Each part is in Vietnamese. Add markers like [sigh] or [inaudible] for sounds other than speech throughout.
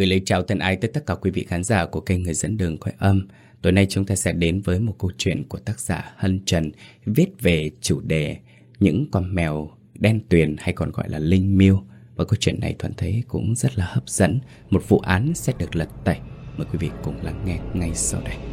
Gửi lời chào thân ái tới tất cả quý vị khán giả của kênh Người dẫn đường quay âm. Tối nay chúng ta sẽ đến với một câu chuyện của tác giả Hân Trần, viết về chủ đề những con mèo đen tuyền hay còn gọi là linh miêu. Và câu chuyện này Thuận thấy cũng rất là hấp dẫn. Một vụ án sẽ được lật tẩy. Mời quý vị cùng lắng nghe ngay sau đây.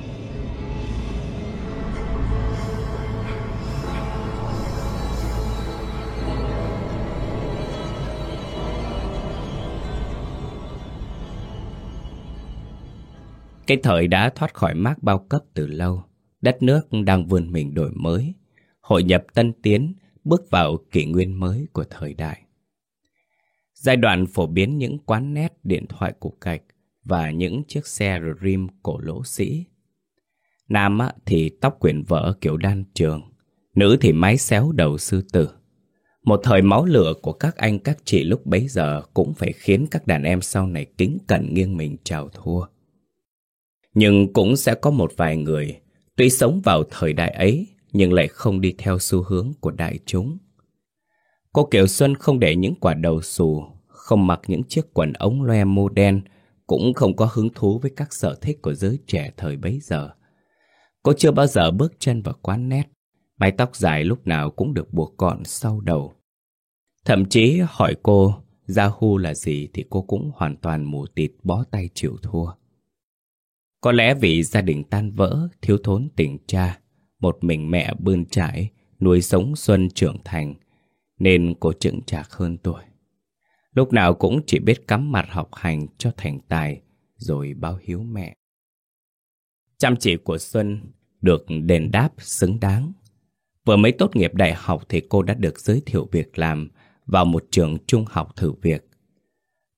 Cái thời đã thoát khỏi mác bao cấp từ lâu, đất nước đang vươn mình đổi mới, hội nhập tân tiến, bước vào kỷ nguyên mới của thời đại. Giai đoạn phổ biến những quán nét điện thoại cục gạch và những chiếc xe rim cổ lỗ sĩ. Nam thì tóc quyển vỡ kiểu đan trường, nữ thì mái xéo đầu sư tử. Một thời máu lửa của các anh các chị lúc bấy giờ cũng phải khiến các đàn em sau này kính cẩn nghiêng mình chào thua. Nhưng cũng sẽ có một vài người tuy sống vào thời đại ấy nhưng lại không đi theo xu hướng của đại chúng. Cô Kiều Xuân không để những quả đầu xù, không mặc những chiếc quần ống loe mô đen, cũng không có hứng thú với các sở thích của giới trẻ thời bấy giờ. Cô chưa bao giờ bước chân vào quán nét, mái tóc dài lúc nào cũng được buộc gọn sau đầu. Thậm chí hỏi cô Yahoo là gì thì cô cũng hoàn toàn mù tịt bó tay chịu thua. Có lẽ vì gia đình tan vỡ, thiếu thốn tình cha, một mình mẹ bươn trải, nuôi sống Xuân trưởng thành, nên cô chững chạc hơn tuổi. Lúc nào cũng chỉ biết cắm mặt học hành cho thành tài, rồi báo hiếu mẹ. Chăm chỉ của Xuân được đền đáp xứng đáng. Vừa mới tốt nghiệp đại học thì cô đã được giới thiệu việc làm vào một trường trung học thử việc.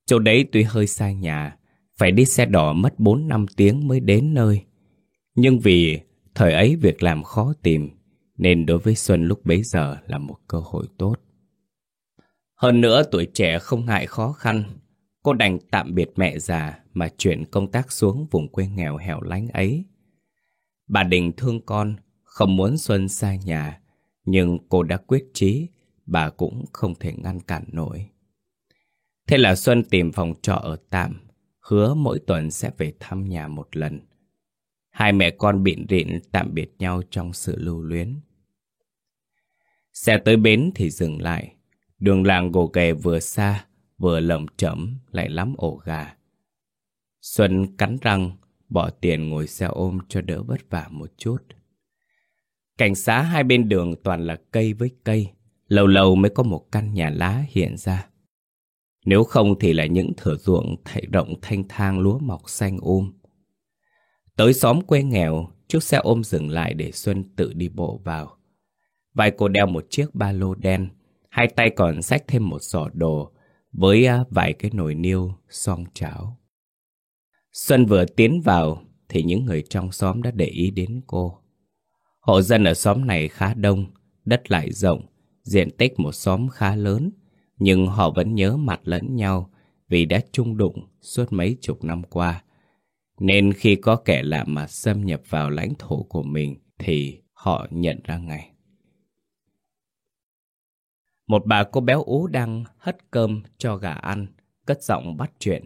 Chỗ đấy tuy hơi xa nhà, phải đi xe đỏ mất 4 năm tiếng mới đến nơi. Nhưng vì thời ấy việc làm khó tìm, nên đối với Xuân lúc bấy giờ là một cơ hội tốt. Hơn nữa tuổi trẻ không ngại khó khăn, cô đành tạm biệt mẹ già mà chuyển công tác xuống vùng quê nghèo hẻo lánh ấy. Bà Đình thương con, không muốn Xuân xa nhà, nhưng cô đã quyết chí, bà cũng không thể ngăn cản nổi. Thế là Xuân tìm phòng trọ ở tạm, hứa mỗi tuần sẽ về thăm nhà một lần. Hai mẹ con bịn rịn tạm biệt nhau trong sự lưu luyến. Xe tới bến thì dừng lại. Đường làng gồ ghề vừa xa, vừa lầm chậm lại lắm ổ gà. Xuân cắn răng, bỏ tiền ngồi xe ôm cho đỡ vất vả một chút. Cảnh xá hai bên đường toàn là cây với cây, lâu lâu mới có một căn nhà lá hiện ra. Nếu không thì là những thửa ruộng thảy rộng thanh thang lúa mọc xanh um. Tới xóm quê nghèo, chiếc xe ôm dừng lại để Xuân tự đi bộ vào. Vai cô đeo một chiếc ba lô đen, hai tay còn xách thêm một giỏ đồ với à, vài cái nồi niêu, song cháo. Xuân vừa tiến vào thì những người trong xóm đã để ý đến cô. Hộ dân ở xóm này khá đông, đất lại rộng, diện tích một xóm khá lớn, nhưng họ vẫn nhớ mặt lẫn nhau vì đã chung đụng suốt mấy chục năm qua. Nên khi có kẻ lạ mà xâm nhập vào lãnh thổ của mình thì họ nhận ra ngay. Một bà cô béo ú đang hất cơm cho gà ăn, cất giọng bắt chuyện.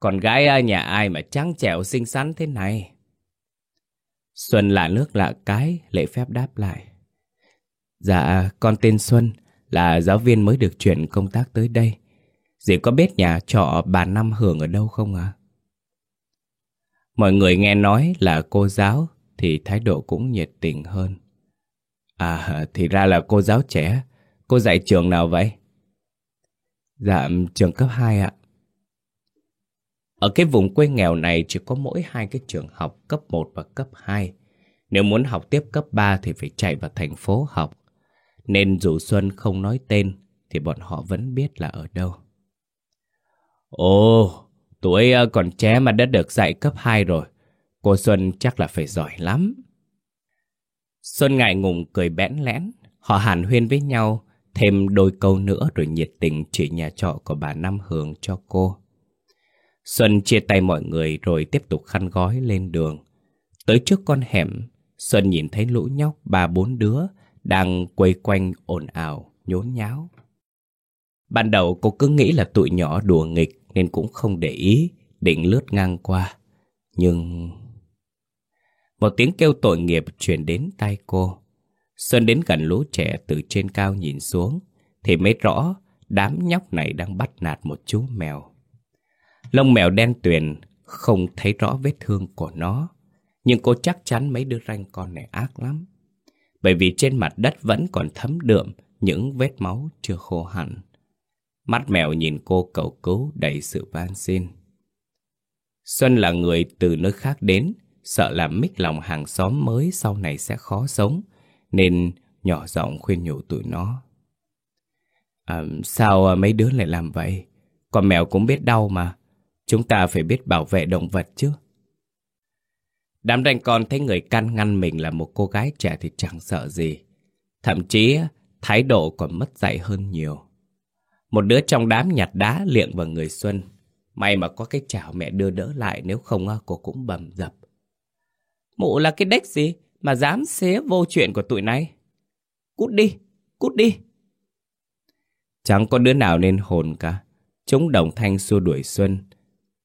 còn gái nhà ai mà trắng trẻo xinh xắn thế này? Xuân lạ nước lạ cái, lễ phép đáp lại. Dạ, con tên Xuân, là giáo viên mới được chuyển công tác tới đây. Dì có biết nhà trọ bà Năm Hưởng ở đâu không ạ? À? Mọi người nghe nói là cô giáo thì thái độ cũng nhiệt tình hơn. À, thì ra là cô giáo trẻ. Cô dạy trường nào vậy? Dạ, trường cấp 2 ạ. Ở cái vùng quê nghèo này chỉ có mỗi hai cái trường học cấp 1 và cấp 2. Nếu muốn học tiếp cấp 3 thì phải chạy vào thành phố học. Nên dù Xuân không nói tên, Thì bọn họ vẫn biết là ở đâu. Ồ, Tuổi ờ, còn trẻ mà đã được dạy cấp 2 rồi. Cô Xuân chắc là phải giỏi lắm. Xuân ngại ngùng cười bẽn lẽn. Họ hàn huyên với nhau, Thêm đôi câu nữa rồi nhiệt tình chỉ nhà trọ của bà Năm Hường cho cô. Xuân chia tay mọi người rồi tiếp tục khăn gói lên đường. Tới trước con hẻm, Xuân nhìn thấy lũ nhóc ba bốn đứa đang quây quanh ồn ào, nhốn nháo. Ban đầu cô cứ nghĩ là tụi nhỏ đùa nghịch, nên cũng không để ý, định lướt ngang qua. Nhưng... Một tiếng kêu tội nghiệp truyền đến tai cô. Xuân đến gần lũ trẻ từ trên cao nhìn xuống, thì mới rõ đám nhóc này đang bắt nạt một chú mèo. Lông mèo đen tuyền không thấy rõ vết thương của nó, nhưng cô chắc chắn mấy đứa ranh con này ác lắm. Bởi vì trên mặt đất vẫn còn thấm đượm những vết máu chưa khô hẳn. Mắt mèo nhìn cô cầu cứu đầy sự van xin. Xuân là người từ nơi khác đến, sợ làm mít lòng hàng xóm mới sau này sẽ khó sống, nên nhỏ giọng khuyên nhủ tụi nó. À, sao mấy đứa lại làm vậy? Con mèo cũng biết đau mà, chúng ta phải biết bảo vệ động vật chứ. Đám ranh con thấy người can ngăn mình là một cô gái trẻ thì chẳng sợ gì. Thậm chí thái độ còn mất dạy hơn nhiều. Một đứa trong đám nhặt đá liệng vào người Xuân. May mà có cái chảo mẹ đưa đỡ lại nếu không cô cũng bầm dập. Mụ là cái đếch gì mà dám xé vô chuyện của tụi này? Cút đi, cút đi. Chẳng có đứa nào nên hồn cả. Chúng đồng thanh xua đuổi Xuân.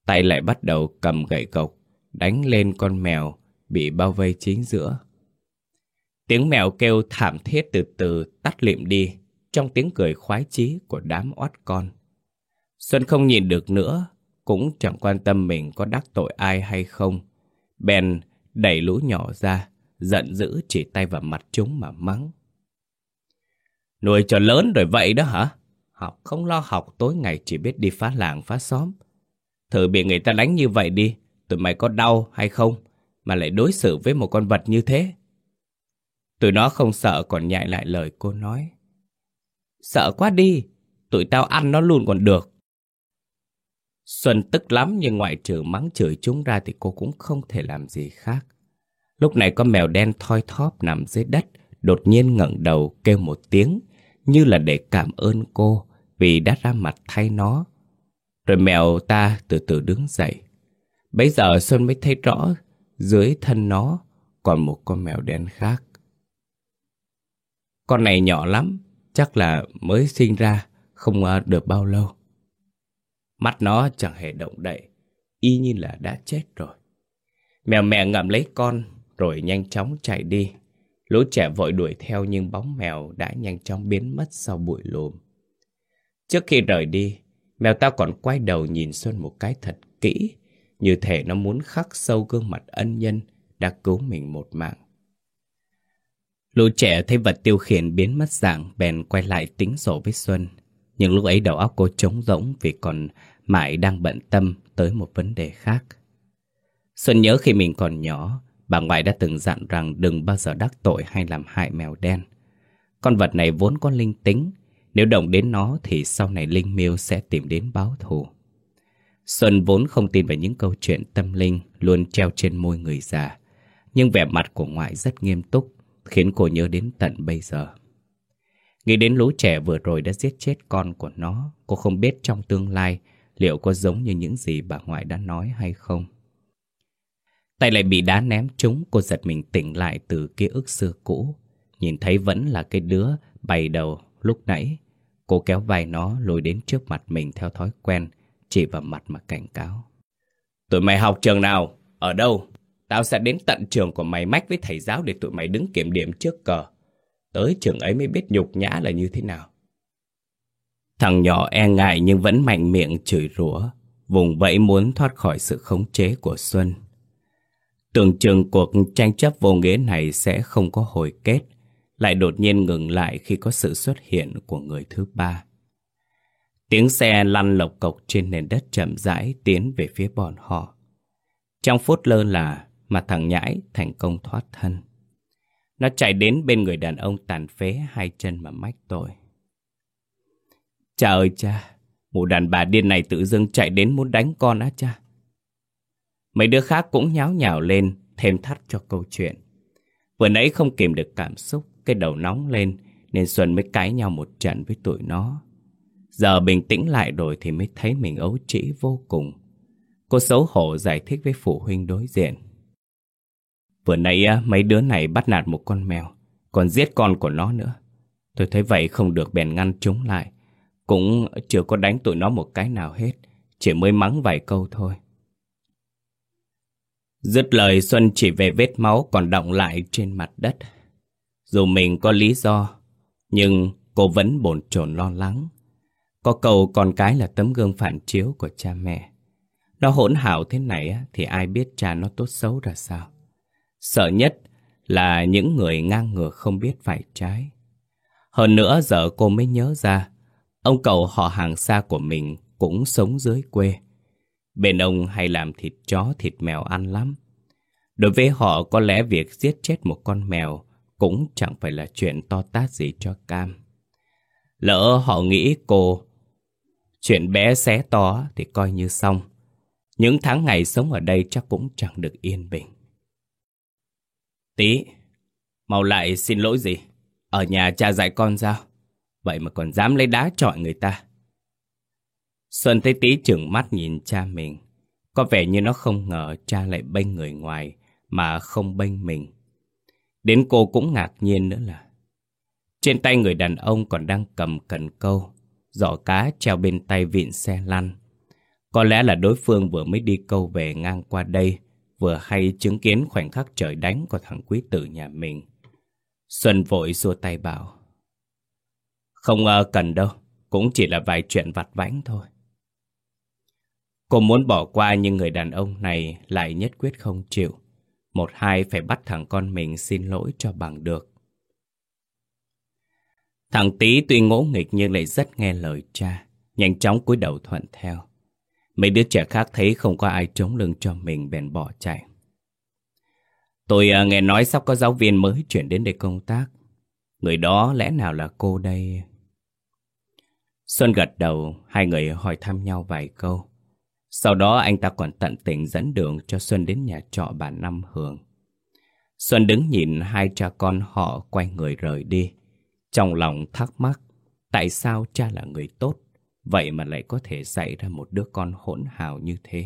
Tay lại bắt đầu cầm gậy gộc, đánh lên con mèo bị bao vây chính giữa. Tiếng mèo kêu thảm thiết từ từ tắt lịm đi trong tiếng cười khoái chí của đám oát con. Xuân không nhìn được nữa, cũng chẳng quan tâm mình có đắc tội ai hay không. Bèn đẩy lũ nhỏ ra, giận dữ chỉ tay vào mặt chúng mà mắng. Nuôi cho lớn rồi vậy đó hả? Học không lo học tối ngày chỉ biết đi phá làng phá xóm. Thử bị người ta đánh như vậy đi, tụi mày có đau hay không mà lại đối xử với một con vật như thế? Tụi nó không sợ còn nhại lại lời cô nói. Sợ quá đi, tụi tao ăn nó luôn còn được. Xuân tức lắm nhưng ngoại trừ mắng chửi chúng ra thì cô cũng không thể làm gì khác. Lúc này con mèo đen thoi thóp nằm dưới đất, đột nhiên ngẩng đầu kêu một tiếng, như là để cảm ơn cô vì đã ra mặt thay nó. Rồi mèo ta từ từ đứng dậy. Bây giờ Xuân mới thấy rõ dưới thân nó còn một con mèo đen khác. Con này nhỏ lắm, chắc là mới sinh ra, không à, được bao lâu. Mắt nó chẳng hề động đậy, y như là đã chết rồi. Mèo mẹ ngậm lấy con, rồi nhanh chóng chạy đi. Lũ trẻ vội đuổi theo nhưng bóng mèo đã nhanh chóng biến mất sau bụi lùm. Trước khi rời đi, mèo ta còn quay đầu nhìn Xuân một cái thật kỹ, như thể nó muốn khắc sâu gương mặt ân nhân đã cứu mình một mạng. Lũ trẻ thấy vật tiêu khiển biến mất dạng bèn quay lại tính sổ với Xuân. Nhưng lúc ấy đầu óc cô trống rỗng vì còn mãi đang bận tâm tới một vấn đề khác. Xuân nhớ khi mình còn nhỏ, bà ngoại đã từng dặn rằng đừng bao giờ đắc tội hay làm hại mèo đen. Con vật này vốn có linh tính, nếu động đến nó thì sau này Linh Miêu sẽ tìm đến báo thù. Xuân vốn không tin vào những câu chuyện tâm linh luôn treo trên môi người già. Nhưng vẻ mặt của ngoại rất nghiêm túc, khiến cô nhớ đến tận bây giờ. Nghĩ đến lũ trẻ vừa rồi đã giết chết con của nó, cô không biết trong tương lai liệu có giống như những gì bà ngoại đã nói hay không. Tay lại bị đá ném trúng, cô giật mình tỉnh lại từ ký ức xưa cũ. Nhìn thấy vẫn là cái đứa bày đầu lúc nãy. Cô kéo vai nó lùi đến trước mặt mình theo thói quen, chỉ vào mặt mà cảnh cáo. Tụi mày học trường nào? Ở đâu? Tao sẽ đến tận trường của mày mách với thầy giáo để tụi mày đứng kiểm điểm trước cờ. Tới trường ấy mới biết nhục nhã là như thế nào. Thằng nhỏ e ngại nhưng vẫn mạnh miệng chửi rủa, vùng vẫy muốn thoát khỏi sự khống chế của Xuân. Tưởng chừng cuộc tranh chấp vô nghĩa này sẽ không có hồi kết, lại đột nhiên ngừng lại khi có sự xuất hiện của người thứ ba. Tiếng xe lăn lộc cộc trên nền đất chậm rãi tiến về phía bọn họ. Trong phút lơ là, mà thằng nhãi thành công thoát thân. Nó chạy đến bên người đàn ông tàn phế hai chân mà mách tội. Cha ơi cha, mụ đàn bà điên này tự dưng chạy đến muốn đánh con á cha. Mấy đứa khác cũng nháo nhào lên, thêm thắt cho câu chuyện. Vừa nãy không kìm được cảm xúc, cái đầu nóng lên, nên Xuân mới cãi nhau một trận với tụi nó. Giờ bình tĩnh lại rồi thì mới thấy mình ấu trĩ vô cùng. Cô xấu hổ giải thích với phụ huynh đối diện. Vừa nãy mấy đứa này bắt nạt một con mèo, còn giết con của nó nữa. Tôi thấy vậy không được bèn ngăn chúng lại. Cũng chưa có đánh tụi nó một cái nào hết, chỉ mới mắng vài câu thôi. Dứt lời Xuân chỉ về vết máu còn động lại trên mặt đất. Dù mình có lý do, nhưng cô vẫn bồn chồn lo lắng. Có cầu con cái là tấm gương phản chiếu của cha mẹ. Nó hỗn hảo thế này thì ai biết cha nó tốt xấu ra sao. Sợ nhất là những người ngang ngược không biết phải trái. Hơn nữa giờ cô mới nhớ ra, ông cậu họ hàng xa của mình cũng sống dưới quê. Bên ông hay làm thịt chó thịt mèo ăn lắm. Đối với họ có lẽ việc giết chết một con mèo cũng chẳng phải là chuyện to tát gì cho Cam. Lỡ họ nghĩ cô chuyện bé xé to thì coi như xong. Những tháng ngày sống ở đây chắc cũng chẳng được yên bình. Tí, mau lại xin lỗi gì? Ở nhà cha dạy con sao? Vậy mà còn dám lấy đá trọi người ta. Xuân thấy tí chừng mắt nhìn cha mình. Có vẻ như nó không ngờ cha lại bênh người ngoài mà không bênh mình. Đến cô cũng ngạc nhiên nữa là trên tay người đàn ông còn đang cầm cần câu, giỏ cá treo bên tay vịn xe lăn. Có lẽ là đối phương vừa mới đi câu về ngang qua đây, vừa hay chứng kiến khoảnh khắc trời đánh của thằng quý tử nhà mình. Xuân vội xua tay bảo. Không ngờ cần đâu, cũng chỉ là vài chuyện vặt vãnh thôi. Cô muốn bỏ qua nhưng người đàn ông này lại nhất quyết không chịu. Một hai phải bắt thằng con mình xin lỗi cho bằng được. Thằng tí tuy ngỗ nghịch nhưng lại rất nghe lời cha, nhanh chóng cúi đầu thuận theo. Mấy đứa trẻ khác thấy không có ai chống lưng cho mình bèn bỏ chạy. Tôi à, nghe nói sắp có giáo viên mới chuyển đến đây công tác. Người đó lẽ nào là cô đây? Xuân gật đầu, hai người hỏi thăm nhau vài câu. Sau đó anh ta còn tận tình dẫn đường cho Xuân đến nhà trọ bà Năm Hường. Xuân đứng nhìn hai cha con họ quay người rời đi. Trong lòng thắc mắc, tại sao cha là người tốt, vậy mà lại có thể dạy ra một đứa con hỗn hào như thế?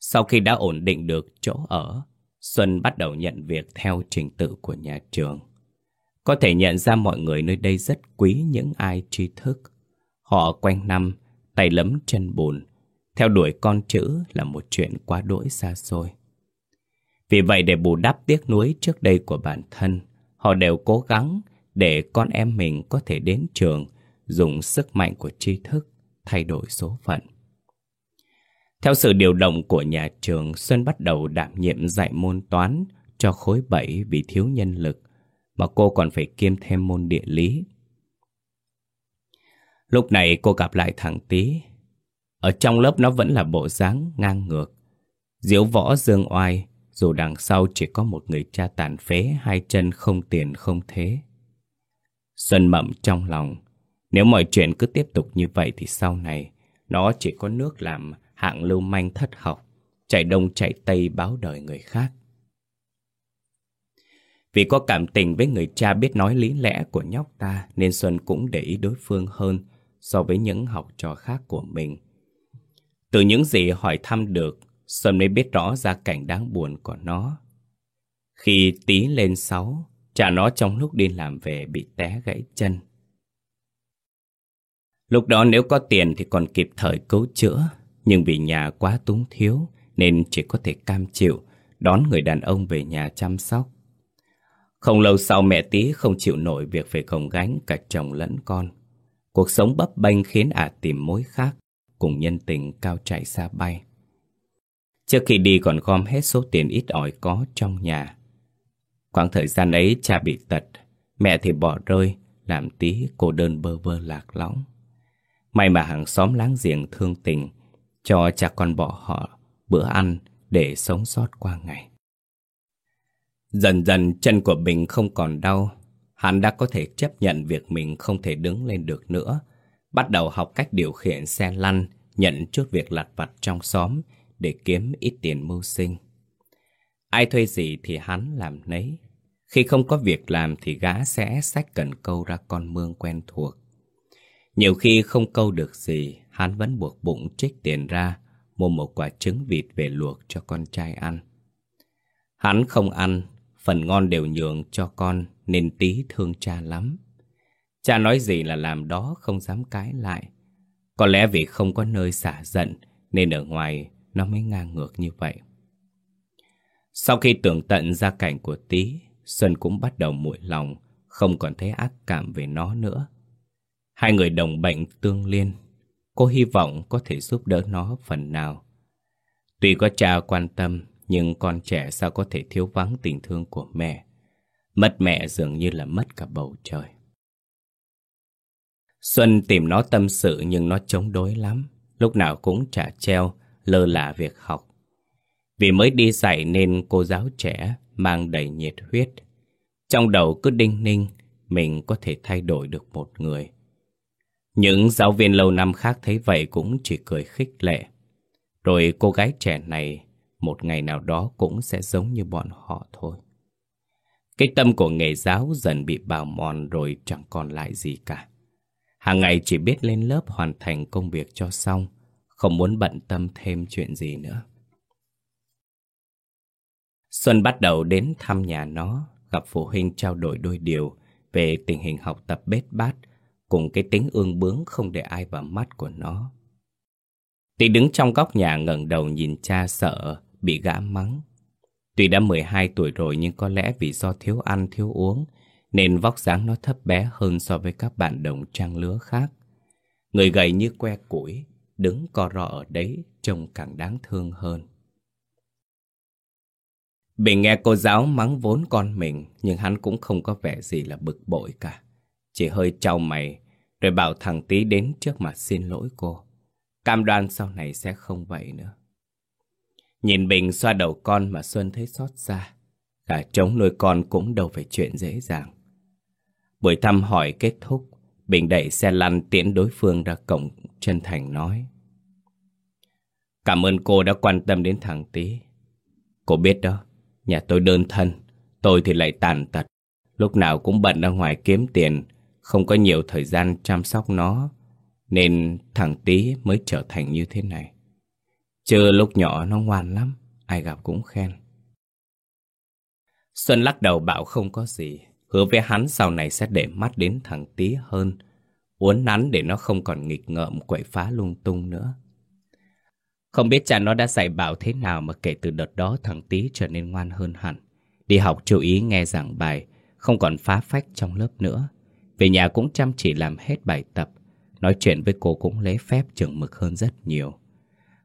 Sau khi đã ổn định được chỗ ở, Xuân bắt đầu nhận việc theo trình tự của nhà trường. Có thể nhận ra mọi người nơi đây rất quý những ai tri thức. Họ quanh năm, tay lấm chân bùn, theo đuổi con chữ là một chuyện quá đỗi xa xôi. Vì vậy để bù đắp tiếc nuối trước đây của bản thân, họ đều cố gắng để con em mình có thể đến trường, dùng sức mạnh của tri thức thay đổi số phận. Theo sự điều động của nhà trường, Xuân bắt đầu đảm nhiệm dạy môn toán cho khối 7 vì thiếu nhân lực, mà cô còn phải kiêm thêm môn địa lý. Lúc này cô gặp lại thằng Tý. Ở trong lớp nó vẫn là bộ dáng ngang ngược. Diễu võ dương oai, dù đằng sau chỉ có một người cha tàn phế hai chân không tiền không thế. Xuân mậm trong lòng, nếu mọi chuyện cứ tiếp tục như vậy thì sau này nó chỉ có nước làm hạng lưu manh thất học, chạy đông chạy tây báo đời người khác. Vì có cảm tình với người cha biết nói lý lẽ của nhóc ta nên Xuân cũng để ý đối phương hơn so với những học trò khác của mình. Từ những gì hỏi thăm được, sơn mới biết rõ ra cảnh đáng buồn của nó. Khi tí lên sáu, cha nó trong lúc đi làm về bị té gãy chân. Lúc đó nếu có tiền thì còn kịp thời cứu chữa, nhưng vì nhà quá túng thiếu nên chỉ có thể cam chịu đón người đàn ông về nhà chăm sóc. Không lâu sau mẹ tí không chịu nổi việc phải gồng gánh cả chồng lẫn con. Cuộc sống bấp bênh khiến ả tìm mối khác, cùng nhân tình cao chạy xa bay. Trước khi đi còn gom hết số tiền ít ỏi có trong nhà. Khoảng thời gian ấy cha bị tật, mẹ thì bỏ rơi, làm tí cô đơn bơ vơ lạc lõng. May mà hàng xóm láng giềng thương tình, cho cha con bỏ họ bữa ăn để sống sót qua ngày. Dần dần chân của Bình không còn đau, hắn đã có thể chấp nhận việc mình không thể đứng lên được nữa, bắt đầu học cách điều khiển xe lăn, nhận chút việc lặt vặt trong xóm để kiếm ít tiền mưu sinh. Ai thuê gì thì hắn làm nấy. Khi không có việc làm thì gã sẽ sách cần câu ra con mương quen thuộc. Nhiều khi không câu được gì, hắn vẫn buộc bụng trích tiền ra, mua một quả trứng vịt về luộc cho con trai ăn. Hắn không ăn, phần ngon đều nhường cho con nên tí thương cha lắm. Cha nói gì là làm đó không dám cãi lại. Có lẽ vì không có nơi xả giận Nên ở ngoài nó mới ngang ngược như vậy. Sau khi tưởng tận gia cảnh của Tý, Xuân cũng bắt đầu muội lòng, Không còn thấy ác cảm về nó nữa. Hai người đồng bệnh tương liên, Cô hy vọng có thể giúp đỡ nó phần nào. Tuy có cha quan tâm, Nhưng con trẻ sao có thể thiếu vắng tình thương của mẹ? Mất mẹ dường như là mất cả bầu trời. Xuân tìm nó tâm sự nhưng nó chống đối lắm, Lúc nào cũng trả treo Lơ là việc học. Vì mới đi dạy nên cô giáo trẻ Mang đầy nhiệt huyết. Trong đầu cứ đinh ninh Mình có thể thay đổi được một người. Những giáo viên lâu năm khác thấy vậy Cũng chỉ cười khích lệ. Rồi cô gái trẻ này Một ngày nào đó cũng sẽ giống như bọn họ thôi. Cái tâm của nghề giáo dần bị bào mòn rồi chẳng còn lại gì cả. Hàng ngày chỉ biết lên lớp hoàn thành công việc cho xong, không muốn bận tâm thêm chuyện gì nữa. Xuân bắt đầu đến thăm nhà nó, gặp phụ huynh trao đổi đôi điều về tình hình học tập bết bát, cùng cái tính ương bướng không để ai vào mắt của nó. Tị đứng trong góc nhà ngẩng đầu nhìn cha sợ, bị gã mắng. Tuy đã 12 tuổi rồi nhưng có lẽ vì do thiếu ăn thiếu uống nên vóc dáng nó thấp bé hơn so với các bạn đồng trang lứa khác. Người gầy như que củi, đứng co ro ở đấy trông càng đáng thương hơn. Bình nghe cô giáo mắng vốn con mình nhưng hắn cũng không có vẻ gì là bực bội cả. Chỉ hơi trao mày rồi bảo thằng tí đến trước mặt xin lỗi cô. Cam đoan sau này sẽ không vậy nữa. Nhìn Bình xoa đầu con mà Xuân thấy xót xa. Cả chống nuôi con cũng đâu phải chuyện dễ dàng. Buổi thăm hỏi kết thúc, Bình đẩy xe lăn tiễn đối phương ra cổng chân thành nói. Cảm ơn cô đã quan tâm đến thằng Tý. Cô biết đó, nhà tôi đơn thân, tôi thì lại tàn tật. Lúc nào cũng bận ra ngoài kiếm tiền, không có nhiều thời gian chăm sóc nó. Nên thằng Tý mới trở thành như thế này. Chứ lúc nhỏ nó ngoan lắm, ai gặp cũng khen. Xuân lắc đầu bảo không có gì, hứa với hắn sau này sẽ để mắt đến thằng tí hơn, uốn nắn để nó không còn nghịch ngợm quậy phá lung tung nữa. Không biết cha nó đã dạy bảo thế nào mà kể từ đợt đó thằng Tý trở nên ngoan hơn hẳn. Đi học chú ý nghe giảng bài, không còn phá phách trong lớp nữa. Về nhà cũng chăm chỉ làm hết bài tập, nói chuyện với cô cũng lấy phép chừng mực hơn rất nhiều.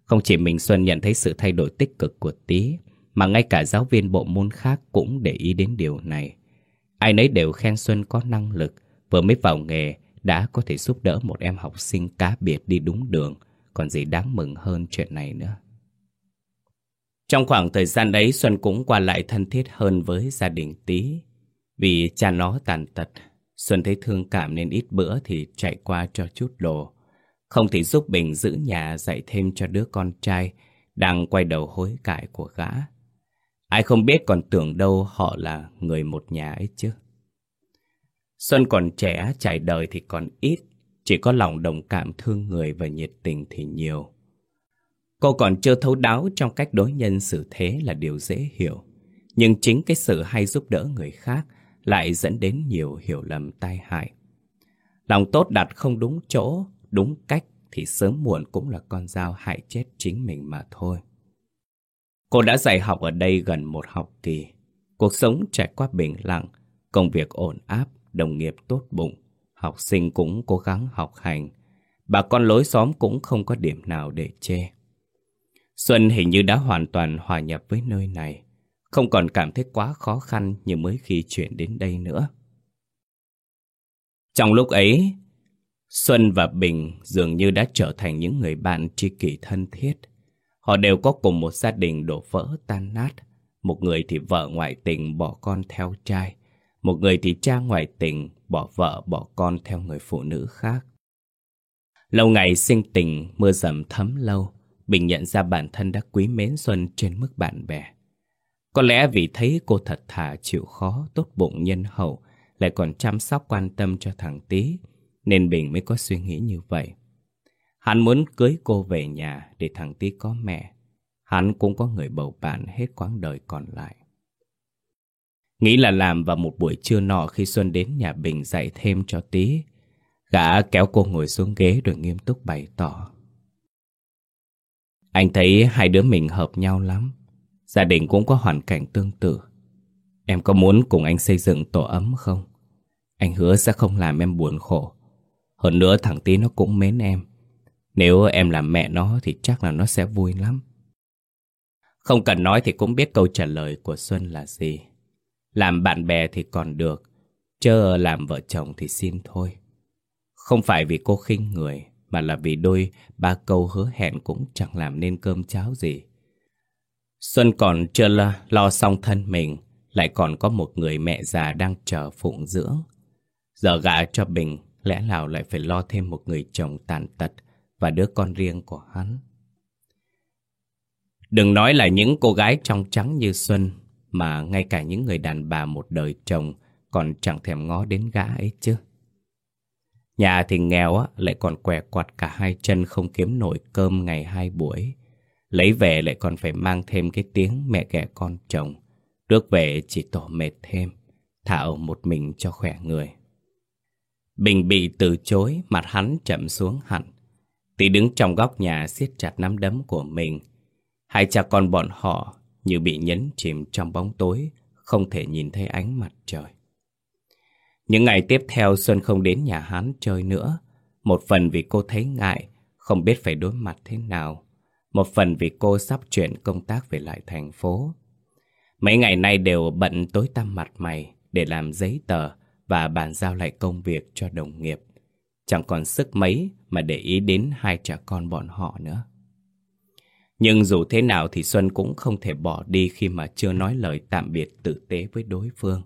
Không chỉ mình Xuân nhận thấy sự thay đổi tích cực của Tý, mà ngay cả giáo viên bộ môn khác cũng để ý đến điều này. Ai nấy đều khen Xuân có năng lực, vừa mới vào nghề đã có thể giúp đỡ một em học sinh cá biệt đi đúng đường, còn gì đáng mừng hơn chuyện này nữa. Trong khoảng thời gian đấy Xuân cũng qua lại thân thiết hơn với gia đình Tý. Vì cha nó tàn tật, Xuân thấy thương cảm nên ít bữa thì chạy qua cho chút đồ. Không thì giúp Bình giữ nhà dạy thêm cho đứa con trai đang quay đầu hối cải của gã. Ai không biết còn tưởng đâu họ là người một nhà ấy chứ. Xuân còn trẻ, trải đời thì còn ít, chỉ có lòng đồng cảm thương người và nhiệt tình thì nhiều. Cô còn chưa thấu đáo trong cách đối nhân xử thế là điều dễ hiểu. Nhưng chính cái sự hay giúp đỡ người khác lại dẫn đến nhiều hiểu lầm tai hại. Lòng tốt đặt không đúng chỗ đúng cách thì sớm muộn cũng là con dao hại chết chính mình mà thôi. Cô đã dạy học ở đây gần một học kỳ. Cuộc sống trải qua bình lặng, công việc ổn áp, đồng nghiệp tốt bụng, học sinh cũng cố gắng học hành. Bà con lối xóm cũng không có điểm nào để chê. Xuân hình như đã hoàn toàn hòa nhập với nơi này, không còn cảm thấy quá khó khăn như mới khi chuyển đến đây nữa. Trong lúc ấy, Xuân và Bình dường như đã trở thành những người bạn tri kỷ thân thiết. Họ đều có cùng một gia đình đổ vỡ tan nát. Một người thì vợ ngoại tình bỏ con theo trai. Một người thì cha ngoại tình bỏ vợ bỏ con theo người phụ nữ khác. Lâu ngày sinh tình, mưa dầm thấm lâu. Bình nhận ra bản thân đã quý mến Xuân trên mức bạn bè. Có lẽ vì thấy cô thật thà, chịu khó, tốt bụng nhân hậu, lại còn chăm sóc quan tâm cho thằng Tý, nên Bình mới có suy nghĩ như vậy Hắn muốn cưới cô về nhà Để thằng tý có mẹ Hắn cũng có người bầu bạn hết quãng đời còn lại Nghĩ là làm vào một buổi trưa nọ Khi Xuân đến nhà Bình dạy thêm cho Tí Gã kéo cô ngồi xuống ghế rồi nghiêm túc bày tỏ. Anh thấy hai đứa mình hợp nhau lắm. Gia đình cũng có hoàn cảnh tương tự. Em có muốn cùng anh xây dựng tổ ấm không? Anh hứa sẽ không làm em buồn khổ. Hơn nữa thằng tí nó cũng mến em. Nếu em làm mẹ nó thì chắc là nó sẽ vui lắm. Không cần nói thì cũng biết câu trả lời của Xuân là gì. Làm bạn bè thì còn được, chớ làm vợ chồng thì xin thôi. Không phải vì cô khinh người, mà là vì đôi ba câu hứa hẹn cũng chẳng làm nên cơm cháo gì. Xuân còn chưa lo, lo xong thân mình, lại còn có một người mẹ già đang chờ phụng dưỡng. Giờ gả cho Bình, lẽ nào lại phải lo thêm một người chồng tàn tật và đứa con riêng của hắn. Đừng nói là những cô gái trong trắng như Xuân, mà ngay cả những người đàn bà một đời chồng còn chẳng thèm ngó đến gã ấy chứ. Nhà thì nghèo á, lại còn què quạt cả hai chân không kiếm nổi cơm ngày hai buổi. Lấy về lại còn phải mang thêm cái tiếng mẹ ghẻ con chồng. Rước về chỉ tổ mệt thêm, thả ở một mình cho khỏe người. Bình bị từ chối, mặt hắn chậm xuống hẳn. Tí đứng trong góc nhà siết chặt nắm đấm của mình. Hai cha con bọn họ như bị nhấn chìm trong bóng tối, không thể nhìn thấy ánh mặt trời. Những ngày tiếp theo Xuân không đến nhà hắn chơi nữa. Một phần vì cô thấy ngại, không biết phải đối mặt thế nào. Một phần vì cô sắp chuyển công tác về lại thành phố. Mấy ngày nay đều bận tối tăm mặt mày để làm giấy tờ và bàn giao lại công việc cho đồng nghiệp. Chẳng còn sức mấy mà để ý đến hai cha con bọn họ nữa. Nhưng dù thế nào thì Xuân cũng không thể bỏ đi khi mà chưa nói lời tạm biệt tử tế với đối phương.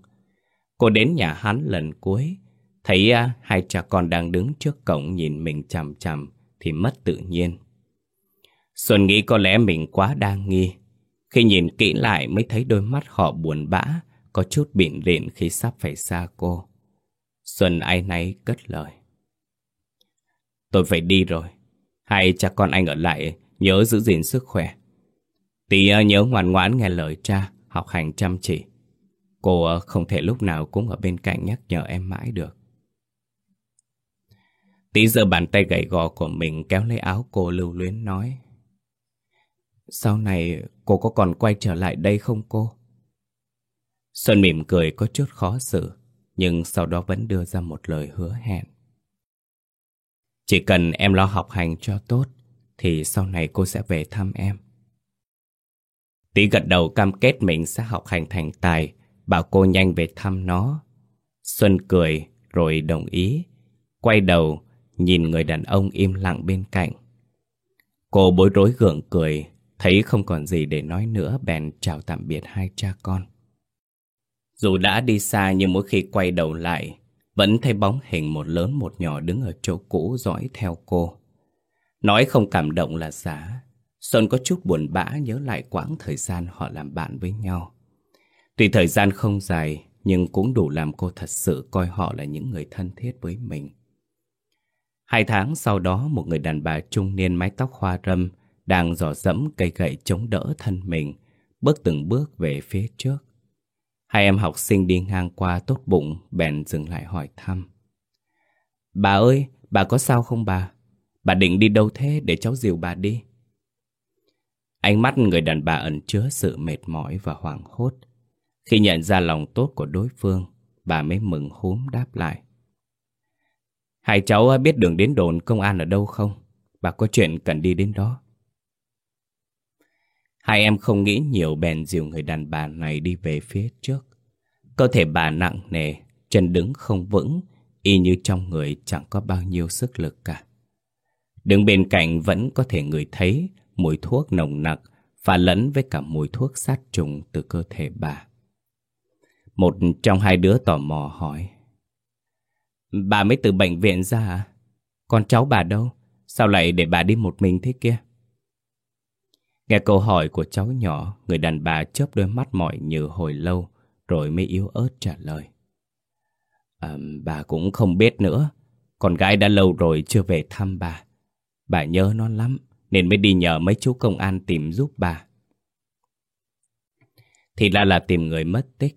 Cô đến nhà hắn lần cuối, thấy à, hai cha con đang đứng trước cổng nhìn mình chằm chằm thì mất tự nhiên. Xuân nghĩ có lẽ mình quá đa nghi. Khi nhìn kỹ lại mới thấy đôi mắt họ buồn bã, có chút bịn rịn khi sắp phải xa cô. Xuân ai nấy cất lời. Tôi phải đi rồi. Hai cha con anh ở lại, nhớ giữ gìn sức khỏe. Tí à, nhớ ngoan ngoãn nghe lời cha, học hành chăm chỉ. Cô à, không thể lúc nào cũng ở bên cạnh nhắc nhở em mãi được. Tí giờ bàn tay gầy gò của mình kéo lấy áo cô lưu luyến nói. Sau này cô có còn quay trở lại đây không cô? Xuân mỉm cười có chút khó xử, nhưng sau đó vẫn đưa ra một lời hứa hẹn. Chỉ cần em lo học hành cho tốt, thì sau này cô sẽ về thăm em. Tí gật đầu cam kết mình sẽ học hành thành tài bảo cô nhanh về thăm nó. Xuân cười rồi đồng ý, quay đầu nhìn người đàn ông im lặng bên cạnh. Cô bối rối gượng cười, thấy không còn gì để nói nữa bèn chào tạm biệt hai cha con. Dù đã đi xa nhưng mỗi khi quay đầu lại, vẫn thấy bóng hình một lớn một nhỏ đứng ở chỗ cũ dõi theo cô. Nói không cảm động là giả, Xuân có chút buồn bã nhớ lại quãng thời gian họ làm bạn với nhau. Tuy thời gian không dài, nhưng cũng đủ làm cô thật sự coi họ là những người thân thiết với mình. Hai tháng sau đó, một người đàn bà trung niên mái tóc hoa râm đang dò dẫm cây gậy chống đỡ thân mình, bước từng bước về phía trước. Hai em học sinh đi ngang qua tốt bụng, bèn dừng lại hỏi thăm. Bà ơi, bà có sao không bà? Bà định đi đâu thế để cháu dìu bà đi? Ánh mắt người đàn bà ẩn chứa sự mệt mỏi và hoảng hốt. Khi nhận ra lòng tốt của đối phương, bà mới mừng húm đáp lại. Hai cháu biết đường đến đồn công an ở đâu không? Bà có chuyện cần đi đến đó. Hai em không nghĩ nhiều bèn dìu người đàn bà này đi về phía trước. Cơ thể bà nặng nề, chân đứng không vững, y như trong người chẳng có bao nhiêu sức lực cả. Đứng bên cạnh vẫn có thể ngửi thấy mùi thuốc nồng nặc pha lẫn với cả mùi thuốc sát trùng từ cơ thể bà. Một trong hai đứa tò mò hỏi. Bà mới từ bệnh viện ra à? Con cháu bà đâu? Sao lại để bà đi một mình thế kia? Nghe câu hỏi của cháu nhỏ, người đàn bà chớp đôi mắt mỏi như hồi lâu, rồi mới yếu ớt trả lời. À, bà cũng không biết nữa, con gái đã lâu rồi chưa về thăm bà. Bà nhớ nó lắm, nên mới đi nhờ mấy chú công an tìm giúp bà. Thì ra là tìm người mất tích.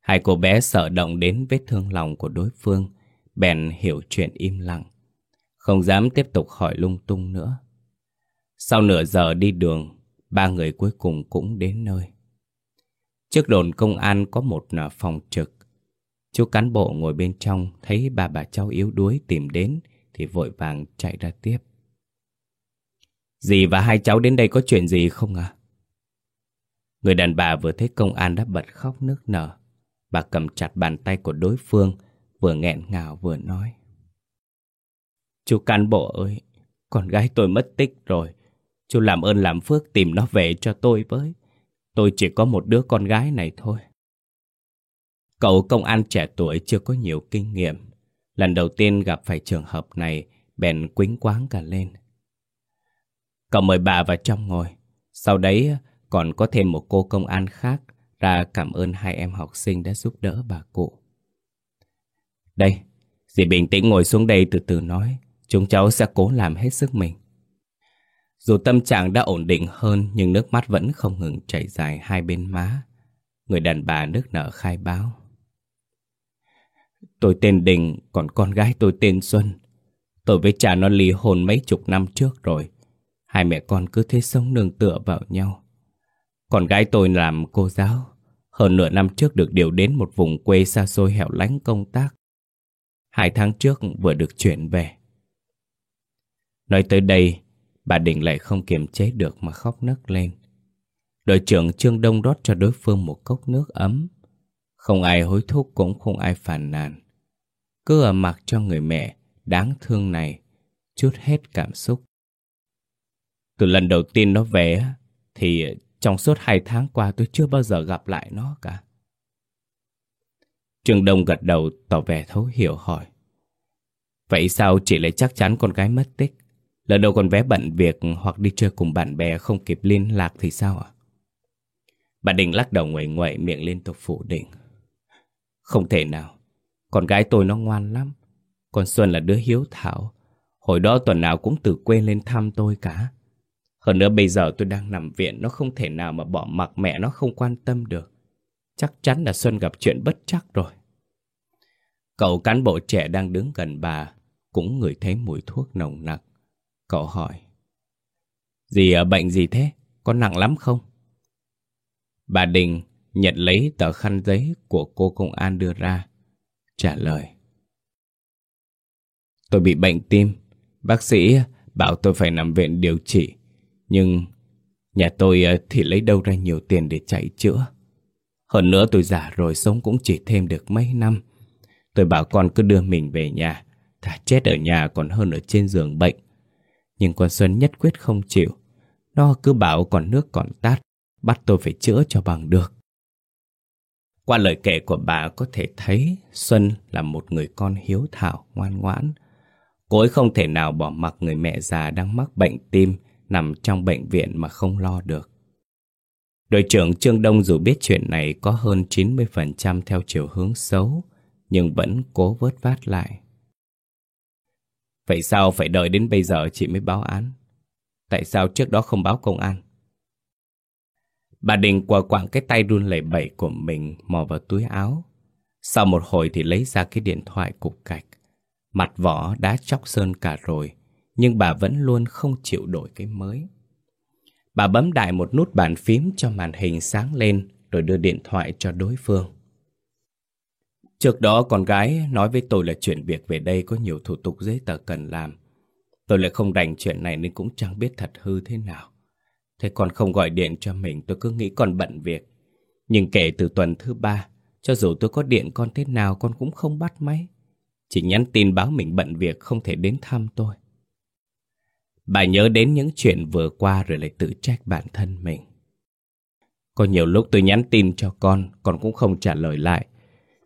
Hai cô bé sợ động đến vết thương lòng của đối phương, bèn hiểu chuyện im lặng. Không dám tiếp tục hỏi lung tung nữa. Sau nửa giờ đi đường, ba người cuối cùng cũng đến nơi. Trước đồn công an có một phòng trực. Chú cán bộ ngồi bên trong thấy ba bà cháu yếu đuối tìm đến thì vội vàng chạy ra tiếp. Dì và hai cháu đến đây có chuyện gì không à? Người đàn bà vừa thấy công an đã bật khóc nức nở. Bà cầm chặt bàn tay của đối phương, vừa nghẹn ngào vừa nói. Chú cán bộ ơi, con gái tôi mất tích rồi. Chú làm ơn làm phước tìm nó về cho tôi với. Tôi chỉ có một đứa con gái này thôi. Cậu công an trẻ tuổi chưa có nhiều kinh nghiệm. Lần đầu tiên gặp phải trường hợp này, bèn quính quáng cả lên. Cậu mời bà vào trong ngồi. Sau đấy còn có thêm một cô công an khác ra cảm ơn hai em học sinh đã giúp đỡ bà cụ. Đây, dì bình tĩnh ngồi xuống đây từ từ nói. Chúng cháu sẽ cố làm hết sức mình. Dù tâm trạng đã ổn định hơn nhưng nước mắt vẫn không ngừng chảy dài hai bên má. Người đàn bà nước nở khai báo. Tôi tên Đình, còn con gái tôi tên Xuân. Tôi với cha nó ly hôn mấy chục năm trước rồi. Hai mẹ con cứ thế sống nương tựa vào nhau. Con gái tôi làm cô giáo. Hơn nửa năm trước được điều đến một vùng quê xa xôi hẻo lánh công tác. Hai tháng trước vừa được chuyển về. Nói tới đây, bà Đình lại không kiềm chế được mà khóc nấc lên. Đội trưởng Trương Đông rót cho đối phương một cốc nước ấm. Không ai hối thúc cũng không ai phàn nàn. Cứ ở mặc cho người mẹ đáng thương này chút hết cảm xúc. Từ lần đầu tiên nó về thì trong suốt hai tháng qua tôi chưa bao giờ gặp lại nó cả. Trương Đông gật đầu tỏ vẻ thấu hiểu hỏi. Vậy sao chị lại chắc chắn con gái mất tích? Lỡ đâu con bé bận việc hoặc đi chơi cùng bạn bè không kịp liên lạc thì sao ạ? Bà Đình lắc đầu nguậy nguậy miệng liên tục phủ định. Không thể nào. Con gái tôi nó ngoan lắm. Con Xuân là đứa hiếu thảo. Hồi đó tuần nào cũng từ quê lên thăm tôi cả. Hơn nữa bây giờ tôi đang nằm viện, Nó không thể nào mà bỏ mặc mẹ nó không quan tâm được. Chắc chắn là Xuân gặp chuyện bất chắc rồi. Cậu cán bộ trẻ đang đứng gần bà, Cũng ngửi thấy mùi thuốc nồng nặc. Cậu hỏi, Dì ở bệnh gì thế? Có nặng lắm không? Bà Đình nhận lấy tờ khăn giấy của cô công an đưa ra, Trả lời, Tôi bị bệnh tim. Bác sĩ bảo tôi phải nằm viện điều trị nhưng nhà tôi ờ, thì lấy đâu ra nhiều tiền để chạy chữa. Hơn nữa tôi già rồi sống cũng chỉ thêm được mấy năm. Tôi bảo con cứ đưa mình về nhà. Thà chết ở nhà còn hơn ở trên giường bệnh. Nhưng con Xuân nhất quyết không chịu. Nó cứ bảo còn nước còn tát. Bắt tôi phải chữa cho bằng được. Qua lời kể của bà có thể thấy Xuân là một người con hiếu thảo, ngoan ngoãn. Cô ấy không thể nào bỏ mặc người mẹ già đang mắc bệnh tim nằm trong bệnh viện mà không lo được. Đội trưởng Trương Đông dù biết chuyện này có hơn 90% theo chiều hướng xấu, nhưng vẫn cố vớt vát lại. Vậy sao phải đợi đến bây giờ chị mới báo án? Tại sao trước đó không báo công an? Bà Đình quả quạng cái tay run lẩy bẩy của mình mò vào túi áo. Sau một hồi thì lấy ra cái điện thoại cục cạch. Mặt vỏ đã chóc sơn cả rồi, nhưng bà vẫn luôn không chịu đổi cái mới. Bà bấm đại một nút bàn phím cho màn hình sáng lên rồi đưa điện thoại cho đối phương. Trước đó con gái nói với tôi là chuyện việc về đây có nhiều thủ tục giấy tờ cần làm. Tôi lại không đành chuyện này nên cũng chẳng biết thật hư thế nào. Thế còn không gọi điện cho mình tôi cứ nghĩ con bận việc. Nhưng kể từ tuần thứ ba, cho dù tôi có điện con thế nào con cũng không bắt máy. Chỉ nhắn tin báo mình bận việc không thể đến thăm tôi. Bà nhớ đến những chuyện vừa qua rồi lại tự trách bản thân mình. Có nhiều lúc tôi nhắn tin cho con, con cũng không trả lời lại.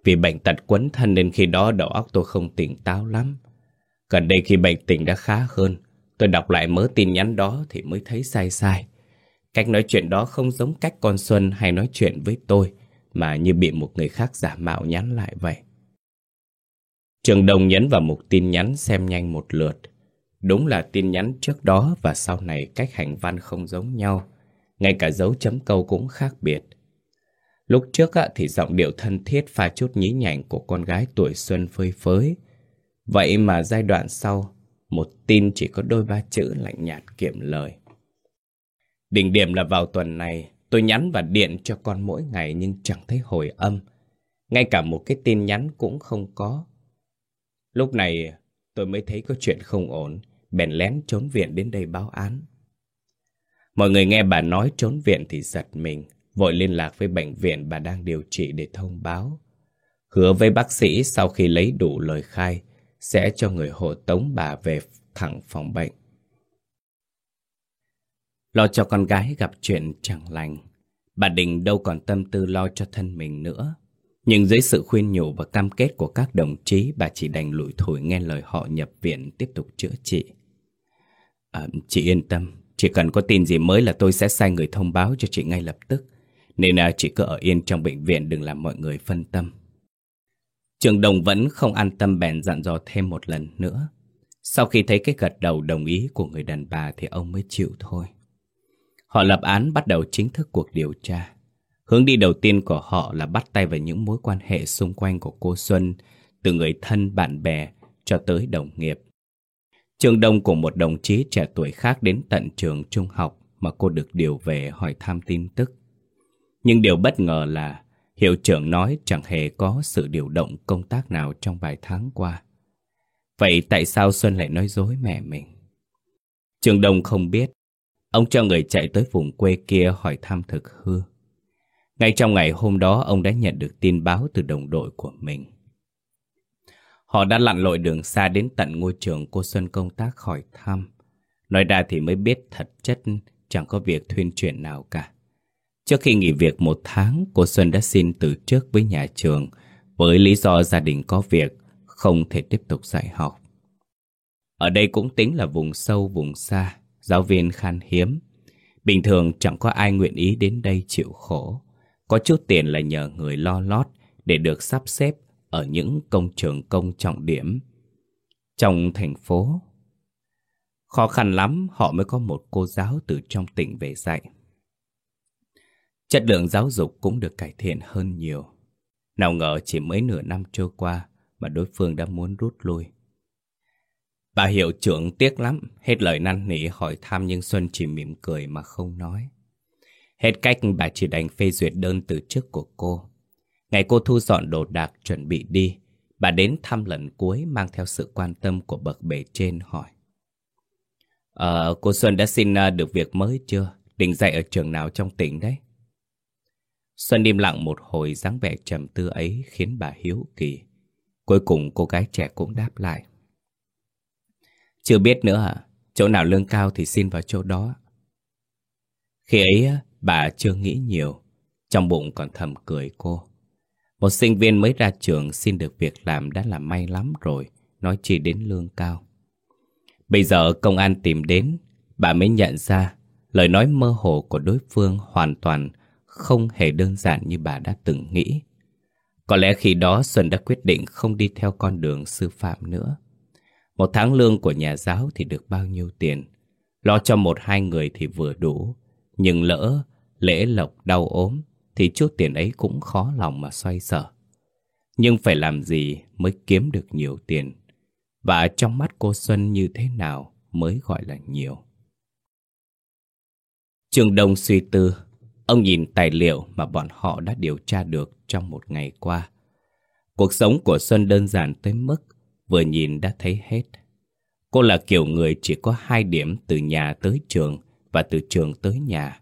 Vì bệnh tật quấn thân nên khi đó đầu óc tôi không tỉnh táo lắm. Gần đây khi bệnh tình đã khá hơn, tôi đọc lại mớ tin nhắn đó thì mới thấy sai sai. Cách nói chuyện đó không giống cách con Xuân hay nói chuyện với tôi, mà như bị một người khác giả mạo nhắn lại vậy. Trường Đồng nhấn vào một tin nhắn xem nhanh một lượt. Đúng là tin nhắn trước đó và sau này cách hành văn không giống nhau. Ngay cả dấu chấm câu cũng khác biệt. Lúc trước thì giọng điệu thân thiết pha chút nhí nhảnh của con gái tuổi xuân phơi phới. Vậy mà giai đoạn sau, một tin chỉ có đôi ba chữ lạnh nhạt kiệm lời. Đỉnh điểm là vào tuần này, tôi nhắn và điện cho con mỗi ngày nhưng chẳng thấy hồi âm. Ngay cả một cái tin nhắn cũng không có. Lúc này tôi mới thấy có chuyện không ổn, bèn lén trốn viện đến đây báo án. Mọi người nghe bà nói trốn viện thì giật mình, vội liên lạc với bệnh viện bà đang điều trị để thông báo. Hứa với bác sĩ sau khi lấy đủ lời khai, sẽ cho người hộ tống bà về thẳng phòng bệnh. Lo cho con gái gặp chuyện chẳng lành, bà Đình đâu còn tâm tư lo cho thân mình nữa. Nhưng dưới sự khuyên nhủ và cam kết của các đồng chí, bà chỉ đành lủi thổi nghe lời họ nhập viện tiếp tục chữa trị. À, chị yên tâm, chỉ cần có tin gì mới là tôi sẽ sai người thông báo cho chị ngay lập tức. Nên à, chị cứ ở yên trong bệnh viện đừng làm mọi người phân tâm. Trường Đồng vẫn không an tâm bèn dặn dò thêm một lần nữa. Sau khi thấy cái gật đầu đồng ý của người đàn bà thì ông mới chịu thôi. Họ lập án bắt đầu chính thức cuộc điều tra. Hướng đi đầu tiên của họ là bắt tay vào những mối quan hệ xung quanh của cô Xuân, từ người thân, bạn bè cho tới đồng nghiệp. Trường Đông cùng một đồng chí trẻ tuổi khác đến tận trường trung học mà cô được điều về hỏi thăm tin tức. Nhưng điều bất ngờ là hiệu trưởng nói chẳng hề có sự điều động công tác nào trong vài tháng qua. Vậy tại sao Xuân lại nói dối mẹ mình? Trường Đông không biết. Ông cho người chạy tới vùng quê kia hỏi thăm thực hư. Ngay trong ngày hôm đó ông đã nhận được tin báo từ đồng đội của mình. Họ đã lặn lội đường xa đến tận ngôi trường cô Xuân công tác hỏi thăm. Nói ra thì mới biết thật chất chẳng có việc thuyên chuyển nào cả. Trước khi nghỉ việc một tháng, cô Xuân đã xin từ trước với nhà trường với lý do gia đình có việc, không thể tiếp tục dạy học. Ở đây cũng tính là vùng sâu, vùng xa, giáo viên khan hiếm. Bình thường chẳng có ai nguyện ý đến đây chịu khổ. Có chút tiền là nhờ người lo lót để được sắp xếp ở những công trường công trọng điểm. Trong thành phố, khó khăn lắm họ mới có một cô giáo từ trong tỉnh về dạy. Chất lượng giáo dục cũng được cải thiện hơn nhiều. Nào ngờ chỉ mấy nửa năm trôi qua mà đối phương đã muốn rút lui. Bà hiệu trưởng tiếc lắm, hết lời năn nỉ hỏi thăm nhưng Xuân chỉ mỉm cười mà không nói. Hết cách bà chỉ đành phê duyệt đơn từ chức của cô. Ngày cô thu dọn đồ đạc chuẩn bị đi, bà đến thăm lần cuối mang theo sự quan tâm của bậc bề trên hỏi. Ờ, cô Xuân đã xin ờ, được việc mới chưa? Định dạy ở trường nào trong tỉnh đấy? Xuân im lặng một hồi dáng vẻ trầm tư ấy khiến bà hiếu kỳ. Cuối cùng cô gái trẻ cũng đáp lại. Chưa biết nữa hả? Chỗ nào lương cao thì xin vào chỗ đó. Khi ấy bà chưa nghĩ nhiều, trong bụng còn thầm cười cô. Một sinh viên mới ra trường xin được việc làm đã là may lắm rồi, nói chỉ đến lương cao. Bây giờ công an tìm đến, bà mới nhận ra lời nói mơ hồ của đối phương hoàn toàn không hề đơn giản như bà đã từng nghĩ. Có lẽ khi đó Xuân đã quyết định không đi theo con đường sư phạm nữa. Một tháng lương của nhà giáo thì được bao nhiêu tiền? Lo cho một hai người thì vừa đủ. Nhưng lỡ, lễ lộc đau ốm thì chút tiền ấy cũng khó lòng mà xoay sở. Nhưng phải làm gì mới kiếm được nhiều tiền? Và trong mắt cô Xuân như thế nào mới gọi là nhiều? Trường Đông suy tư, Ông nhìn tài liệu mà bọn họ đã điều tra được trong một ngày qua. Cuộc sống của Xuân đơn giản tới mức vừa nhìn đã thấy hết. Cô là kiểu người chỉ có hai điểm từ nhà tới trường và từ trường tới nhà.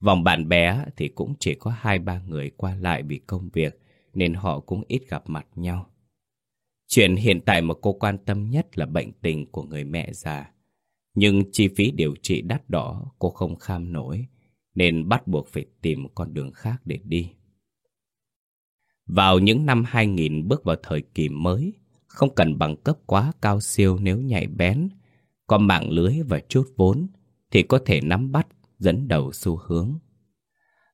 Vòng bạn bè thì cũng chỉ có hai ba người qua lại vì công việc nên họ cũng ít gặp mặt nhau. Chuyện hiện tại mà cô quan tâm nhất là bệnh tình của người mẹ già. Nhưng chi phí điều trị đắt đỏ cô không kham nổi nên bắt buộc phải tìm một con đường khác để đi. Vào những năm 2000 bước vào thời kỳ mới, không cần bằng cấp quá cao siêu nếu nhạy bén, có mạng lưới và chút vốn thì có thể nắm bắt, dẫn đầu xu hướng.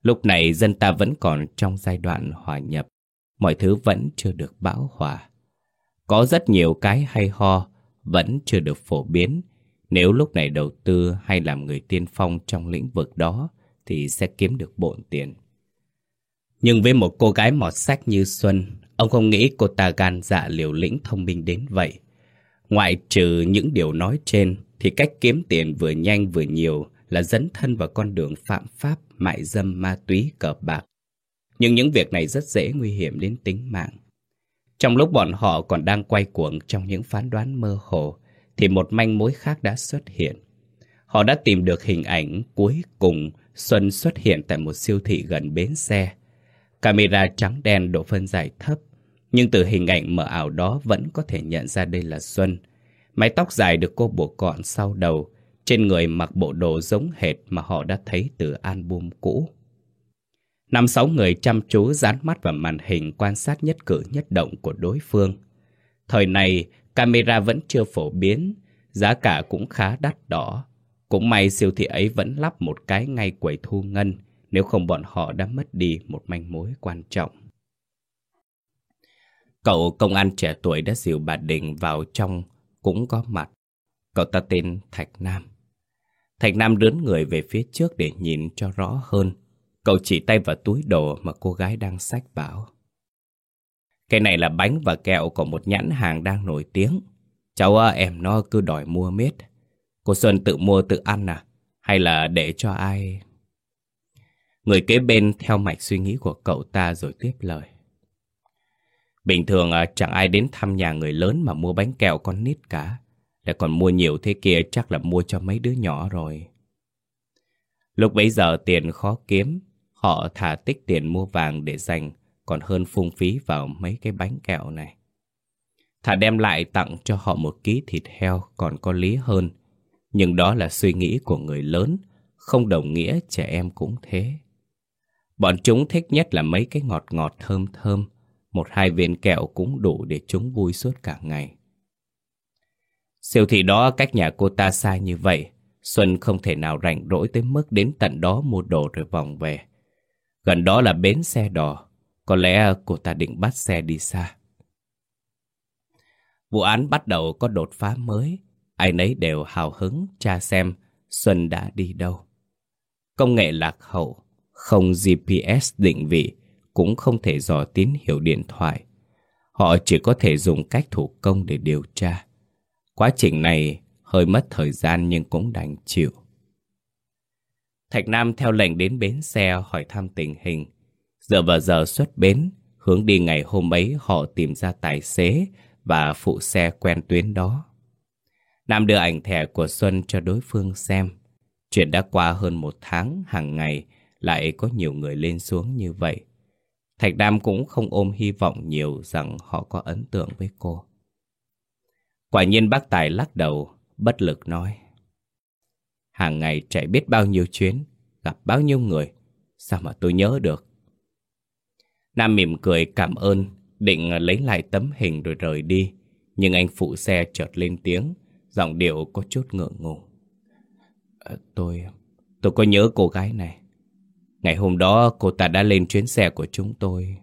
Lúc này dân ta vẫn còn trong giai đoạn hòa nhập, mọi thứ vẫn chưa được bão hòa. Có rất nhiều cái hay ho vẫn chưa được phổ biến, nếu lúc này đầu tư hay làm người tiên phong trong lĩnh vực đó thì sẽ kiếm được bộn tiền. Nhưng với một cô gái mọt sách như Xuân, ông không nghĩ cô ta gan dạ liều lĩnh thông minh đến vậy. Ngoại trừ những điều nói trên, thì cách kiếm tiền vừa nhanh vừa nhiều là dấn thân vào con đường phạm pháp, mại dâm, ma túy, cờ bạc. Nhưng những việc này rất dễ nguy hiểm đến tính mạng. Trong lúc bọn họ còn đang quay cuồng trong những phán đoán mơ hồ, thì một manh mối khác đã xuất hiện. Họ đã tìm được hình ảnh cuối cùng Xuân xuất hiện tại một siêu thị gần bến xe. Camera trắng đen độ phân giải thấp, nhưng từ hình ảnh mờ ảo đó vẫn có thể nhận ra đây là Xuân. Mái tóc dài được cô buộc gọn sau đầu, trên người mặc bộ đồ giống hệt mà họ đã thấy từ album cũ. Năm sáu người chăm chú dán mắt vào màn hình quan sát nhất cử nhất động của đối phương. Thời này, camera vẫn chưa phổ biến, giá cả cũng khá đắt đỏ. Cũng may siêu thị ấy vẫn lắp một cái ngay quầy thu ngân, nếu không bọn họ đã mất đi một manh mối quan trọng. Cậu công an trẻ tuổi đã dìu bà Đình vào trong cũng có mặt. Cậu ta tên Thạch Nam. Thạch Nam đớn người về phía trước để nhìn cho rõ hơn. Cậu chỉ tay vào túi đồ mà cô gái đang xách bảo. Cái này là bánh và kẹo của một nhãn hàng đang nổi tiếng. Cháu à, em nó cứ đòi mua miết. Cô Xuân tự mua tự ăn à? Hay là để cho ai... Người kế bên theo mạch suy nghĩ của cậu ta rồi tiếp lời. Bình thường à, chẳng ai đến thăm nhà người lớn mà mua bánh kẹo con nít cả. Lại còn mua nhiều thế kia chắc là mua cho mấy đứa nhỏ rồi. Lúc bấy giờ tiền khó kiếm, họ thả tích tiền mua vàng để dành, còn hơn phung phí vào mấy cái bánh kẹo này. Thả đem lại tặng cho họ một ký thịt heo còn có lý hơn. Nhưng đó là suy nghĩ của người lớn, không đồng nghĩa trẻ em cũng thế. Bọn chúng thích nhất là mấy cái ngọt ngọt thơm thơm, một hai viên kẹo cũng đủ để chúng vui suốt cả ngày. Siêu thị đó cách nhà cô ta xa như vậy, Xuân không thể nào rảnh rỗi tới mức đến tận đó mua đồ rồi vòng về. Gần đó là bến xe đò, có lẽ cô ta định bắt xe đi xa. Vụ án bắt đầu có đột phá mới, ai nấy đều hào hứng tra xem Xuân đã đi đâu. Công nghệ lạc hậu, không GPS định vị, cũng không thể dò tín hiệu điện thoại. Họ chỉ có thể dùng cách thủ công để điều tra. Quá trình này hơi mất thời gian nhưng cũng đành chịu. Thạch Nam theo lệnh đến bến xe hỏi thăm tình hình. Giờ vào giờ xuất bến, hướng đi ngày hôm ấy họ tìm ra tài xế và phụ xe quen tuyến đó. Nam đưa ảnh thẻ của Xuân cho đối phương xem. Chuyện đã qua hơn một tháng, hàng ngày lại có nhiều người lên xuống như vậy. Thạch Nam cũng không ôm hy vọng nhiều rằng họ có ấn tượng với cô. Quả nhiên bác Tài lắc đầu, bất lực nói. Hàng ngày chạy biết bao nhiêu chuyến, gặp bao nhiêu người, sao mà tôi nhớ được. Nam mỉm cười cảm ơn, định lấy lại tấm hình rồi rời đi. Nhưng anh phụ xe chợt lên tiếng, giọng điệu có chút ngượng ngùng. À, tôi, tôi có nhớ cô gái này. Ngày hôm đó cô ta đã lên chuyến xe của chúng tôi.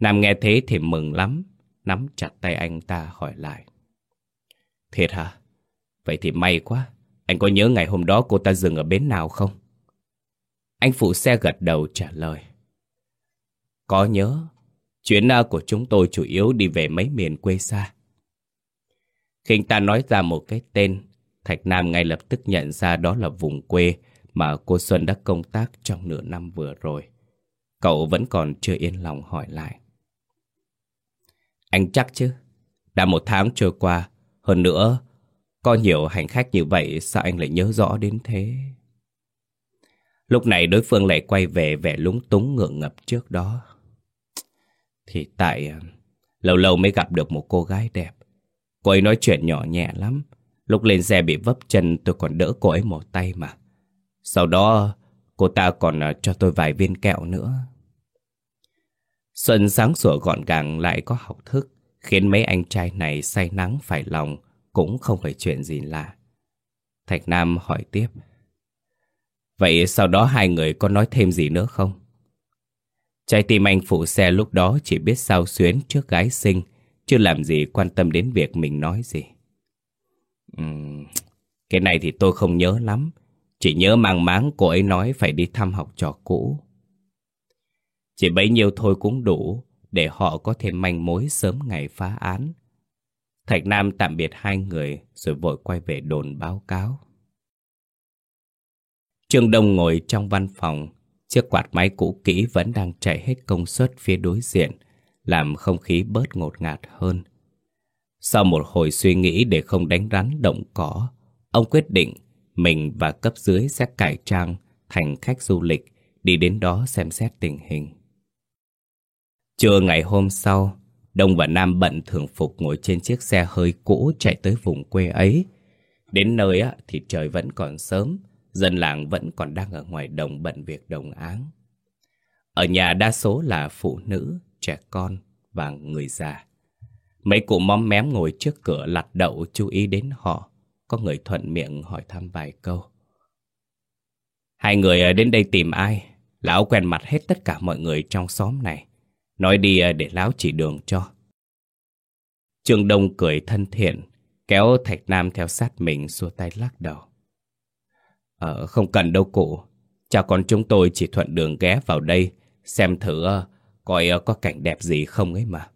Nam nghe thế thì mừng lắm, nắm chặt tay anh ta hỏi lại. Thiệt hả? Vậy thì may quá. Anh có nhớ ngày hôm đó cô ta dừng ở bến nào không? Anh phụ xe gật đầu trả lời. Có nhớ. Chuyến à, của chúng tôi chủ yếu đi về mấy miền quê xa. Khi anh ta nói ra một cái tên, Thạch Nam ngay lập tức nhận ra đó là vùng quê mà cô Xuân đã công tác trong nửa năm vừa rồi. Cậu vẫn còn chưa yên lòng hỏi lại. Anh chắc chứ? Đã một tháng trôi qua, hơn nữa, có nhiều hành khách như vậy sao anh lại nhớ rõ đến thế? Lúc này đối phương lại quay về vẻ lúng túng ngượng ngập trước đó. Thì tại à, lâu lâu mới gặp được một cô gái đẹp. Cô ấy nói chuyện nhỏ nhẹ lắm. Lúc lên xe bị vấp chân tôi còn đỡ cô ấy một tay mà. Sau đó cô ta còn à, cho tôi vài viên kẹo nữa. Xuân sáng sủa gọn gàng lại có học thức, khiến mấy anh trai này say nắng phải lòng, cũng không phải chuyện gì lạ. Thạch Nam hỏi tiếp. Vậy sau đó hai người có nói thêm gì nữa không? Trái tim anh phụ xe lúc đó chỉ biết sao xuyến trước gái sinh, chưa làm gì quan tâm đến việc mình nói gì. Uhm, cái này thì tôi không nhớ lắm, chỉ nhớ mang máng cô ấy nói phải đi thăm học trò cũ. Chỉ bấy nhiêu thôi cũng đủ để họ có thêm manh mối sớm ngày phá án. Thạch Nam tạm biệt hai người rồi vội quay về đồn báo cáo. Trương Đông ngồi trong văn phòng, chiếc quạt máy cũ kỹ vẫn đang chạy hết công suất phía đối diện, làm không khí bớt ngột ngạt hơn. Sau một hồi suy nghĩ để không đánh rắn động cỏ, ông quyết định mình và cấp dưới sẽ cải trang thành khách du lịch đi đến đó xem xét tình hình. Trưa ngày hôm sau, Đông và Nam bận thường phục ngồi trên chiếc xe hơi cũ chạy tới vùng quê ấy. Đến nơi á, thì trời vẫn còn sớm, dân làng vẫn còn đang ở ngoài đồng bận việc đồng áng. Ở nhà đa số là phụ nữ, trẻ con và người già. Mấy cụ móm mém ngồi trước cửa lặt đậu chú ý đến họ. Có người thuận miệng hỏi thăm vài câu. Hai người ờ, đến đây tìm ai? Lão quen mặt hết tất cả mọi người trong xóm này. Nói đi ờ, để lão chỉ đường cho. Trương Đông cười thân thiện, kéo Thạch Nam theo sát mình xua tay lắc đầu. Ờ, không cần đâu cụ. Cha con chúng tôi chỉ thuận đường ghé vào đây, xem thử ờ, coi ờ, có cảnh đẹp gì không ấy mà.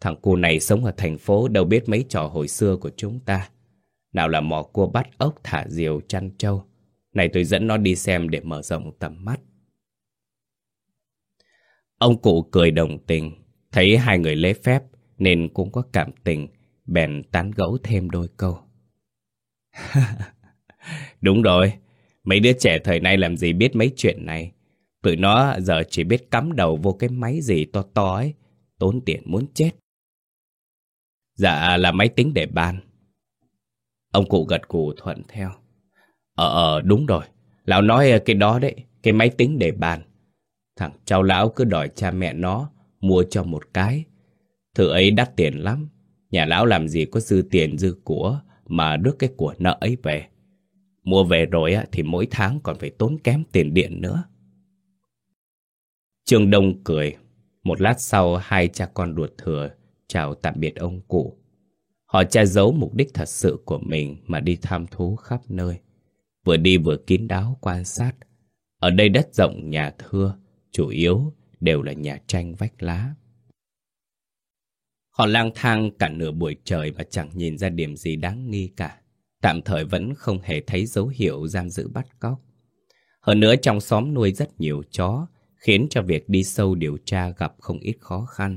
Thằng cu này sống ở thành phố đâu biết mấy trò hồi xưa của chúng ta. Nào là mò cua bắt ốc thả diều chăn trâu. Này tôi dẫn nó đi xem để mở rộng tầm mắt. Ông cụ cười đồng tình, thấy hai người lễ phép nên cũng có cảm tình, bèn tán gẫu thêm đôi câu. [laughs] Đúng rồi, mấy đứa trẻ thời nay làm gì biết mấy chuyện này. Tụi nó giờ chỉ biết cắm đầu vô cái máy gì to to ấy, tốn tiền muốn chết. Dạ là máy tính để bàn. Ông cụ gật gù thuận theo. Ờ ờ đúng rồi, lão nói cái đó đấy, cái máy tính để bàn. Thằng cháu lão cứ đòi cha mẹ nó mua cho một cái. Thứ ấy đắt tiền lắm. Nhà lão làm gì có dư tiền dư của mà rước cái của nợ ấy về. Mua về rồi thì mỗi tháng còn phải tốn kém tiền điện nữa. Trương Đông cười. Một lát sau hai cha con ruột thừa chào tạm biệt ông cụ. Họ che giấu mục đích thật sự của mình mà đi tham thú khắp nơi. Vừa đi vừa kín đáo quan sát. Ở đây đất rộng nhà thưa, chủ yếu đều là nhà tranh vách lá. Họ lang thang cả nửa buổi trời mà chẳng nhìn ra điểm gì đáng nghi cả. Tạm thời vẫn không hề thấy dấu hiệu giam giữ bắt cóc. Hơn nữa trong xóm nuôi rất nhiều chó, khiến cho việc đi sâu điều tra gặp không ít khó khăn.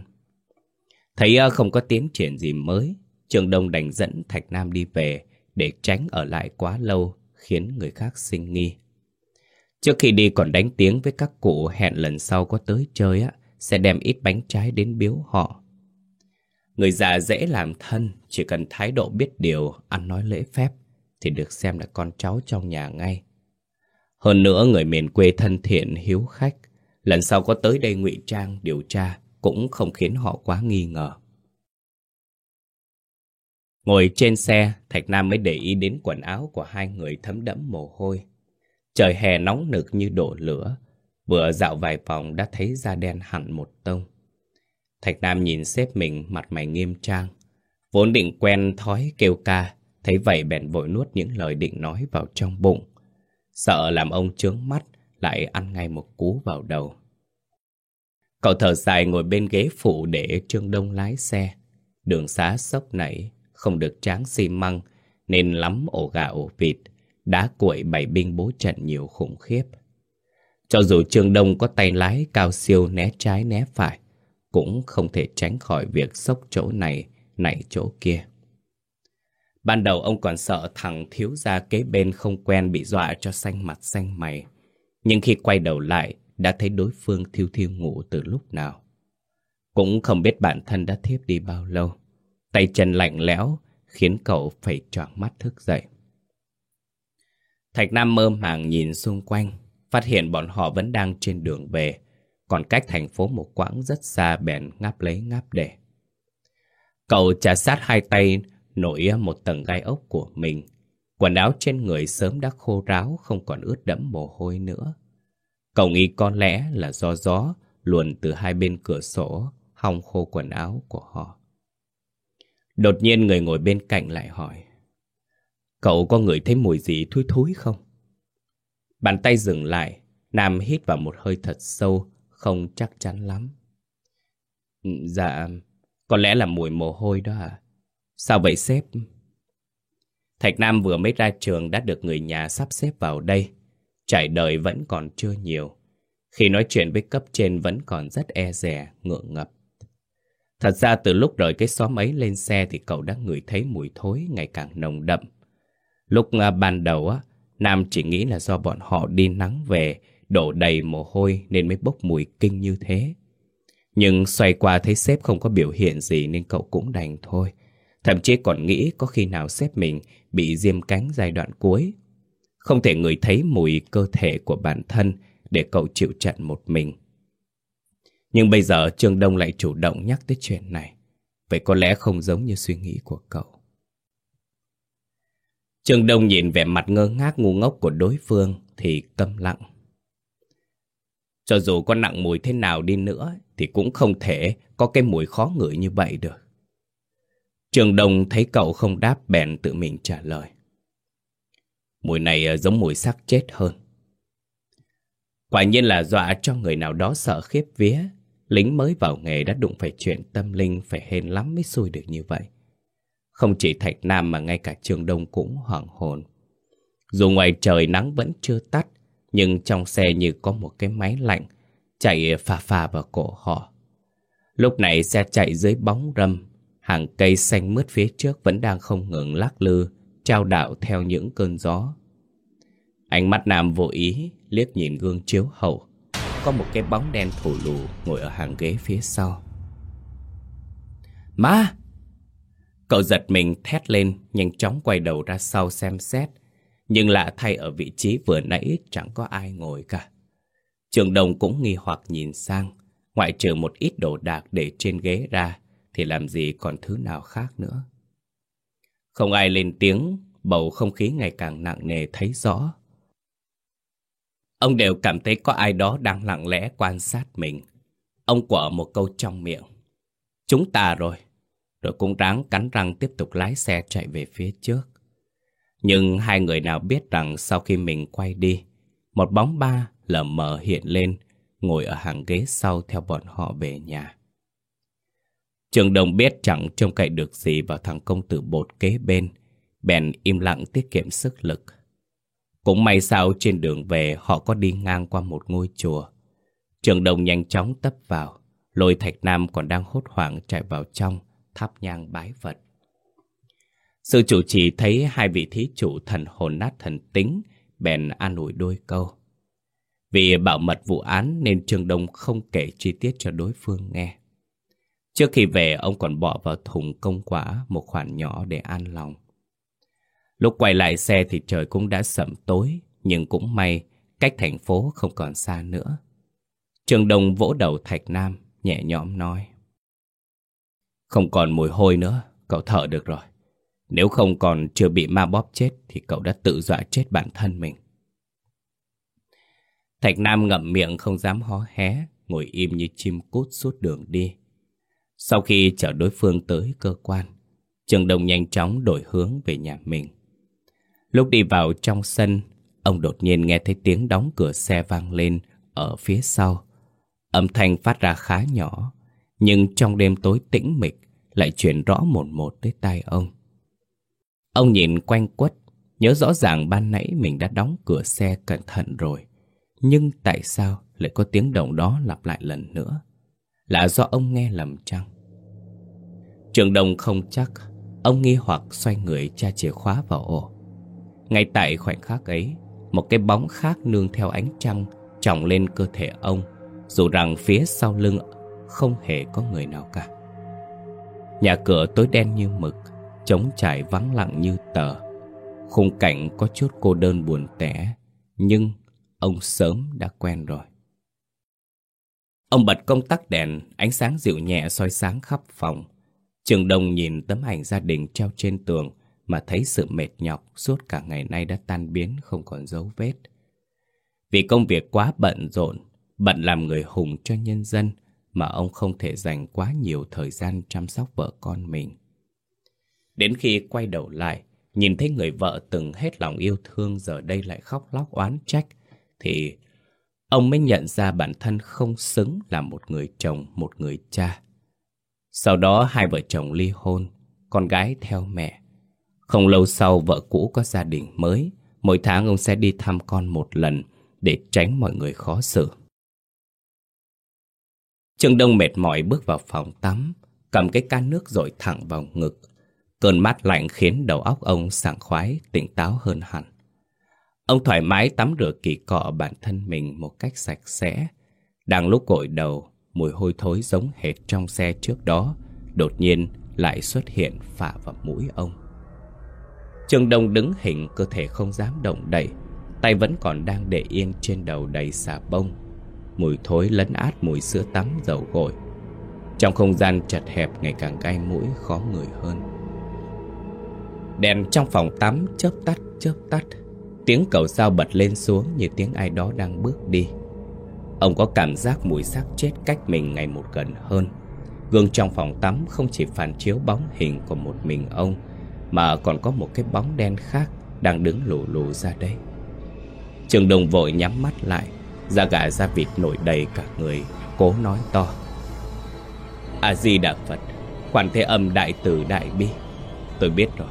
Thấy ờ, không có tiến triển gì mới, Trường Đông đành dẫn Thạch Nam đi về để tránh ở lại quá lâu khiến người khác sinh nghi. Trước khi đi còn đánh tiếng với các cụ hẹn lần sau có tới chơi á, sẽ đem ít bánh trái đến biếu họ. Người già dễ làm thân, chỉ cần thái độ biết điều, ăn nói lễ phép, thì được xem là con cháu trong nhà ngay. Hơn nữa người miền quê thân thiện, hiếu khách, lần sau có tới đây ngụy trang, điều tra, cũng không khiến họ quá nghi ngờ. Ngồi trên xe, Thạch Nam mới để ý đến quần áo của hai người thấm đẫm mồ hôi. Trời hè nóng nực như đổ lửa, vừa dạo vài vòng đã thấy da đen hẳn một tông. Thạch Nam nhìn xếp mình mặt mày nghiêm trang, vốn định quen thói kêu ca, thấy vậy bèn vội nuốt những lời định nói vào trong bụng. Sợ làm ông chướng mắt, lại ăn ngay một cú vào đầu. Cậu thở dài ngồi bên ghế phụ để Trương Đông lái xe. Đường xá sốc nảy, không được tráng xi măng, nên lắm ổ gà ổ vịt, đã cuội bảy binh bố trận nhiều khủng khiếp. Cho dù Trương Đông có tay lái cao siêu né trái né phải, cũng không thể tránh khỏi việc sốc chỗ này, nảy chỗ kia. Ban đầu ông còn sợ thằng thiếu gia kế bên không quen bị dọa cho xanh mặt xanh mày. Nhưng khi quay đầu lại, đã thấy đối phương thiêu thiêu ngủ từ lúc nào. Cũng không biết bản thân đã thiếp đi bao lâu. Tay chân lạnh lẽo khiến cậu phải choáng mắt thức dậy. Thạch Nam mơ màng nhìn xung quanh, phát hiện bọn họ vẫn đang trên đường về, còn cách thành phố một quãng rất xa bèn ngáp lấy ngáp để. Cậu trả sát hai tay nổi một tầng gai ốc của mình. Quần áo trên người sớm đã khô ráo không còn ướt đẫm mồ hôi nữa. Cậu nghĩ có lẽ là do gió luồn từ hai bên cửa sổ hong khô quần áo của họ. Đột nhiên người ngồi bên cạnh lại hỏi Cậu có người thấy mùi gì thui thối không? Bàn tay dừng lại Nam hít vào một hơi thật sâu Không chắc chắn lắm Dạ Có lẽ là mùi mồ hôi đó à Sao vậy sếp? Thạch Nam vừa mới ra trường đã được người nhà sắp xếp vào đây. Trải đời vẫn còn chưa nhiều. Khi nói chuyện với cấp trên vẫn còn rất e dè, ngượng ngập. Thật ra từ lúc rời cái xóm ấy lên xe thì cậu đã ngửi thấy mùi thối ngày càng nồng đậm. Lúc à, ban đầu á, Nam chỉ nghĩ là do bọn họ đi nắng về, đổ đầy mồ hôi nên mới bốc mùi kinh như thế. Nhưng xoay qua thấy sếp không có biểu hiện gì nên cậu cũng đành thôi. Thậm chí còn nghĩ có khi nào sếp mình bị diêm cánh giai đoạn cuối. Không thể người thấy mùi cơ thể của bản thân để cậu chịu trận một mình. Nhưng bây giờ Trương Đông lại chủ động nhắc tới chuyện này. Vậy có lẽ không giống như suy nghĩ của cậu. Trương Đông nhìn vẻ mặt ngơ ngác ngu ngốc của đối phương thì câm lặng. Cho dù có nặng mùi thế nào đi nữa thì cũng không thể có cái mùi khó ngửi như vậy được. Trường Đông thấy cậu không đáp bèn tự mình trả lời. Mùi này ờ, giống mùi xác chết hơn. Quả nhiên là dọa cho người nào đó sợ khiếp vía. Lính mới vào nghề đã đụng phải chuyện tâm linh phải hên lắm mới xui được như vậy. Không chỉ Thạch Nam mà ngay cả Trường Đông cũng hoảng hồn. Dù ngoài trời nắng vẫn chưa tắt, nhưng trong xe như có một cái máy lạnh chạy phà phà vào cổ họ. Lúc này xe chạy dưới bóng râm, hàng cây xanh mướt phía trước vẫn đang không ngừng lắc lư, trao đảo theo những cơn gió. Ánh mắt Nam vô ý liếc nhìn gương chiếu hậu, có một cái bóng đen thủ lù ngồi ở hàng ghế phía sau. Ma! Cậu giật mình thét lên, nhanh chóng quay đầu ra sau xem xét. Nhưng lạ thay ở vị trí vừa nãy chẳng có ai ngồi cả. Trường đồng cũng nghi hoặc nhìn sang, ngoại trừ một ít đồ đạc để trên ghế ra, thì làm gì còn thứ nào khác nữa. Không ai lên tiếng, bầu không khí ngày càng nặng nề thấy rõ. Ông đều cảm thấy có ai đó đang lặng lẽ quan sát mình. Ông quở một câu trong miệng. Chúng ta rồi. Rồi cũng ráng cắn răng tiếp tục lái xe chạy về phía trước. Nhưng hai người nào biết rằng sau khi mình quay đi, một bóng ba lờ mờ hiện lên, ngồi ở hàng ghế sau theo bọn họ về nhà. Trường đồng biết chẳng trông cậy được gì vào thằng công tử bột kế bên, bèn im lặng tiết kiệm sức lực. Cũng may sao trên đường về họ có đi ngang qua một ngôi chùa. Trường đồng nhanh chóng tấp vào, lôi thạch nam còn đang hốt hoảng chạy vào trong, thắp nhang bái Phật. Sư chủ trì thấy hai vị thí chủ thần hồn nát thần tính, bèn an ủi đôi câu. Vì bảo mật vụ án nên Trương Đông không kể chi tiết cho đối phương nghe. Trước khi về ông còn bỏ vào thùng công quả một khoản nhỏ để an lòng. Lúc quay lại xe thì trời cũng đã sẩm tối, nhưng cũng may cách thành phố không còn xa nữa. Trường Đông vỗ đầu Thạch Nam, nhẹ nhõm nói. Không còn mùi hôi nữa, cậu thở được rồi. Nếu không còn chưa bị ma bóp chết thì cậu đã tự dọa chết bản thân mình. Thạch Nam ngậm miệng không dám hó hé, ngồi im như chim cút suốt đường đi. Sau khi chở đối phương tới cơ quan, Trường Đông nhanh chóng đổi hướng về nhà mình. Lúc đi vào trong sân, ông đột nhiên nghe thấy tiếng đóng cửa xe vang lên ở phía sau. Âm thanh phát ra khá nhỏ, nhưng trong đêm tối tĩnh mịch lại truyền rõ một một tới tai ông. Ông nhìn quanh quất, nhớ rõ ràng ban nãy mình đã đóng cửa xe cẩn thận rồi. Nhưng tại sao lại có tiếng động đó lặp lại lần nữa? Là do ông nghe lầm chăng? Trường đồng không chắc, ông nghi hoặc xoay người tra chìa khóa vào ổ. Ngay tại khoảnh khắc ấy, một cái bóng khác nương theo ánh trăng tròng lên cơ thể ông, dù rằng phía sau lưng không hề có người nào cả. Nhà cửa tối đen như mực, trống trải vắng lặng như tờ. Khung cảnh có chút cô đơn buồn tẻ, nhưng ông sớm đã quen rồi. Ông bật công tắc đèn, ánh sáng dịu nhẹ soi sáng khắp phòng. Trường Đông nhìn tấm ảnh gia đình treo trên tường mà thấy sự mệt nhọc suốt cả ngày nay đã tan biến không còn dấu vết. Vì công việc quá bận rộn, bận làm người hùng cho nhân dân mà ông không thể dành quá nhiều thời gian chăm sóc vợ con mình. Đến khi quay đầu lại, nhìn thấy người vợ từng hết lòng yêu thương giờ đây lại khóc lóc oán trách, thì ông mới nhận ra bản thân không xứng là một người chồng, một người cha. Sau đó hai vợ chồng ly hôn, con gái theo mẹ. Không lâu sau vợ cũ có gia đình mới, mỗi tháng ông sẽ đi thăm con một lần để tránh mọi người khó xử. Trương Đông mệt mỏi bước vào phòng tắm, cầm cái can nước dội thẳng vào ngực. Cơn mát lạnh khiến đầu óc ông sảng khoái, tỉnh táo hơn hẳn. Ông thoải mái tắm rửa kỳ cọ bản thân mình một cách sạch sẽ. Đang lúc gội đầu, mùi hôi thối giống hệt trong xe trước đó, đột nhiên lại xuất hiện phả vào mũi ông. Trương Đông đứng hình cơ thể không dám động đậy, tay vẫn còn đang để yên trên đầu đầy xà bông. Mùi thối lấn át mùi sữa tắm dầu gội. Trong không gian chật hẹp, ngày càng gai mũi, khó ngửi hơn. Đèn trong phòng tắm chớp tắt chớp tắt. Tiếng cầu sao bật lên xuống như tiếng ai đó đang bước đi. Ông có cảm giác mùi xác chết cách mình ngày một gần hơn. Gương trong phòng tắm không chỉ phản chiếu bóng hình của một mình ông, Mà còn có một cái bóng đen khác đang đứng lù lù ra đây. Trường đồng vội nhắm mắt lại. Da gà da vịt nổi đầy cả người, Cố nói to. A-di-đà Phật Quan thế âm đại từ đại bi. Tôi biết rồi,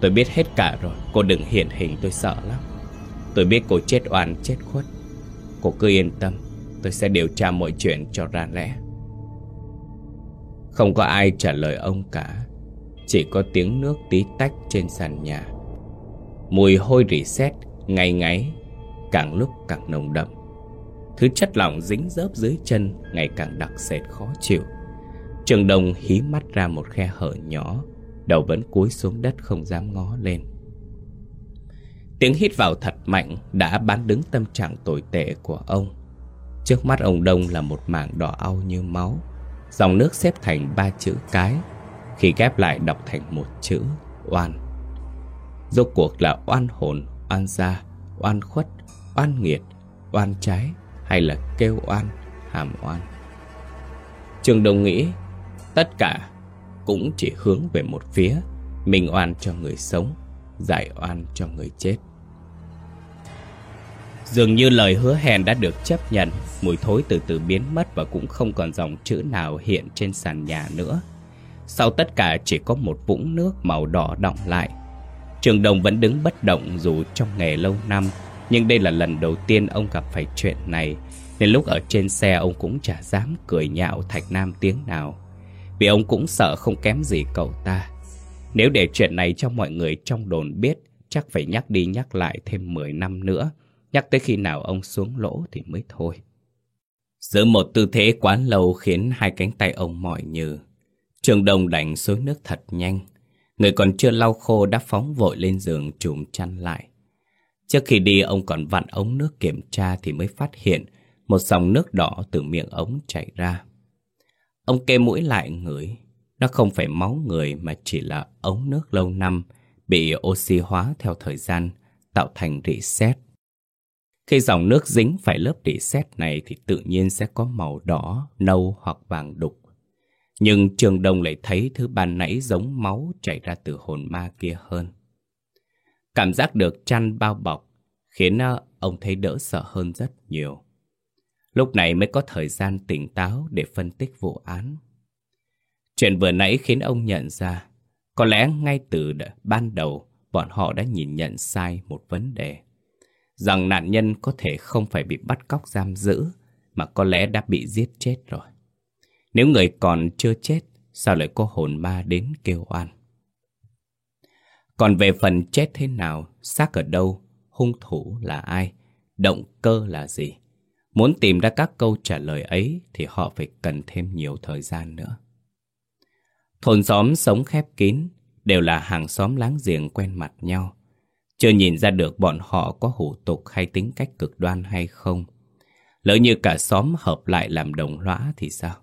Tôi biết hết cả rồi. Cô đừng hiện hình, tôi sợ lắm. Tôi biết cô chết oan, chết khuất. Cô cứ yên tâm, Tôi sẽ điều tra mọi chuyện cho ra lẽ. Không có ai trả lời ông cả, Chỉ có tiếng nước tí tách trên sàn nhà. Mùi hôi rỉ sét ngay ngáy, Càng lúc càng nồng đậm. Thứ chất lỏng dính dớp dưới chân Ngày càng đặc sệt khó chịu Trường Đông hí mắt ra một khe hở nhỏ Đầu vẫn cúi xuống đất không dám ngó lên Tiếng hít vào thật mạnh đã bán đứng tâm trạng tồi tệ của ông. Trước mắt ông Đông là một mảng đỏ au như máu. Dòng nước xếp thành ba chữ cái, khi ghép lại đọc thành một chữ oan. Rốt cuộc là oan hồn, oan gia, oan khuất, oan nghiệt, oan trái hay là kêu oan, hàm oan. Trường Đồng nghĩ tất cả cũng chỉ hướng về một phía, mình oan cho người sống, giải oan cho người chết. Dường như lời hứa hẹn đã được chấp nhận, mùi thối từ từ biến mất và cũng không còn dòng chữ nào hiện trên sàn nhà nữa. Sau tất cả chỉ có một vũng nước màu đỏ đọng lại. Trường Đồng vẫn đứng bất động dù trong nghề lâu năm, nhưng đây là lần đầu tiên ông gặp phải chuyện này, nên lúc ở trên xe ông cũng chả dám cười nhạo Thạch Nam tiếng nào. Vì ông cũng sợ không kém gì cậu ta. Nếu để chuyện này cho mọi người trong đồn biết, chắc phải nhắc đi nhắc lại thêm 10 năm nữa Nhắc tới khi nào ông xuống lỗ thì mới thôi. Giữ một tư thế quá lâu khiến hai cánh tay ông mỏi nhừ Trường đồng đành xuống nước thật nhanh. Người còn chưa lau khô đã phóng vội lên giường trùm chăn lại. Trước khi đi ông còn vặn ống nước kiểm tra thì mới phát hiện một dòng nước đỏ từ miệng ống chảy ra. Ông kê mũi lại ngửi. Nó không phải máu người mà chỉ là ống nước lâu năm bị oxy hóa theo thời gian tạo thành rỉ sét khi dòng nước dính phải lớp rỉ sét này thì tự nhiên sẽ có màu đỏ, nâu hoặc vàng đục. Nhưng Trường Đông lại thấy thứ ban nãy giống máu chảy ra từ hồn ma kia hơn. Cảm giác được chăn bao bọc khiến ờ, ông thấy đỡ sợ hơn rất nhiều. Lúc này mới có thời gian tỉnh táo để phân tích vụ án. Chuyện vừa nãy khiến ông nhận ra, có lẽ ngay từ ban đầu bọn họ đã nhìn nhận sai một vấn đề rằng nạn nhân có thể không phải bị bắt cóc giam giữ, mà có lẽ đã bị giết chết rồi. Nếu người còn chưa chết, sao lại có hồn ma đến kêu oan? Còn về phần chết thế nào, xác ở đâu, hung thủ là ai, động cơ là gì? Muốn tìm ra các câu trả lời ấy thì họ phải cần thêm nhiều thời gian nữa. Thôn xóm sống khép kín, đều là hàng xóm láng giềng quen mặt nhau. Chưa nhìn ra được bọn họ có hủ tục hay tính cách cực đoan hay không. Lỡ như cả xóm hợp lại làm đồng lõa thì sao?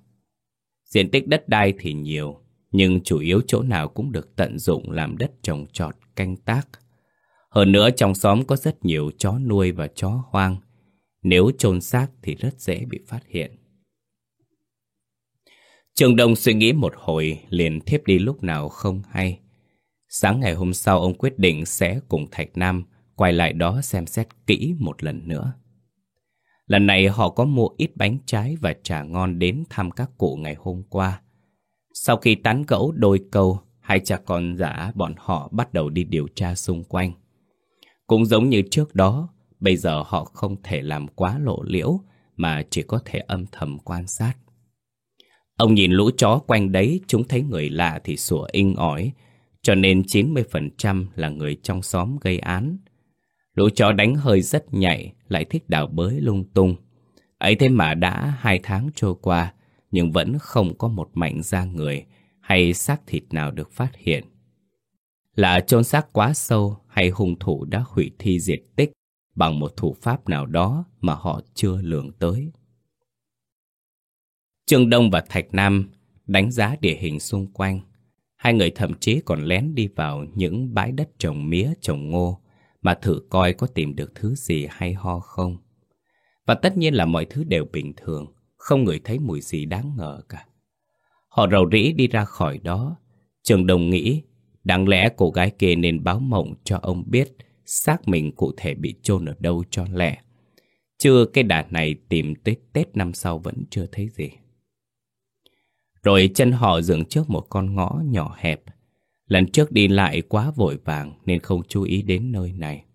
Diện tích đất đai thì nhiều, nhưng chủ yếu chỗ nào cũng được tận dụng làm đất trồng trọt, canh tác. Hơn nữa trong xóm có rất nhiều chó nuôi và chó hoang. Nếu chôn xác thì rất dễ bị phát hiện. Trường Đông suy nghĩ một hồi liền thiếp đi lúc nào không hay. Sáng ngày hôm sau ông quyết định sẽ cùng Thạch Nam quay lại đó xem xét kỹ một lần nữa. Lần này họ có mua ít bánh trái và trà ngon đến thăm các cụ ngày hôm qua. Sau khi tán gẫu đôi câu, hai cha con giả bọn họ bắt đầu đi điều tra xung quanh. Cũng giống như trước đó, bây giờ họ không thể làm quá lộ liễu mà chỉ có thể âm thầm quan sát. Ông nhìn lũ chó quanh đấy, chúng thấy người lạ thì sủa inh ỏi, cho nên 90% là người trong xóm gây án. Lũ chó đánh hơi rất nhạy, lại thích đào bới lung tung. Ấy thế mà đã hai tháng trôi qua, nhưng vẫn không có một mảnh da người hay xác thịt nào được phát hiện. Là chôn xác quá sâu hay hung thủ đã hủy thi diệt tích bằng một thủ pháp nào đó mà họ chưa lường tới. Trương Đông và Thạch Nam đánh giá địa hình xung quanh. Hai người thậm chí còn lén đi vào những bãi đất trồng mía, trồng ngô mà thử coi có tìm được thứ gì hay ho không. Và tất nhiên là mọi thứ đều bình thường, không người thấy mùi gì đáng ngờ cả. Họ rầu rĩ đi ra khỏi đó. Trường Đồng nghĩ, đáng lẽ cô gái kia nên báo mộng cho ông biết xác mình cụ thể bị chôn ở đâu cho lẹ. Chưa cái đà này tìm tới Tết năm sau vẫn chưa thấy gì. Rồi chân họ dừng trước một con ngõ nhỏ hẹp. Lần trước đi lại quá vội vàng nên không chú ý đến nơi này.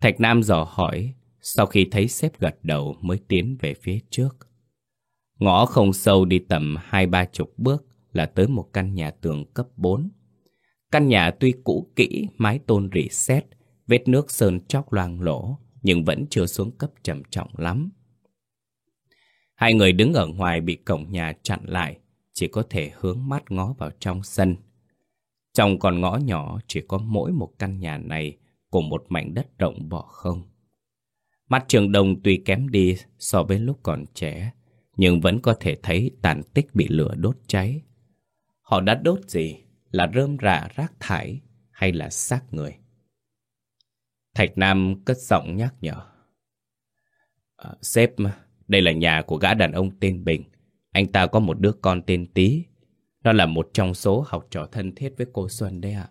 Thạch Nam dò hỏi, sau khi thấy sếp gật đầu mới tiến về phía trước. Ngõ không sâu đi tầm hai ba chục bước là tới một căn nhà tường cấp 4. Căn nhà tuy cũ kỹ, mái tôn rỉ sét, vết nước sơn chóc loang lỗ, nhưng vẫn chưa xuống cấp trầm trọng lắm. Hai người đứng ở ngoài bị cổng nhà chặn lại, chỉ có thể hướng mắt ngó vào trong sân. Trong con ngõ nhỏ chỉ có mỗi một căn nhà này cùng một mảnh đất rộng bỏ không. Mắt trường đồng tuy kém đi so với lúc còn trẻ, nhưng vẫn có thể thấy tàn tích bị lửa đốt cháy. Họ đã đốt gì? Là rơm rạ rác thải hay là xác người? Thạch Nam cất giọng nhắc nhở. À, sếp, đây là nhà của gã đàn ông tên Bình. Anh ta có một đứa con tên Tý. Nó là một trong số học trò thân thiết với cô Xuân đấy ạ.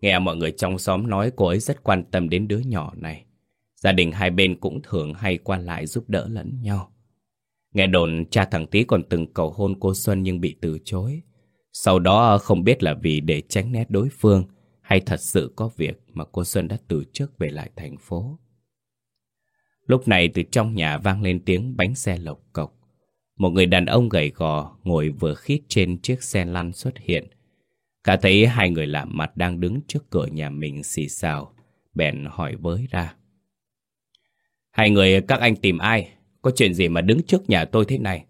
Nghe mọi người trong xóm nói cô ấy rất quan tâm đến đứa nhỏ này. Gia đình hai bên cũng thường hay qua lại giúp đỡ lẫn nhau. Nghe đồn cha thằng Tý còn từng cầu hôn cô Xuân nhưng bị từ chối. Sau đó không biết là vì để tránh nét đối phương hay thật sự có việc mà cô Xuân đã từ chức về lại thành phố. Lúc này từ trong nhà vang lên tiếng bánh xe lộc cộc. Một người đàn ông gầy gò ngồi vừa khít trên chiếc xe lăn xuất hiện. Cả thấy hai người lạ mặt đang đứng trước cửa nhà mình xì xào, bèn hỏi với ra. Hai người các anh tìm ai? Có chuyện gì mà đứng trước nhà tôi thế này?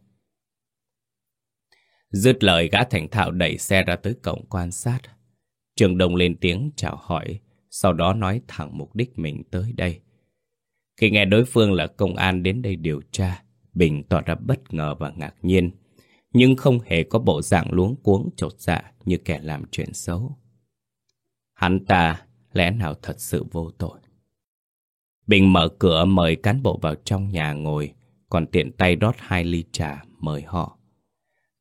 Dứt lời gã thành thạo đẩy xe ra tới cổng quan sát. Trường Đông lên tiếng chào hỏi, sau đó nói thẳng mục đích mình tới đây. Khi nghe đối phương là công an đến đây điều tra, Bình tỏ ra bất ngờ và ngạc nhiên, nhưng không hề có bộ dạng luống cuống trột dạ như kẻ làm chuyện xấu. Hắn ta lẽ nào thật sự vô tội? Bình mở cửa mời cán bộ vào trong nhà ngồi, còn tiện tay rót hai ly trà mời họ.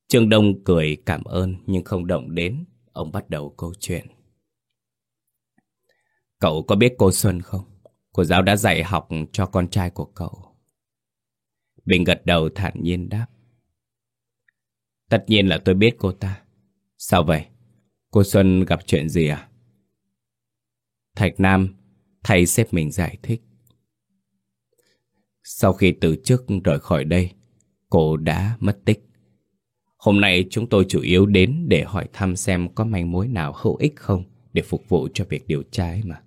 Trương Đông cười cảm ơn nhưng không động đến, ông bắt đầu câu chuyện. Cậu có biết cô Xuân không? Cô giáo đã dạy học cho con trai của cậu. Bình gật đầu thản nhiên đáp. Tất nhiên là tôi biết cô ta. Sao vậy? Cô Xuân gặp chuyện gì à? Thạch Nam thầy xếp mình giải thích. Sau khi từ chức rời khỏi đây, cô đã mất tích. Hôm nay chúng tôi chủ yếu đến để hỏi thăm xem có manh mối nào hữu ích không để phục vụ cho việc điều tra ấy mà.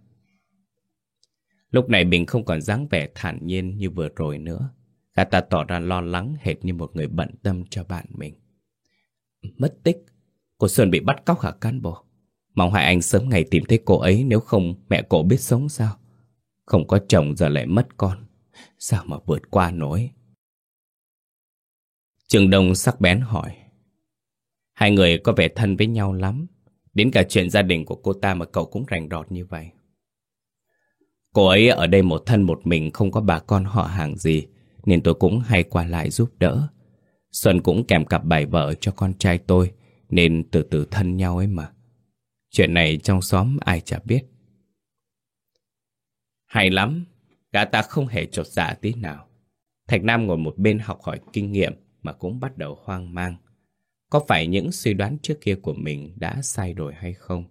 Lúc này mình không còn dáng vẻ thản nhiên như vừa rồi nữa. Gà ta tỏ ra lo lắng hệt như một người bận tâm cho bạn mình. Mất tích? Cô Xuân bị bắt cóc hả cán bộ? Mong hai anh sớm ngày tìm thấy cô ấy nếu không mẹ cô biết sống sao? Không có chồng giờ lại mất con. Sao mà vượt qua nổi? Trường Đông sắc bén hỏi. Hai người có vẻ thân với nhau lắm. Đến cả chuyện gia đình của cô ta mà cậu cũng rành rọt như vậy. Cô ấy ở đây một thân một mình không có bà con họ hàng gì, nên tôi cũng hay qua lại giúp đỡ. Xuân cũng kèm cặp bài vợ cho con trai tôi, nên từ từ thân nhau ấy mà. Chuyện này trong xóm ai chả biết. Hay lắm, gã ta không hề trột dạ tí nào. Thạch Nam ngồi một bên học hỏi kinh nghiệm mà cũng bắt đầu hoang mang. có phải những suy đoán trước kia của mình đã sai rồi hay không?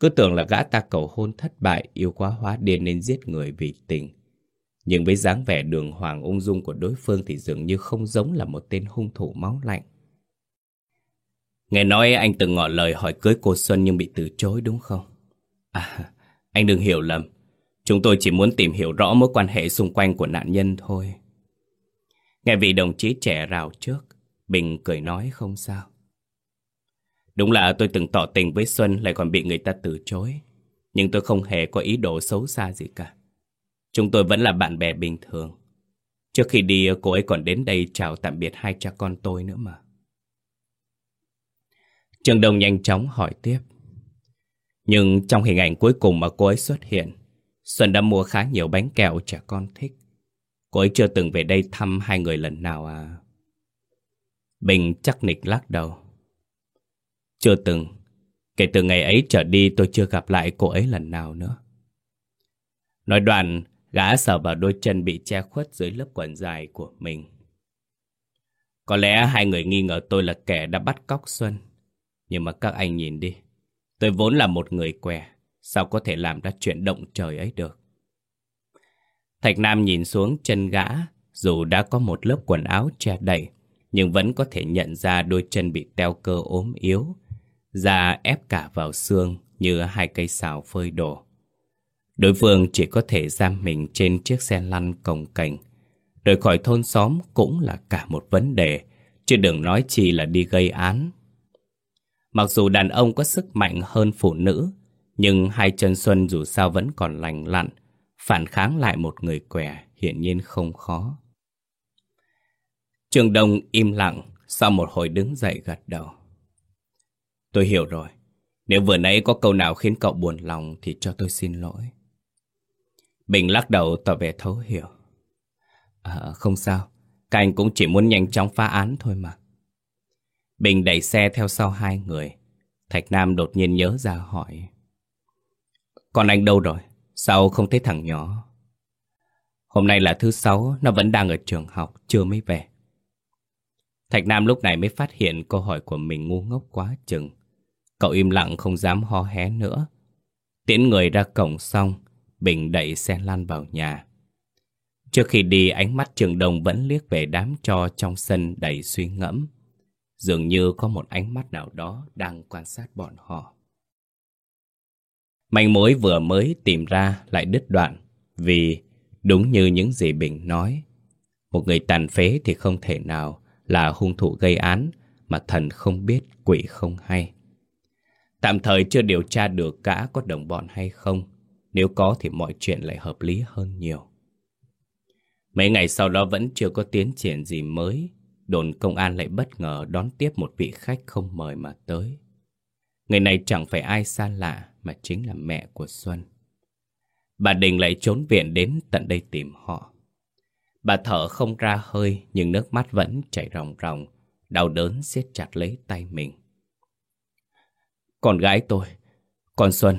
Cứ tưởng là gã ta cầu hôn thất bại, yêu quá hóa điên nên giết người vì tình. Nhưng với dáng vẻ đường hoàng ung dung của đối phương thì dường như không giống là một tên hung thủ máu lạnh. Nghe nói anh từng ngỏ lời hỏi cưới cô Xuân nhưng bị từ chối đúng không? À, anh đừng hiểu lầm. Chúng tôi chỉ muốn tìm hiểu rõ mối quan hệ xung quanh của nạn nhân thôi. Nghe vị đồng chí trẻ rào trước, Bình cười nói không sao. Đúng là tôi từng tỏ tình với Xuân lại còn bị người ta từ chối. Nhưng tôi không hề có ý đồ xấu xa gì cả. Chúng tôi vẫn là bạn bè bình thường. Trước khi đi cô ấy còn đến đây chào tạm biệt hai cha con tôi nữa mà. Trường Đông nhanh chóng hỏi tiếp. Nhưng trong hình ảnh cuối cùng mà cô ấy xuất hiện, Xuân đã mua khá nhiều bánh kẹo trẻ con thích. Cô ấy chưa từng về đây thăm hai người lần nào à? Bình chắc nịch lắc đầu. Chưa từng. Kể từ ngày ấy trở đi tôi chưa gặp lại cô ấy lần nào nữa. Nói đoạn, gã sờ vào đôi chân bị che khuất dưới lớp quần dài của mình. Có lẽ hai người nghi ngờ tôi là kẻ đã bắt cóc Xuân. Nhưng mà các anh nhìn đi. Tôi vốn là một người què. Sao có thể làm ra chuyện động trời ấy được? Thạch Nam nhìn xuống chân gã, dù đã có một lớp quần áo che đậy, nhưng vẫn có thể nhận ra đôi chân bị teo cơ ốm yếu, da ép cả vào xương như hai cây xào phơi đổ. Đối phương chỉ có thể giam mình trên chiếc xe lăn cồng cành. Rời khỏi thôn xóm cũng là cả một vấn đề, chứ đừng nói chi là đi gây án. Mặc dù đàn ông có sức mạnh hơn phụ nữ, nhưng hai chân Xuân dù sao vẫn còn lành lặn, phản kháng lại một người què hiển nhiên không khó. Trường Đông im lặng, sau một hồi đứng dậy gật đầu. Tôi hiểu rồi. Nếu vừa nãy có câu nào khiến cậu buồn lòng thì cho tôi xin lỗi. Bình lắc đầu tỏ vẻ thấu hiểu. À, không sao, các anh cũng chỉ muốn nhanh chóng phá án thôi mà. Bình đẩy xe theo sau hai người. Thạch Nam đột nhiên nhớ ra hỏi. Còn anh đâu rồi? Sao không thấy thằng nhỏ? Hôm nay là thứ sáu, nó vẫn đang ở trường học, chưa mới về. Thạch Nam lúc này mới phát hiện câu hỏi của mình ngu ngốc quá chừng. Cậu im lặng không dám ho hé nữa. Tiễn người ra cổng xong, Bình đẩy xe lăn vào nhà. Trước khi đi, ánh mắt trường đồng vẫn liếc về đám cho trong sân đầy suy ngẫm. Dường như có một ánh mắt nào đó đang quan sát bọn họ. Manh mối vừa mới tìm ra lại đứt đoạn, vì đúng như những gì Bình nói. Một người tàn phế thì không thể nào là hung thủ gây án mà thần không biết, quỷ không hay. Tạm thời chưa điều tra được cả có đồng bọn hay không. Nếu có thì mọi chuyện lại hợp lý hơn nhiều. Mấy ngày sau đó vẫn chưa có tiến triển gì mới. Đồn công an lại bất ngờ đón tiếp một vị khách không mời mà tới. Người này chẳng phải ai xa lạ mà chính là mẹ của Xuân. Bà Đình lại trốn viện đến tận đây tìm họ. Bà thở không ra hơi nhưng nước mắt vẫn chảy ròng ròng, đau đớn siết chặt lấy tay mình. Con gái tôi, con Xuân,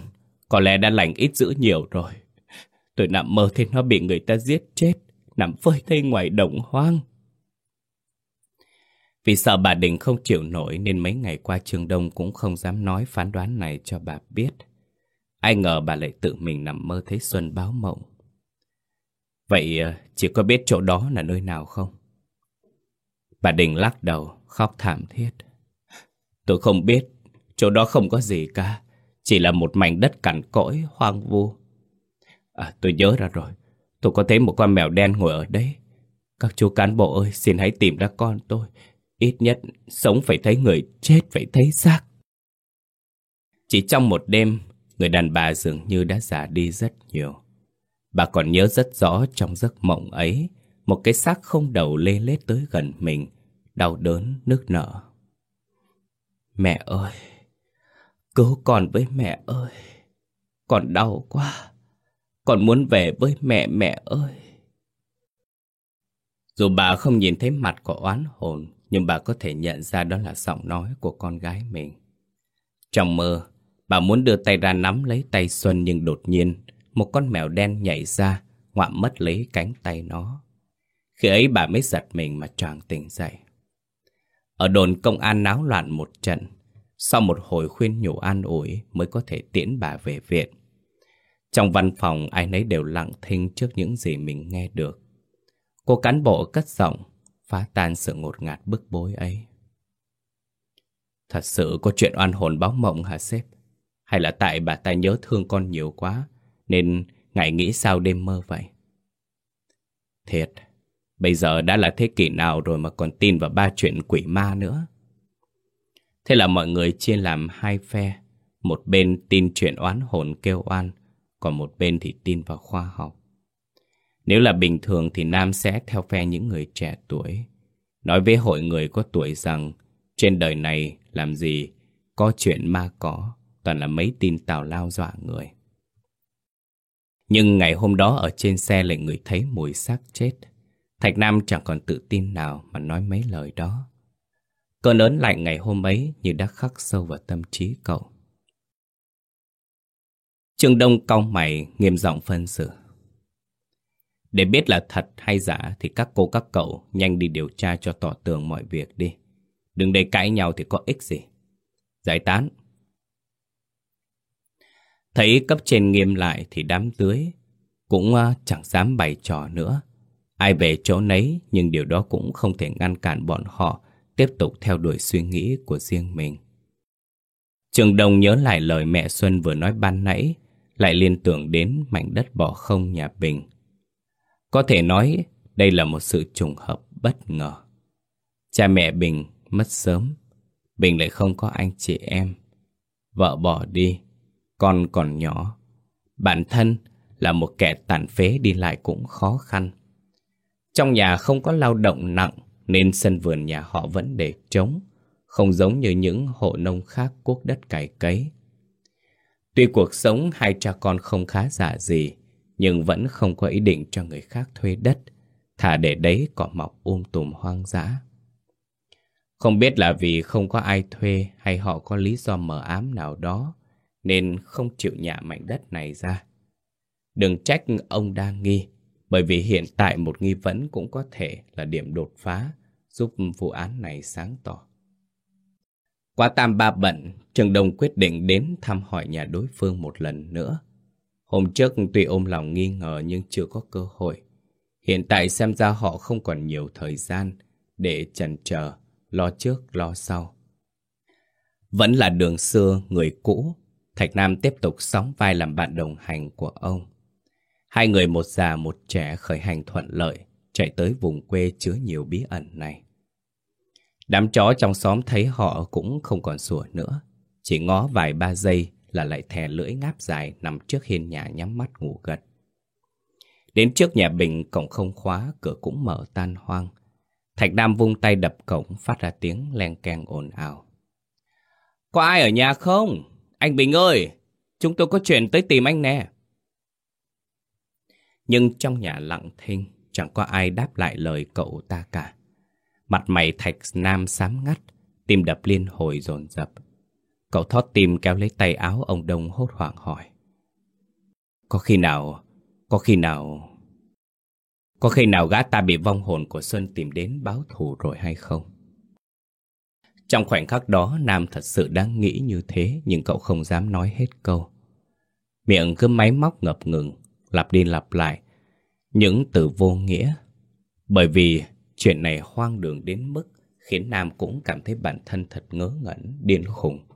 có lẽ đã lành ít dữ nhiều rồi. Tôi nằm mơ thấy nó bị người ta giết chết, nằm phơi thây ngoài đồng hoang. Vì sợ bà Đình không chịu nổi nên mấy ngày qua Trường Đông cũng không dám nói phán đoán này cho bà biết. Ai ngờ bà lại tự mình nằm mơ thấy Xuân báo mộng. Vậy ờ, chị chỉ có biết chỗ đó là nơi nào không? Bà Đình lắc đầu, khóc thảm thiết. Tôi không biết, chỗ đó không có gì cả. Chỉ là một mảnh đất cằn cỗi, hoang vu. À, tôi nhớ ra rồi. Tôi có thấy một con mèo đen ngồi ở đấy. Các chú cán bộ ơi, xin hãy tìm ra con tôi. Ít nhất, sống phải thấy người, chết phải thấy xác. Chỉ trong một đêm, người đàn bà dường như đã già đi rất nhiều. Bà còn nhớ rất rõ trong giấc mộng ấy, một cái xác không đầu lê lết tới gần mình, đau đớn, nước nở. Mẹ ơi! Cứu con với mẹ ơi! Con đau quá! Con muốn về với mẹ mẹ ơi! Dù bà không nhìn thấy mặt của oán hồn, nhưng bà có thể nhận ra đó là giọng nói của con gái mình. Trong mơ, bà muốn đưa tay ra nắm lấy tay Xuân nhưng đột nhiên, một con mèo đen nhảy ra, ngoạm mất lấy cánh tay nó. Khi ấy bà mới giật mình mà choàng tỉnh dậy. Ở đồn công an náo loạn một trận, sau một hồi khuyên nhủ an ủi mới có thể tiễn bà về viện. Trong văn phòng ai nấy đều lặng thinh trước những gì mình nghe được. Cô cán bộ cất giọng, phá tan sự ngột ngạt bức bối ấy. Thật sự có chuyện oan hồn báo mộng hả sếp? Hay là tại bà ta nhớ thương con nhiều quá, Nên ngại nghĩ sao đêm mơ vậy? Thiệt, Bây giờ đã là thế kỷ nào rồi mà còn tin vào ba chuyện quỷ ma nữa? Thế là mọi người chia làm hai phe. Một bên tin chuyện oán hồn kêu oan, Còn một bên thì tin vào khoa học. Nếu là bình thường thì Nam sẽ theo phe những người trẻ tuổi. Nói với hội người có tuổi rằng, Trên đời này làm gì có chuyện ma có toàn là mấy tin tào lao dọa người. Nhưng ngày hôm đó ở trên xe lại người thấy mùi xác chết. Thạch Nam chẳng còn tự tin nào mà nói mấy lời đó. Cơn ớn lạnh ngày hôm ấy như đã khắc sâu vào tâm trí cậu. Trương Đông cong mày nghiêm giọng phân xử. Để biết là thật hay giả thì các cô các cậu nhanh đi điều tra cho tỏ tường mọi việc đi. Đừng để cãi nhau thì có ích gì. Giải tán, Thấy cấp trên nghiêm lại thì đám dưới cũng à, chẳng dám bày trò nữa. Ai về chỗ nấy nhưng điều đó cũng không thể ngăn cản bọn họ tiếp tục theo đuổi suy nghĩ của riêng mình. Trường Đông nhớ lại lời mẹ Xuân vừa nói ban nãy, lại liên tưởng đến mảnh đất bỏ không nhà Bình. Có thể nói đây là một sự trùng hợp bất ngờ. Cha mẹ Bình mất sớm, Bình lại không có anh chị em. Vợ bỏ đi, con còn nhỏ. Bản thân là một kẻ tàn phế đi lại cũng khó khăn. Trong nhà không có lao động nặng nên sân vườn nhà họ vẫn để trống, không giống như những hộ nông khác cuốc đất cày cấy. Tuy cuộc sống hai cha con không khá giả gì, nhưng vẫn không có ý định cho người khác thuê đất, thả để đấy cỏ mọc um tùm hoang dã. Không biết là vì không có ai thuê hay họ có lý do mờ ám nào đó nên không chịu nhả mảnh đất này ra. Đừng trách ông đang nghi, bởi vì hiện tại một nghi vấn cũng có thể là điểm đột phá giúp vụ án này sáng tỏ. Qua tam ba bận, Trần Đông quyết định đến thăm hỏi nhà đối phương một lần nữa. Hôm trước tuy ôm lòng nghi ngờ nhưng chưa có cơ hội. Hiện tại xem ra họ không còn nhiều thời gian để chần chờ, lo trước lo sau. Vẫn là đường xưa, người cũ, Thạch Nam tiếp tục sóng vai làm bạn đồng hành của ông. Hai người một già một trẻ khởi hành thuận lợi, chạy tới vùng quê chứa nhiều bí ẩn này. Đám chó trong xóm thấy họ cũng không còn sủa nữa. Chỉ ngó vài ba giây là lại thè lưỡi ngáp dài nằm trước hiên nhà nhắm mắt ngủ gật. Đến trước nhà Bình cổng không khóa, cửa cũng mở tan hoang. Thạch Nam vung tay đập cổng phát ra tiếng len keng ồn ào. Có ai ở nhà không? Anh Bình ơi, chúng tôi có chuyện tới tìm anh nè. Nhưng trong nhà lặng thinh, chẳng có ai đáp lại lời cậu ta cả. Mặt mày thạch nam sám ngắt, tim đập liên hồi dồn dập. Cậu thót tim kéo lấy tay áo ông Đông hốt hoảng hỏi. Có khi nào, có khi nào... Có khi nào gã ta bị vong hồn của Xuân tìm đến báo thù rồi hay không? Trong khoảnh khắc đó Nam thật sự đang nghĩ như thế Nhưng cậu không dám nói hết câu. Miệng cứ máy móc ngập ngừng Lặp đi lặp lại. Những từ vô nghĩa. Bởi vì chuyện này hoang đường đến mức Khiến Nam cũng cảm thấy bản thân thật ngớ ngẩn, điên khùng.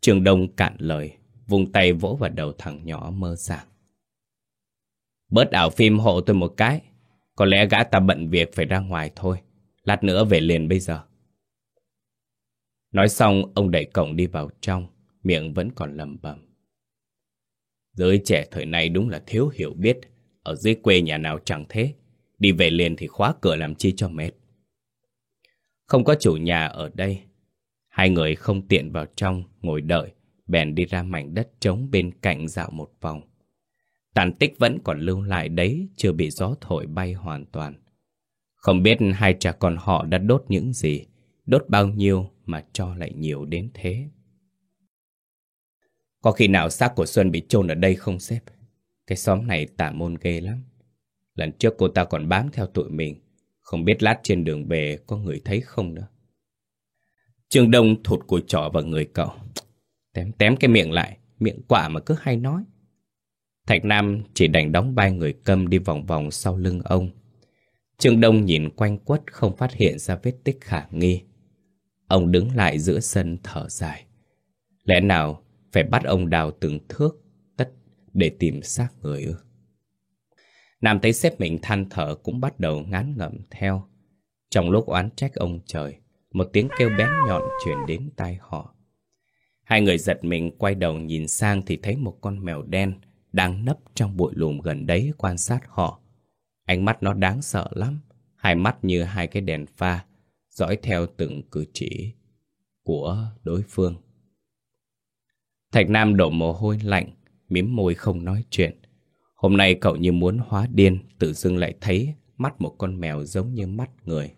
Trường Đông cạn lời Vùng tay vỗ vào đầu thằng nhỏ mơ sàng Bớt ảo phim hộ tôi một cái Có lẽ gã ta bận việc phải ra ngoài thôi. Lát nữa về liền bây giờ. Nói xong, ông đẩy cổng đi vào trong, miệng vẫn còn lầm bầm. Giới trẻ thời nay đúng là thiếu hiểu biết, ở dưới quê nhà nào chẳng thế, đi về liền thì khóa cửa làm chi cho mệt. Không có chủ nhà ở đây, hai người không tiện vào trong, ngồi đợi, bèn đi ra mảnh đất trống bên cạnh dạo một vòng. Tàn tích vẫn còn lưu lại đấy, chưa bị gió thổi bay hoàn toàn. Không biết hai cha con họ đã đốt những gì, đốt bao nhiêu mà cho lại nhiều đến thế. Có khi nào xác của Xuân bị chôn ở đây không xếp? Cái xóm này tả môn ghê lắm. Lần trước cô ta còn bám theo tụi mình. Không biết lát trên đường về có người thấy không nữa. Trương Đông thụt cùi trỏ vào người cậu. Tém tém cái miệng lại, miệng quả mà cứ hay nói. Thạch Nam chỉ đành đóng vai người câm đi vòng vòng sau lưng ông. Trương Đông nhìn quanh quất không phát hiện ra vết tích khả nghi. Ông đứng lại giữa sân thở dài. Lẽ nào phải bắt ông đào từng thước tất để tìm xác người ư? Nam thấy sếp mình than thở cũng bắt đầu ngán ngẩm theo. Trong lúc oán trách ông trời, một tiếng kêu bén nhọn chuyển đến tai họ. Hai người giật mình quay đầu nhìn sang thì thấy một con mèo đen đang nấp trong bụi lùm gần đấy quan sát họ. Ánh mắt nó đáng sợ lắm, hai mắt như hai cái đèn pha, dõi theo từng cử chỉ của đối phương. Thạch Nam đổ mồ hôi lạnh, mím môi không nói chuyện. Hôm nay cậu như muốn hóa điên, tự dưng lại thấy mắt một con mèo giống như mắt người.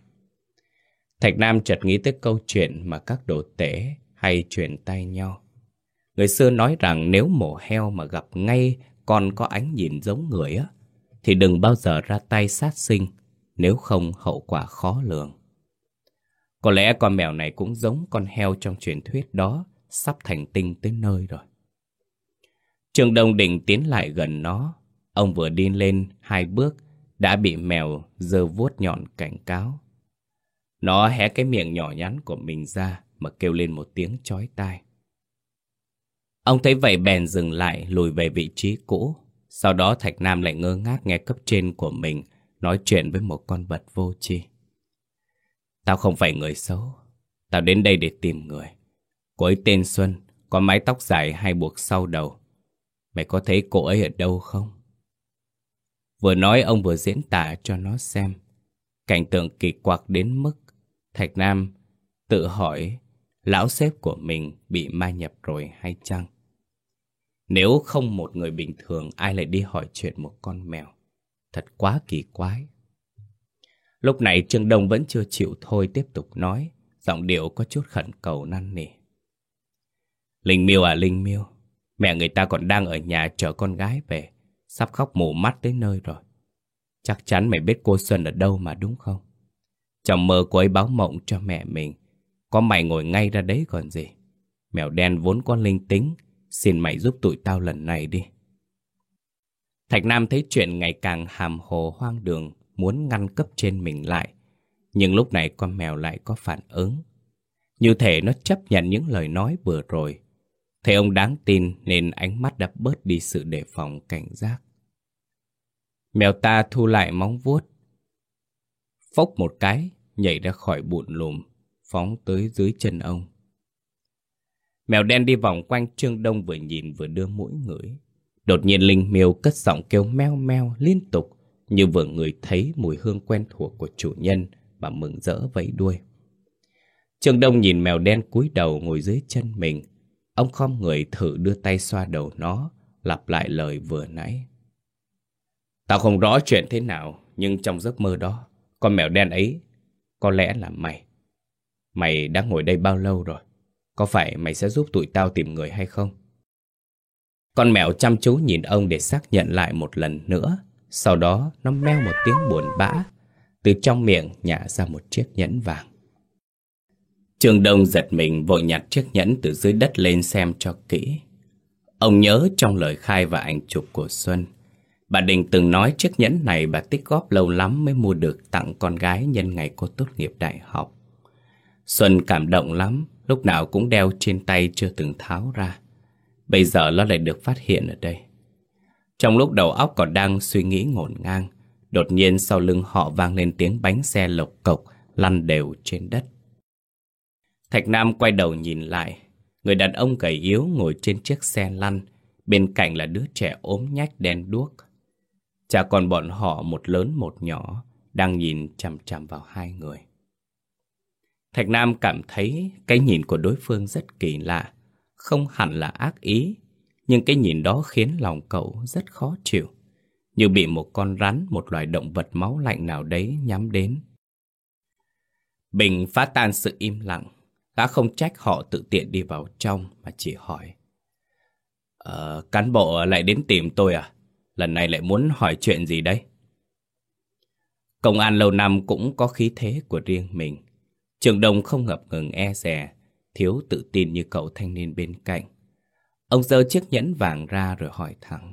Thạch Nam chợt nghĩ tới câu chuyện mà các đồ tể hay truyền tay nhau. Người xưa nói rằng nếu mổ heo mà gặp ngay con có ánh nhìn giống người á, thì đừng bao giờ ra tay sát sinh, nếu không hậu quả khó lường. Có lẽ con mèo này cũng giống con heo trong truyền thuyết đó, sắp thành tinh tới nơi rồi. Trường Đông Đình tiến lại gần nó, ông vừa đi lên hai bước, đã bị mèo dơ vuốt nhọn cảnh cáo. Nó hé cái miệng nhỏ nhắn của mình ra mà kêu lên một tiếng chói tai. Ông thấy vậy bèn dừng lại lùi về vị trí cũ. Sau đó Thạch Nam lại ngơ ngác nghe cấp trên của mình nói chuyện với một con vật vô tri. Tao không phải người xấu. Tao đến đây để tìm người. Cô ấy tên Xuân, có mái tóc dài hay buộc sau đầu. Mày có thấy cô ấy ở đâu không? Vừa nói ông vừa diễn tả cho nó xem. Cảnh tượng kỳ quặc đến mức Thạch Nam tự hỏi lão sếp của mình bị ma nhập rồi hay chăng? Nếu không một người bình thường ai lại đi hỏi chuyện một con mèo. Thật quá kỳ quái. Lúc này Trương Đông vẫn chưa chịu thôi tiếp tục nói, giọng điệu có chút khẩn cầu năn nỉ. Linh Miêu à Linh Miêu, mẹ người ta còn đang ở nhà chờ con gái về, sắp khóc mù mắt tới nơi rồi. Chắc chắn mày biết cô Xuân ở đâu mà đúng không? Trong mơ cô ấy báo mộng cho mẹ mình, có mày ngồi ngay ra đấy còn gì. Mèo đen vốn có linh tính, xin mày giúp tụi tao lần này đi. Thạch Nam thấy chuyện ngày càng hàm hồ hoang đường, muốn ngăn cấp trên mình lại. Nhưng lúc này con mèo lại có phản ứng. Như thể nó chấp nhận những lời nói vừa rồi. Thấy ông đáng tin nên ánh mắt đã bớt đi sự đề phòng cảnh giác. Mèo ta thu lại móng vuốt. Phốc một cái, nhảy ra khỏi bụn lùm, phóng tới dưới chân ông. Mèo đen đi vòng quanh Trương Đông vừa nhìn vừa đưa mũi ngửi. Đột nhiên Linh Miêu cất giọng kêu meo meo liên tục, như vừa người thấy mùi hương quen thuộc của chủ nhân mà mừng rỡ vẫy đuôi. Trương Đông nhìn mèo đen cúi đầu ngồi dưới chân mình. Ông khom người thử đưa tay xoa đầu nó, lặp lại lời vừa nãy. Tao không rõ chuyện thế nào, nhưng trong giấc mơ đó, con mèo đen ấy có lẽ là mày. Mày đã ngồi đây bao lâu rồi? Có phải mày sẽ giúp tụi tao tìm người hay không? Con mèo chăm chú nhìn ông để xác nhận lại một lần nữa. Sau đó nó meo một tiếng buồn bã. Từ trong miệng nhả ra một chiếc nhẫn vàng. Trường Đông giật mình vội nhặt chiếc nhẫn từ dưới đất lên xem cho kỹ. Ông nhớ trong lời khai và ảnh chụp của Xuân. Bà Đình từng nói chiếc nhẫn này bà tích góp lâu lắm mới mua được tặng con gái nhân ngày cô tốt nghiệp đại học. Xuân cảm động lắm, lúc nào cũng đeo trên tay chưa từng tháo ra. Bây giờ nó lại được phát hiện ở đây. Trong lúc đầu óc còn đang suy nghĩ ngổn ngang, đột nhiên sau lưng họ vang lên tiếng bánh xe lộc cộc lăn đều trên đất. Thạch Nam quay đầu nhìn lại, người đàn ông gầy yếu ngồi trên chiếc xe lăn, bên cạnh là đứa trẻ ốm nhách đen đuốc. Chả còn bọn họ một lớn một nhỏ đang nhìn chằm chằm vào hai người. Thạch Nam cảm thấy cái nhìn của đối phương rất kỳ lạ, không hẳn là ác ý, nhưng cái nhìn đó khiến lòng cậu rất khó chịu, như bị một con rắn, một loài động vật máu lạnh nào đấy nhắm đến. Bình phá tan sự im lặng, gã không trách họ tự tiện đi vào trong mà chỉ hỏi. Ờ, cán bộ lại đến tìm tôi à? Lần này lại muốn hỏi chuyện gì đấy? Công an lâu năm cũng có khí thế của riêng mình. Trường đồng không ngập ngừng e rè, thiếu tự tin như cậu thanh niên bên cạnh. Ông giơ chiếc nhẫn vàng ra rồi hỏi thẳng.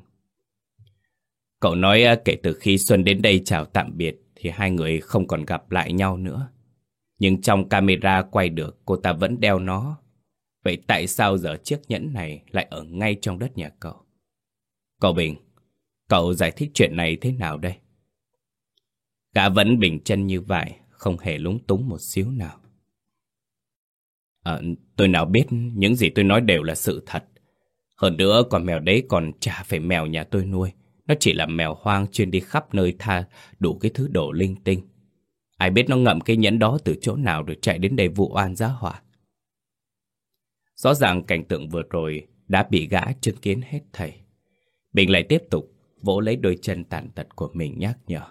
Cậu nói à, kể từ khi Xuân đến đây chào tạm biệt thì hai người không còn gặp lại nhau nữa. Nhưng trong camera quay được cô ta vẫn đeo nó. Vậy tại sao giờ chiếc nhẫn này lại ở ngay trong đất nhà cậu? Cậu Bình, cậu giải thích chuyện này thế nào đây? Gã vẫn bình chân như vậy, không hề lúng túng một xíu nào. À, tôi nào biết những gì tôi nói đều là sự thật. Hơn nữa con mèo đấy còn chả phải mèo nhà tôi nuôi. Nó chỉ là mèo hoang chuyên đi khắp nơi tha đủ cái thứ đồ linh tinh. Ai biết nó ngậm cái nhẫn đó từ chỗ nào rồi chạy đến đây vụ oan giá hỏa. Rõ ràng cảnh tượng vừa rồi đã bị gã chứng kiến hết thầy. Bình lại tiếp tục vỗ lấy đôi chân tàn tật của mình nhắc nhở.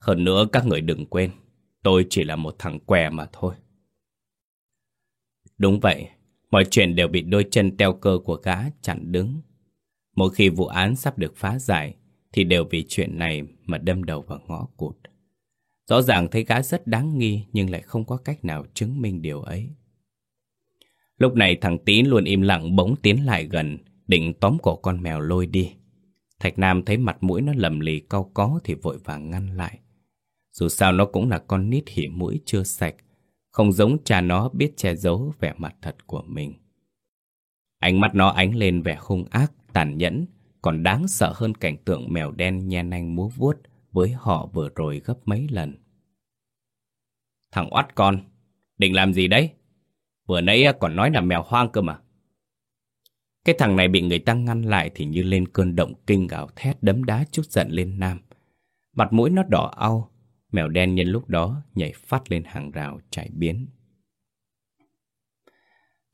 Hơn nữa các người đừng quên, tôi chỉ là một thằng què mà thôi. Đúng vậy, mọi chuyện đều bị đôi chân teo cơ của gã chặn đứng. Mỗi khi vụ án sắp được phá giải, thì đều vì chuyện này mà đâm đầu vào ngõ cụt. Rõ ràng thấy gã rất đáng nghi nhưng lại không có cách nào chứng minh điều ấy. Lúc này thằng Tín luôn im lặng bỗng tiến lại gần, định tóm cổ con mèo lôi đi. Thạch Nam thấy mặt mũi nó lầm lì cau có thì vội vàng ngăn lại. Dù sao nó cũng là con nít hỉ mũi chưa sạch, không giống cha nó biết che giấu vẻ mặt thật của mình. Ánh mắt nó ánh lên vẻ hung ác, tàn nhẫn, còn đáng sợ hơn cảnh tượng mèo đen nhe nanh múa vuốt với họ vừa rồi gấp mấy lần. Thằng oát con, định làm gì đấy? Vừa nãy còn nói là mèo hoang cơ mà. Cái thằng này bị người ta ngăn lại thì như lên cơn động kinh gào thét đấm đá chút giận lên Nam. Mặt mũi nó đỏ au, mèo đen nhân lúc đó nhảy phát lên hàng rào chạy biến.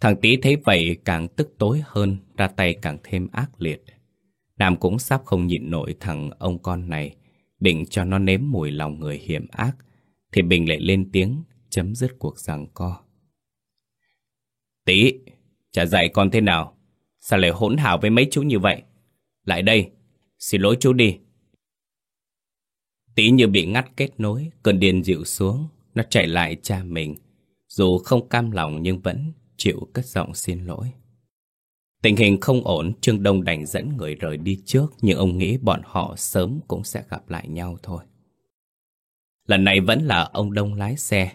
Thằng tí thấy vậy càng tức tối hơn, ra tay càng thêm ác liệt. Nam cũng sắp không nhịn nổi thằng ông con này, định cho nó nếm mùi lòng người hiểm ác, thì Bình lại lên tiếng chấm dứt cuộc giằng co. Tí, chả dạy con thế nào? Sao lại hỗn hào với mấy chú như vậy? Lại đây, xin lỗi chú đi. Tí như bị ngắt kết nối, cơn điên dịu xuống, nó chạy lại cha mình. Dù không cam lòng nhưng vẫn chịu cất giọng xin lỗi. Tình hình không ổn, Trương Đông đành dẫn người rời đi trước, nhưng ông nghĩ bọn họ sớm cũng sẽ gặp lại nhau thôi. Lần này vẫn là ông Đông lái xe.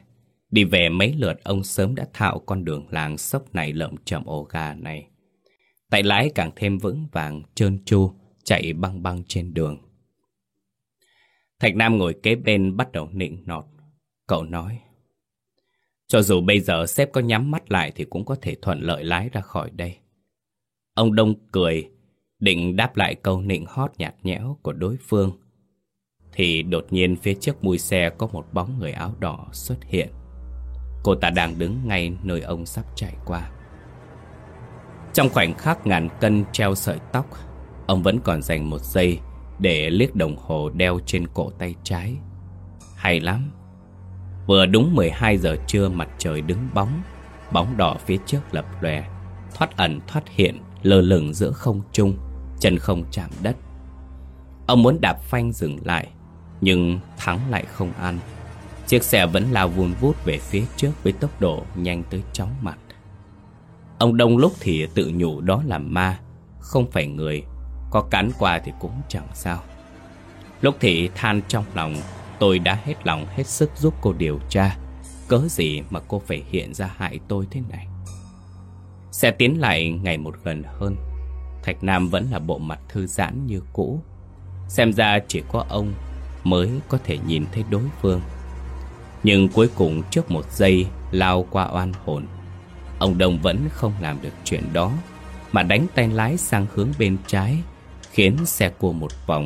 Đi về mấy lượt ông sớm đã thạo con đường làng sốc này lợm chậm ổ gà này. Tay lái càng thêm vững vàng, trơn tru, chạy băng băng trên đường. Thạch Nam ngồi kế bên bắt đầu nịnh nọt. Cậu nói, cho dù bây giờ sếp có nhắm mắt lại thì cũng có thể thuận lợi lái ra khỏi đây. Ông Đông cười, định đáp lại câu nịnh hót nhạt nhẽo của đối phương. Thì đột nhiên phía trước mui xe có một bóng người áo đỏ xuất hiện. Cô ta đang đứng ngay nơi ông sắp chạy qua. Trong khoảnh khắc ngàn cân treo sợi tóc, ông vẫn còn dành một giây để liếc đồng hồ đeo trên cổ tay trái. Hay lắm. Vừa đúng 12 giờ trưa mặt trời đứng bóng, bóng đỏ phía trước lập lòe, thoát ẩn thoát hiện, lơ lửng giữa không trung, chân không chạm đất. Ông muốn đạp phanh dừng lại, nhưng thắng lại không ăn. Chiếc xe vẫn lao vun vút về phía trước với tốc độ nhanh tới chóng mặt. Ông đông lúc thì tự nhủ đó là ma, không phải người, có cắn qua thì cũng chẳng sao. Lúc thì than trong lòng, tôi đã hết lòng hết sức giúp cô điều tra, cớ gì mà cô phải hiện ra hại tôi thế này. sẽ tiến lại ngày một gần hơn, Thạch Nam vẫn là bộ mặt thư giãn như cũ. Xem ra chỉ có ông mới có thể nhìn thấy đối phương. Nhưng cuối cùng trước một giây lao qua oan hồn, ông Đông vẫn không làm được chuyện đó, mà đánh tay lái sang hướng bên trái, khiến xe cua một vòng,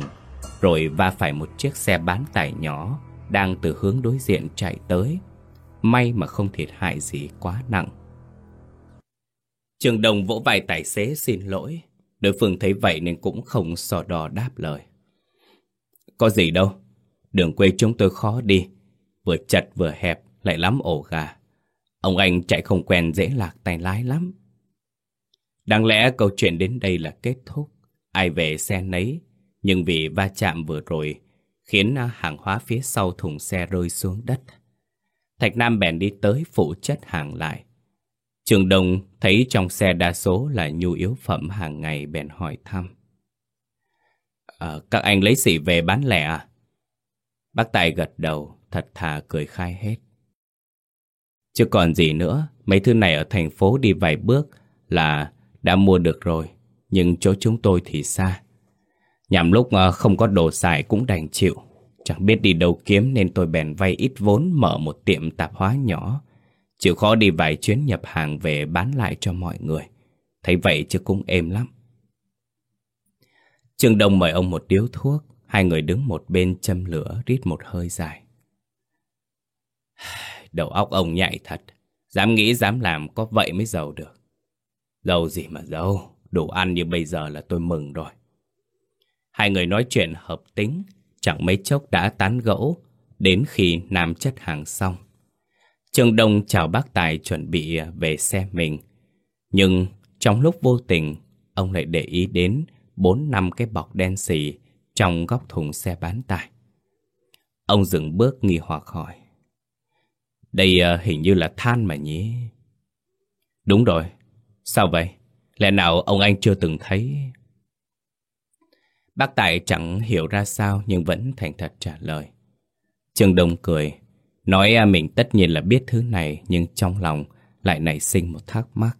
rồi va phải một chiếc xe bán tải nhỏ đang từ hướng đối diện chạy tới. May mà không thiệt hại gì quá nặng. Trường Đồng vỗ vai tài xế xin lỗi. Đối phương thấy vậy nên cũng không sò đò đáp lời. Có gì đâu, đường quê chúng tôi khó đi. Vừa chật vừa hẹp, lại lắm ổ gà. Ông anh chạy không quen dễ lạc tay lái lắm. Đáng lẽ câu chuyện đến đây là kết thúc. Ai về xe nấy, nhưng vì va chạm vừa rồi, khiến hàng hóa phía sau thùng xe rơi xuống đất. Thạch Nam bèn đi tới phụ chất hàng lại. Trường Đông thấy trong xe đa số là nhu yếu phẩm hàng ngày bèn hỏi thăm. À, các anh lấy xỉ về bán lẻ à? Bác Tài gật đầu, thật thà cười khai hết. Chứ còn gì nữa, mấy thứ này ở thành phố đi vài bước là đã mua được rồi, nhưng chỗ chúng tôi thì xa. Nhằm lúc ờ, không có đồ xài cũng đành chịu. Chẳng biết đi đâu kiếm nên tôi bèn vay ít vốn mở một tiệm tạp hóa nhỏ. Chịu khó đi vài chuyến nhập hàng về bán lại cho mọi người. Thấy vậy chứ cũng êm lắm. Trương Đông mời ông một điếu thuốc. Hai người đứng một bên châm lửa, rít một hơi dài. [sighs] Đầu óc ông nhạy thật. Dám nghĩ dám làm có vậy mới giàu được. Giàu gì mà giàu. Đủ ăn như bây giờ là tôi mừng rồi. Hai người nói chuyện hợp tính, chẳng mấy chốc đã tán gẫu, đến khi Nam chất hàng xong. Trương Đông chào bác Tài chuẩn bị về xe mình. Nhưng trong lúc vô tình, ông lại để ý đến bốn năm cái bọc đen xì trong góc thùng xe bán tải. Ông dừng bước nghi hoặc hỏi. Đây à, hình như là than mà nhỉ? Đúng rồi. Sao vậy? Lẽ nào ông anh chưa từng thấy... Bác Tài chẳng hiểu ra sao nhưng vẫn thành thật trả lời. Trương Đông cười, nói à, mình tất nhiên là biết thứ này nhưng trong lòng lại nảy sinh một thắc mắc.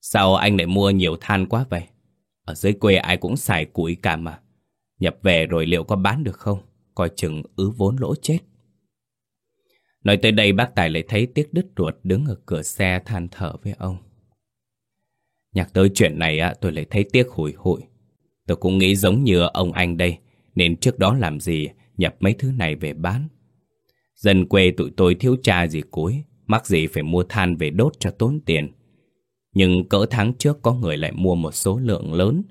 Sao anh lại mua nhiều than quá vậy? Ở dưới quê ai cũng xài củi cả mà. Nhập về rồi liệu có bán được không? Coi chừng ứ vốn lỗ chết. Nói tới đây bác Tài lại thấy tiếc đứt ruột đứng ở cửa xe than thở với ông. Nhắc tới chuyện này á, tôi lại thấy tiếc hủi hụi. Tôi cũng nghĩ giống như ông anh đây, nên trước đó làm gì nhập mấy thứ này về bán. Dân quê tụi tôi thiếu cha gì cuối, mắc gì phải mua than về đốt cho tốn tiền. Nhưng cỡ tháng trước có người lại mua một số lượng lớn.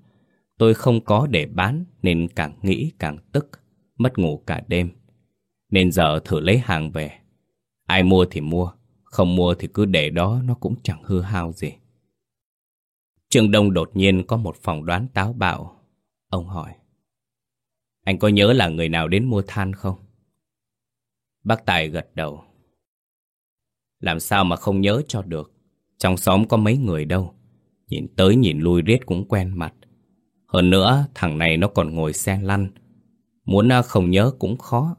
Tôi không có để bán nên càng nghĩ càng tức, mất ngủ cả đêm. Nên giờ thử lấy hàng về. Ai mua thì mua, không mua thì cứ để đó nó cũng chẳng hư hao gì. Trương Đông đột nhiên có một phỏng đoán táo bạo Ông hỏi. Anh có nhớ là người nào đến mua than không? Bác Tài gật đầu. Làm sao mà không nhớ cho được. Trong xóm có mấy người đâu. Nhìn tới nhìn lui riết cũng quen mặt. Hơn nữa, thằng này nó còn ngồi xe lăn. Muốn à, không nhớ cũng khó.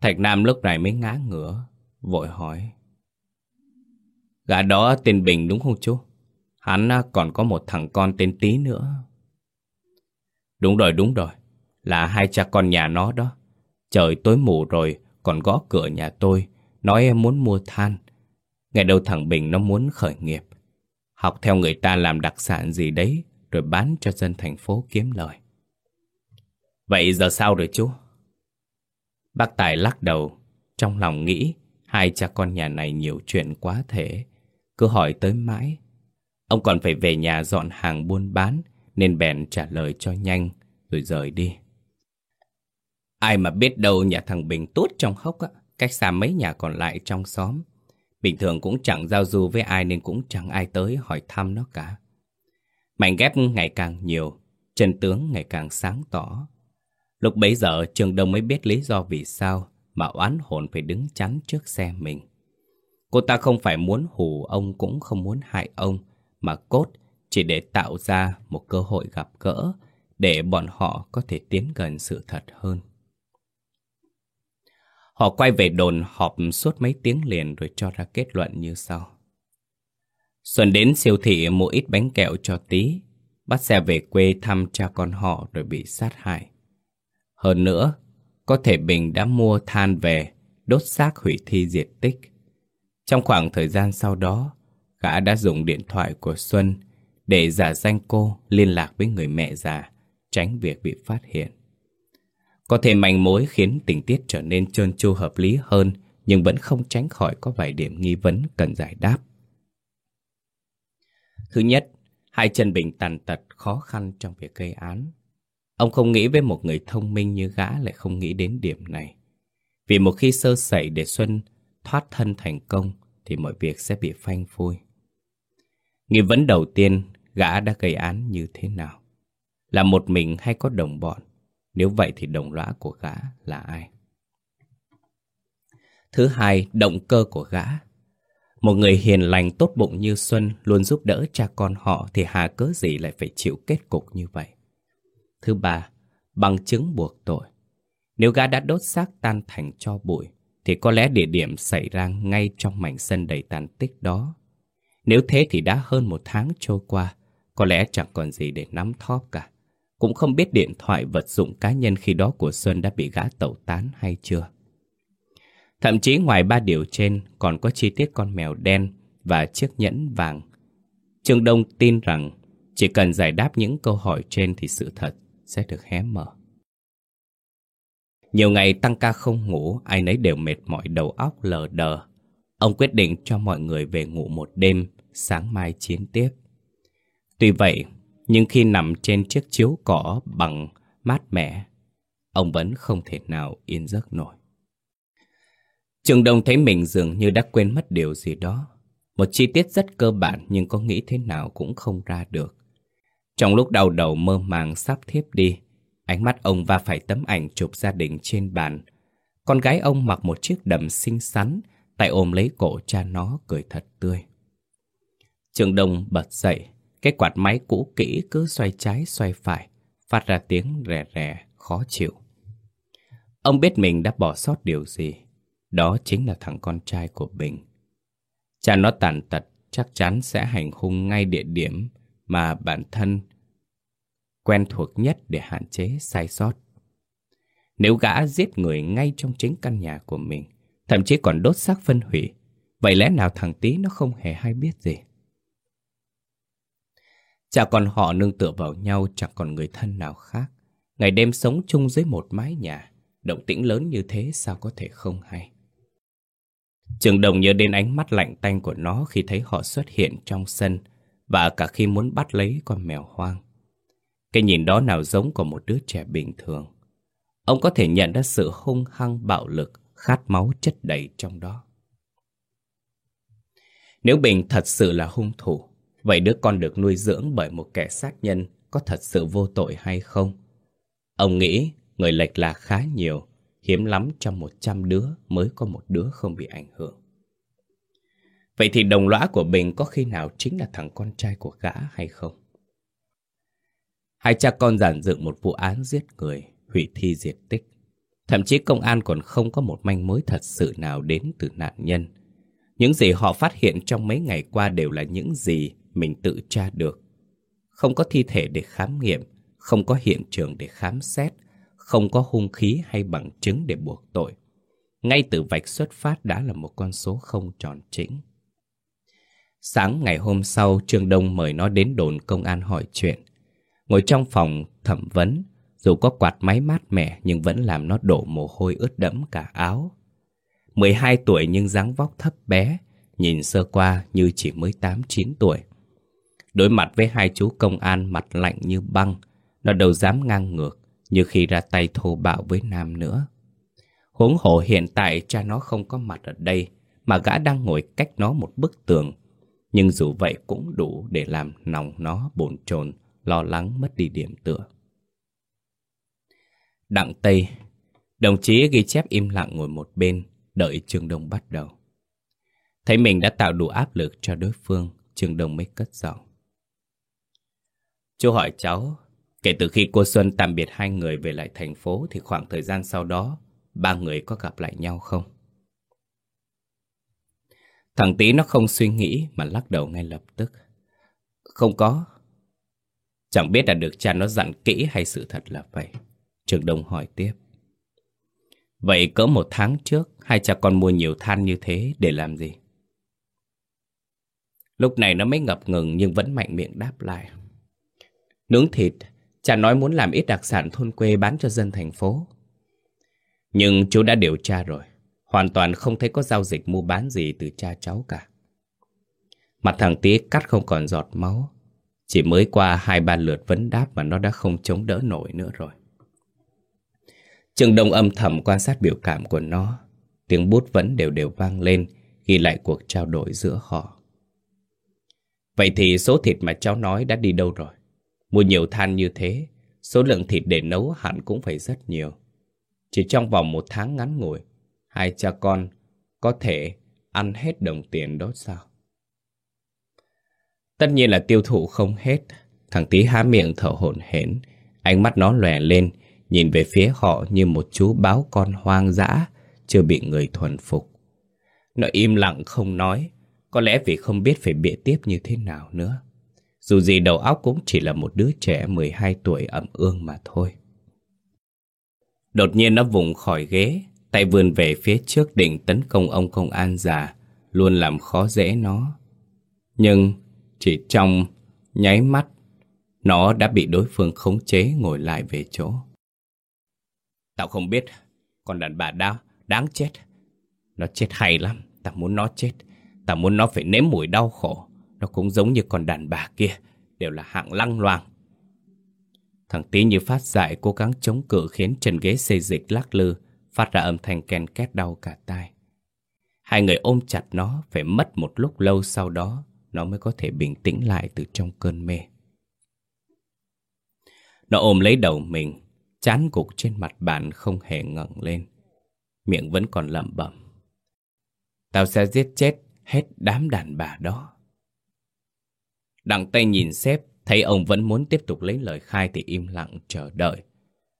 Thạch Nam lúc này mới ngã ngửa, vội hỏi. Gã đó tên Bình đúng không chú? Hắn à, còn có một thằng con tên Tí nữa. Đúng rồi, đúng rồi. Là hai cha con nhà nó đó. Trời tối mù rồi, còn gõ cửa nhà tôi, nói em muốn mua than. Ngày đầu thằng Bình nó muốn khởi nghiệp. Học theo người ta làm đặc sản gì đấy, rồi bán cho dân thành phố kiếm lời. Vậy giờ sao rồi chú? Bác Tài lắc đầu, trong lòng nghĩ hai cha con nhà này nhiều chuyện quá thể. Cứ hỏi tới mãi. Ông còn phải về nhà dọn hàng buôn bán, nên bèn trả lời cho nhanh rồi rời đi. Ai mà biết đâu nhà thằng Bình tốt trong hốc á, cách xa mấy nhà còn lại trong xóm. Bình thường cũng chẳng giao du với ai nên cũng chẳng ai tới hỏi thăm nó cả. Mảnh ghép ngày càng nhiều, chân tướng ngày càng sáng tỏ. Lúc bấy giờ Trường Đông mới biết lý do vì sao mà oán hồn phải đứng chắn trước xe mình. Cô ta không phải muốn hù ông cũng không muốn hại ông, mà cốt chỉ để tạo ra một cơ hội gặp gỡ để bọn họ có thể tiến gần sự thật hơn. Họ quay về đồn họp suốt mấy tiếng liền rồi cho ra kết luận như sau. Xuân đến siêu thị mua ít bánh kẹo cho tí, bắt xe về quê thăm cha con họ rồi bị sát hại. Hơn nữa, có thể Bình đã mua than về, đốt xác hủy thi diệt tích. Trong khoảng thời gian sau đó, gã đã dùng điện thoại của Xuân để giả danh cô liên lạc với người mẹ già, tránh việc bị phát hiện. Có thể manh mối khiến tình tiết trở nên trơn tru hợp lý hơn, nhưng vẫn không tránh khỏi có vài điểm nghi vấn cần giải đáp. Thứ nhất, hai chân bình tàn tật khó khăn trong việc gây án. Ông không nghĩ với một người thông minh như gã lại không nghĩ đến điểm này. Vì một khi sơ sẩy để Xuân thoát thân thành công thì mọi việc sẽ bị phanh phui. Nghi vấn đầu tiên gã đã gây án như thế nào. Là một mình hay có đồng bọn? Nếu vậy thì đồng lõa của gã là ai? Thứ hai, động cơ của gã. Một người hiền lành tốt bụng như Xuân luôn giúp đỡ cha con họ thì hà cớ gì lại phải chịu kết cục như vậy. Thứ ba, bằng chứng buộc tội. Nếu gã đã đốt xác tan thành cho bụi, thì có lẽ địa điểm xảy ra ngay trong mảnh sân đầy tàn tích đó. Nếu thế thì đã hơn một tháng trôi qua, có lẽ chẳng còn gì để nắm thóp cả. Cũng không biết điện thoại vật dụng cá nhân khi đó của Xuân đã bị gã tẩu tán hay chưa. Thậm chí ngoài ba điều trên còn có chi tiết con mèo đen và chiếc nhẫn vàng. Trương Đông tin rằng chỉ cần giải đáp những câu hỏi trên thì sự thật sẽ được hé mở. Nhiều ngày tăng ca không ngủ, ai nấy đều mệt mỏi đầu óc lờ đờ. Ông quyết định cho mọi người về ngủ một đêm, sáng mai chiến tiếp. Tuy vậy, nhưng khi nằm trên chiếc chiếu cỏ bằng mát mẻ, ông vẫn không thể nào yên giấc nổi. Trường Đông thấy mình dường như đã quên mất điều gì đó. Một chi tiết rất cơ bản nhưng có nghĩ thế nào cũng không ra được. Trong lúc đau đầu mơ màng sắp thiếp đi, ánh mắt ông va phải tấm ảnh chụp gia đình trên bàn. Con gái ông mặc một chiếc đầm xinh xắn, tay ôm lấy cổ cha nó cười thật tươi. Trường Đông bật dậy, cái quạt máy cũ kỹ cứ xoay trái xoay phải, phát ra tiếng rè rè, khó chịu. Ông biết mình đã bỏ sót điều gì. Đó chính là thằng con trai của Bình. Cha nó tàn tật chắc chắn sẽ hành hung ngay địa điểm mà bản thân quen thuộc nhất để hạn chế sai sót. Nếu gã giết người ngay trong chính căn nhà của mình, thậm chí còn đốt xác phân hủy, vậy lẽ nào thằng tí nó không hề hay biết gì? Cha con họ nương tựa vào nhau chẳng còn người thân nào khác. Ngày đêm sống chung dưới một mái nhà, động tĩnh lớn như thế sao có thể không hay? Trường đồng nhớ đến ánh mắt lạnh tanh của nó khi thấy họ xuất hiện trong sân và cả khi muốn bắt lấy con mèo hoang. Cái nhìn đó nào giống của một đứa trẻ bình thường. Ông có thể nhận ra sự hung hăng bạo lực, khát máu chất đầy trong đó. Nếu Bình thật sự là hung thủ, vậy đứa con được nuôi dưỡng bởi một kẻ sát nhân có thật sự vô tội hay không? Ông nghĩ người lệch là khá nhiều, hiếm lắm trong một trăm đứa mới có một đứa không bị ảnh hưởng. Vậy thì đồng lõa của Bình có khi nào chính là thằng con trai của gã hay không? Hai cha con giản dựng một vụ án giết người, hủy thi diệt tích. Thậm chí công an còn không có một manh mối thật sự nào đến từ nạn nhân. Những gì họ phát hiện trong mấy ngày qua đều là những gì mình tự tra được. Không có thi thể để khám nghiệm, không có hiện trường để khám xét, không có hung khí hay bằng chứng để buộc tội. Ngay từ vạch xuất phát đã là một con số không tròn chỉnh. Sáng ngày hôm sau, Trương Đông mời nó đến đồn công an hỏi chuyện. Ngồi trong phòng thẩm vấn, dù có quạt máy mát mẻ nhưng vẫn làm nó đổ mồ hôi ướt đẫm cả áo. 12 tuổi nhưng dáng vóc thấp bé, nhìn sơ qua như chỉ mới 8-9 tuổi. Đối mặt với hai chú công an mặt lạnh như băng, nó đâu dám ngang ngược như khi ra tay thô bạo với Nam nữa. Huống hồ hiện tại cha nó không có mặt ở đây, mà gã đang ngồi cách nó một bức tường. Nhưng dù vậy cũng đủ để làm nòng nó bồn chồn lo lắng mất đi điểm tựa. Đặng Tây, đồng chí ghi chép im lặng ngồi một bên, đợi Trương Đông bắt đầu. Thấy mình đã tạo đủ áp lực cho đối phương, Trương Đông mới cất giọng. Chú hỏi cháu, kể từ khi cô Xuân tạm biệt hai người về lại thành phố thì khoảng thời gian sau đó, ba người có gặp lại nhau không? Thằng tý nó không suy nghĩ mà lắc đầu ngay lập tức. Không có. Chẳng biết là được cha nó dặn kỹ hay sự thật là vậy. Trường Đông hỏi tiếp. Vậy cỡ một tháng trước, hai cha con mua nhiều than như thế để làm gì? Lúc này nó mới ngập ngừng nhưng vẫn mạnh miệng đáp lại. Nướng thịt, cha nói muốn làm ít đặc sản thôn quê bán cho dân thành phố. Nhưng chú đã điều tra rồi, hoàn toàn không thấy có giao dịch mua bán gì từ cha cháu cả. Mặt thằng Tía cắt không còn giọt máu, chỉ mới qua hai ba lượt vấn đáp mà nó đã không chống đỡ nổi nữa rồi. Trường Đông âm thầm quan sát biểu cảm của nó, tiếng bút vẫn đều đều vang lên, ghi lại cuộc trao đổi giữa họ. Vậy thì số thịt mà cháu nói đã đi đâu rồi? Mua nhiều than như thế, số lượng thịt để nấu hẳn cũng phải rất nhiều. Chỉ trong vòng một tháng ngắn ngủi, hai cha con có thể ăn hết đồng tiền đó sao? Tất nhiên là tiêu thụ không hết. Thằng tí há miệng thở hổn hển, ánh mắt nó lòe lên, nhìn về phía họ như một chú báo con hoang dã, chưa bị người thuần phục. Nó im lặng không nói, có lẽ vì không biết phải bịa tiếp như thế nào nữa. Dù gì đầu óc cũng chỉ là một đứa trẻ 12 tuổi ẩm ương mà thôi. Đột nhiên nó vùng khỏi ghế, tay vươn về phía trước định tấn công ông công an già, luôn làm khó dễ nó. Nhưng chỉ trong nháy mắt, nó đã bị đối phương khống chế ngồi lại về chỗ. Tao không biết, con đàn bà đó đáng chết. Nó chết hay lắm, tao muốn nó chết. Tao muốn nó phải nếm mùi đau khổ. Nó cũng giống như con đàn bà kia, đều là hạng lăng loàng. Thằng tí như phát dại cố gắng chống cự khiến chân ghế xê dịch lắc lư, phát ra âm thanh ken két đau cả tai. Hai người ôm chặt nó, phải mất một lúc lâu sau đó, nó mới có thể bình tĩnh lại từ trong cơn mê. Nó ôm lấy đầu mình, chán gục trên mặt bàn không hề ngẩng lên. Miệng vẫn còn lẩm bẩm. Tao sẽ giết chết hết đám đàn bà đó. Đặng tay nhìn sếp, thấy ông vẫn muốn tiếp tục lấy lời khai thì im lặng chờ đợi.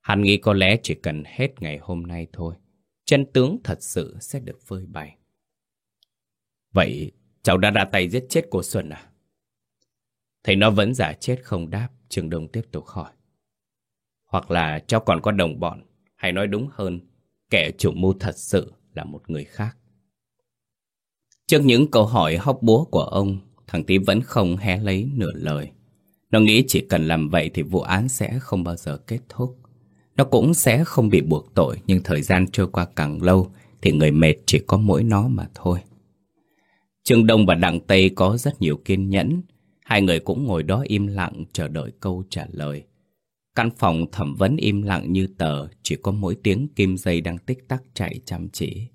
Hắn nghĩ có lẽ chỉ cần hết ngày hôm nay thôi, chân tướng thật sự sẽ được phơi bày. Vậy cháu đã ra tay giết chết cô Xuân à? Thấy nó vẫn giả chết không đáp, Trường Đông tiếp tục hỏi. Hoặc là cháu còn có đồng bọn, hay nói đúng hơn, kẻ chủ mưu thật sự là một người khác. Trước những câu hỏi hóc búa của ông, thằng Tí vẫn không hé lấy nửa lời. Nó nghĩ chỉ cần làm vậy thì vụ án sẽ không bao giờ kết thúc. Nó cũng sẽ không bị buộc tội, nhưng thời gian trôi qua càng lâu thì người mệt chỉ có mỗi nó mà thôi. Trương Đông và Đặng Tây có rất nhiều kiên nhẫn, hai người cũng ngồi đó im lặng chờ đợi câu trả lời. Căn phòng thẩm vấn im lặng như tờ, chỉ có mỗi tiếng kim dây đang tích tắc chạy chăm chỉ.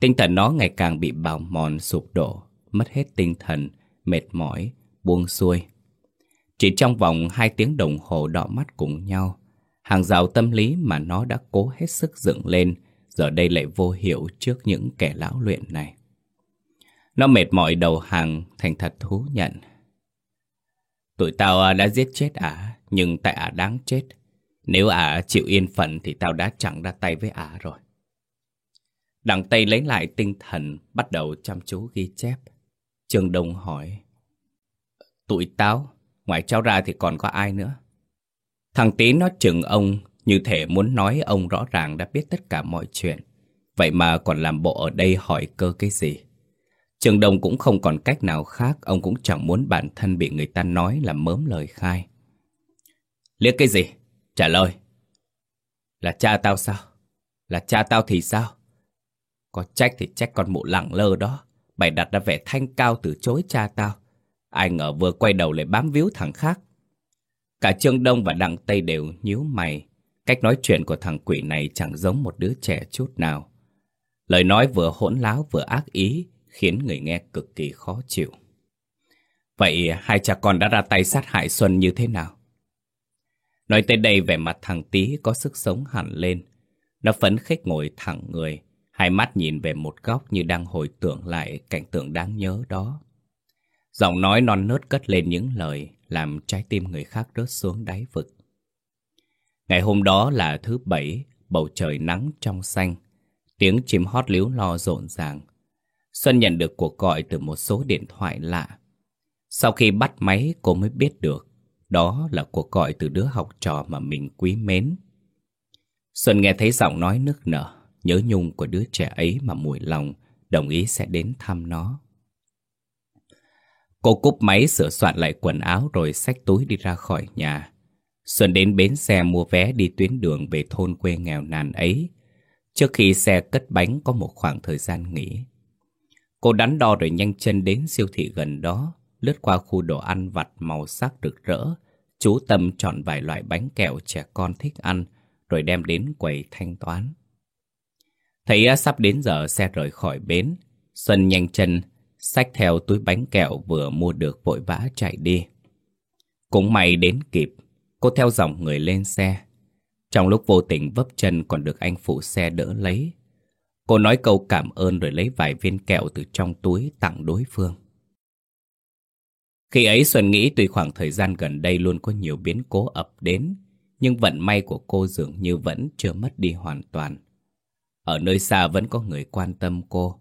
Tinh thần nó ngày càng bị bào mòn sụp đổ, mất hết tinh thần, mệt mỏi, buông xuôi. Chỉ trong vòng hai tiếng đồng hồ đỏ mắt cùng nhau, hàng rào tâm lý mà nó đã cố hết sức dựng lên, giờ đây lại vô hiệu trước những kẻ lão luyện này. Nó mệt mỏi đầu hàng, thành thật thú nhận. Tụi tao à, đã giết chết ả, nhưng tại ả đáng chết. Nếu ả chịu yên phận thì tao đã chẳng ra tay với ả rồi. Đằng Tây lấy lại tinh thần, bắt đầu chăm chú ghi chép. Trường Đông hỏi. Tụi tao, ngoài cháu ra thì còn có ai nữa? Thằng Tí nó chừng ông, như thể muốn nói ông rõ ràng đã biết tất cả mọi chuyện. Vậy mà còn làm bộ ở đây hỏi cơ cái gì? Trường Đông cũng không còn cách nào khác, ông cũng chẳng muốn bản thân bị người ta nói là mớm lời khai. Liếc cái gì? Trả lời. Là cha tao sao? Là cha tao thì sao? Có trách thì trách con mụ lẳng lơ đó. Mày đặt ra vẻ thanh cao từ chối cha tao. Ai ngờ vừa quay đầu lại bám víu thằng khác. Cả Trương Đông và Đặng Tây đều nhíu mày. Cách nói chuyện của thằng quỷ này chẳng giống một đứa trẻ chút nào. Lời nói vừa hỗn láo vừa ác ý, khiến người nghe cực kỳ khó chịu. Vậy hai cha con đã ra tay sát hại Xuân như thế nào? Nói tới đây vẻ mặt thằng tý có sức sống hẳn lên. Nó phấn khích ngồi thẳng người, hai mắt nhìn về một góc như đang hồi tưởng lại cảnh tượng đáng nhớ đó. Giọng nói non nớt cất lên những lời làm trái tim người khác rớt xuống đáy vực. Ngày hôm đó là thứ bảy, bầu trời nắng trong xanh, tiếng chim hót líu lo rộn ràng. Xuân nhận được cuộc gọi từ một số điện thoại lạ. Sau khi bắt máy cô mới biết được đó là cuộc gọi từ đứa học trò mà mình quý mến. Xuân nghe thấy giọng nói nức nở, nhớ nhung của đứa trẻ ấy mà mùi lòng, đồng ý sẽ đến thăm nó. Cô cúp máy sửa soạn lại quần áo rồi xách túi đi ra khỏi nhà. Xuân đến bến xe mua vé đi tuyến đường về thôn quê nghèo nàn ấy. Trước khi xe cất bánh có một khoảng thời gian nghỉ. Cô đắn đo rồi nhanh chân đến siêu thị gần đó, lướt qua khu đồ ăn vặt màu sắc rực rỡ, chú tâm chọn vài loại bánh kẹo trẻ con thích ăn, rồi đem đến quầy thanh toán. Thấy sắp đến giờ xe rời khỏi bến, Xuân nhanh chân, xách theo túi bánh kẹo vừa mua được vội vã chạy đi. Cũng may đến kịp, cô theo dòng người lên xe. Trong lúc vô tình vấp chân còn được anh phụ xe đỡ lấy. Cô nói câu cảm ơn rồi lấy vài viên kẹo từ trong túi tặng đối phương. Khi ấy Xuân nghĩ tuy khoảng thời gian gần đây luôn có nhiều biến cố ập đến, nhưng vận may của cô dường như vẫn chưa mất đi hoàn toàn. Ở nơi xa vẫn có người quan tâm cô.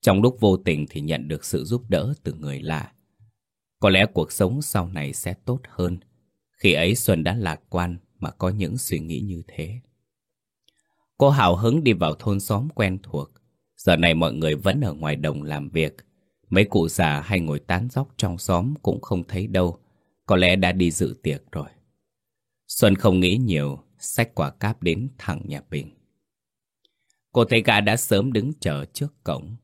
Trong lúc vô tình thì nhận được sự giúp đỡ từ người lạ. Có lẽ cuộc sống sau này sẽ tốt hơn. Khi ấy Xuân đã lạc quan mà có những suy nghĩ như thế. Cô hào hứng đi vào thôn xóm quen thuộc. Giờ này mọi người vẫn ở ngoài đồng làm việc. Mấy cụ già hay ngồi tán dóc trong xóm cũng không thấy đâu. Có lẽ đã đi dự tiệc rồi. Xuân không nghĩ nhiều, xách quả cáp đến thẳng nhà Bình. Cô thấy gã đã sớm đứng chờ trước cổng.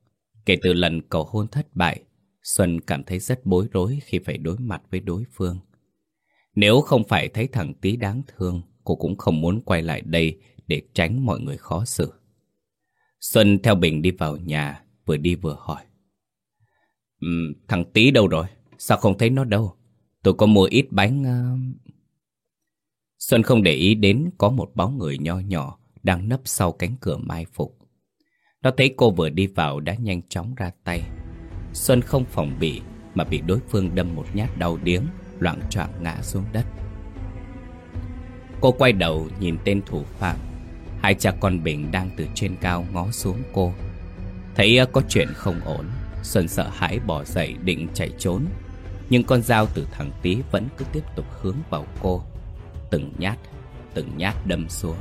Kể từ lần cầu hôn thất bại, Xuân cảm thấy rất bối rối khi phải đối mặt với đối phương. Nếu không phải thấy thằng tí đáng thương, cô cũng không muốn quay lại đây để tránh mọi người khó xử. Xuân theo Bình đi vào nhà, vừa đi vừa hỏi. Um, thằng tí đâu rồi? Sao không thấy nó đâu? Tôi có mua ít bánh... Uh... Xuân không để ý đến có một bóng người nho nhỏ đang nấp sau cánh cửa mai phục. Nó thấy cô vừa đi vào đã nhanh chóng ra tay. Xuân không phòng bị mà bị đối phương đâm một nhát đau điếng, loạn choạng ngã xuống đất. Cô quay đầu nhìn tên thủ phạm. Hai cha con Bình đang từ trên cao ngó xuống cô. Thấy ờ, có chuyện không ổn, Xuân sợ hãi bỏ dậy định chạy trốn. Nhưng con dao từ thằng tí vẫn cứ tiếp tục hướng vào cô. Từng nhát, từng nhát đâm xuống.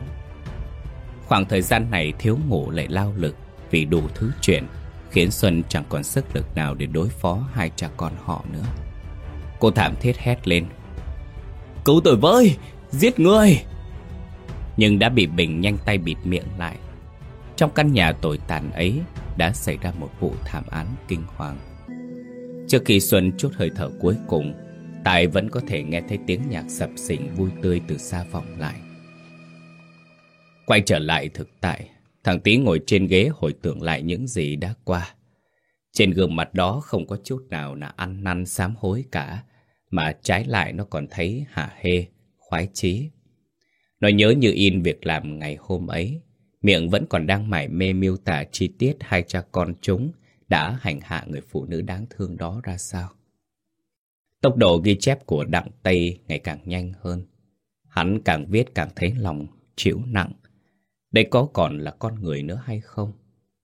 Khoảng thời gian này thiếu ngủ lại lao lực vì đủ thứ chuyện khiến Xuân chẳng còn sức lực nào để đối phó hai cha con họ nữa. Cô thảm thiết hét lên. Cứu tôi với! Giết người! Nhưng đã bị Bình nhanh tay bịt miệng lại. Trong căn nhà tồi tàn ấy đã xảy ra một vụ thảm án kinh hoàng. Trước khi Xuân chút hơi thở cuối cùng, Tài vẫn có thể nghe thấy tiếng nhạc sập sình vui tươi từ xa vọng lại. Quay trở lại thực tại, thằng Tý ngồi trên ghế hồi tưởng lại những gì đã qua. Trên gương mặt đó không có chút nào là ăn năn sám hối cả, mà trái lại nó còn thấy hả hê, khoái chí. Nó nhớ như in việc làm ngày hôm ấy, miệng vẫn còn đang mải mê miêu tả chi tiết hai cha con chúng đã hành hạ người phụ nữ đáng thương đó ra sao. Tốc độ ghi chép của Đặng Tây ngày càng nhanh hơn. Hắn càng viết càng thấy lòng chịu nặng. Đây có còn là con người nữa hay không?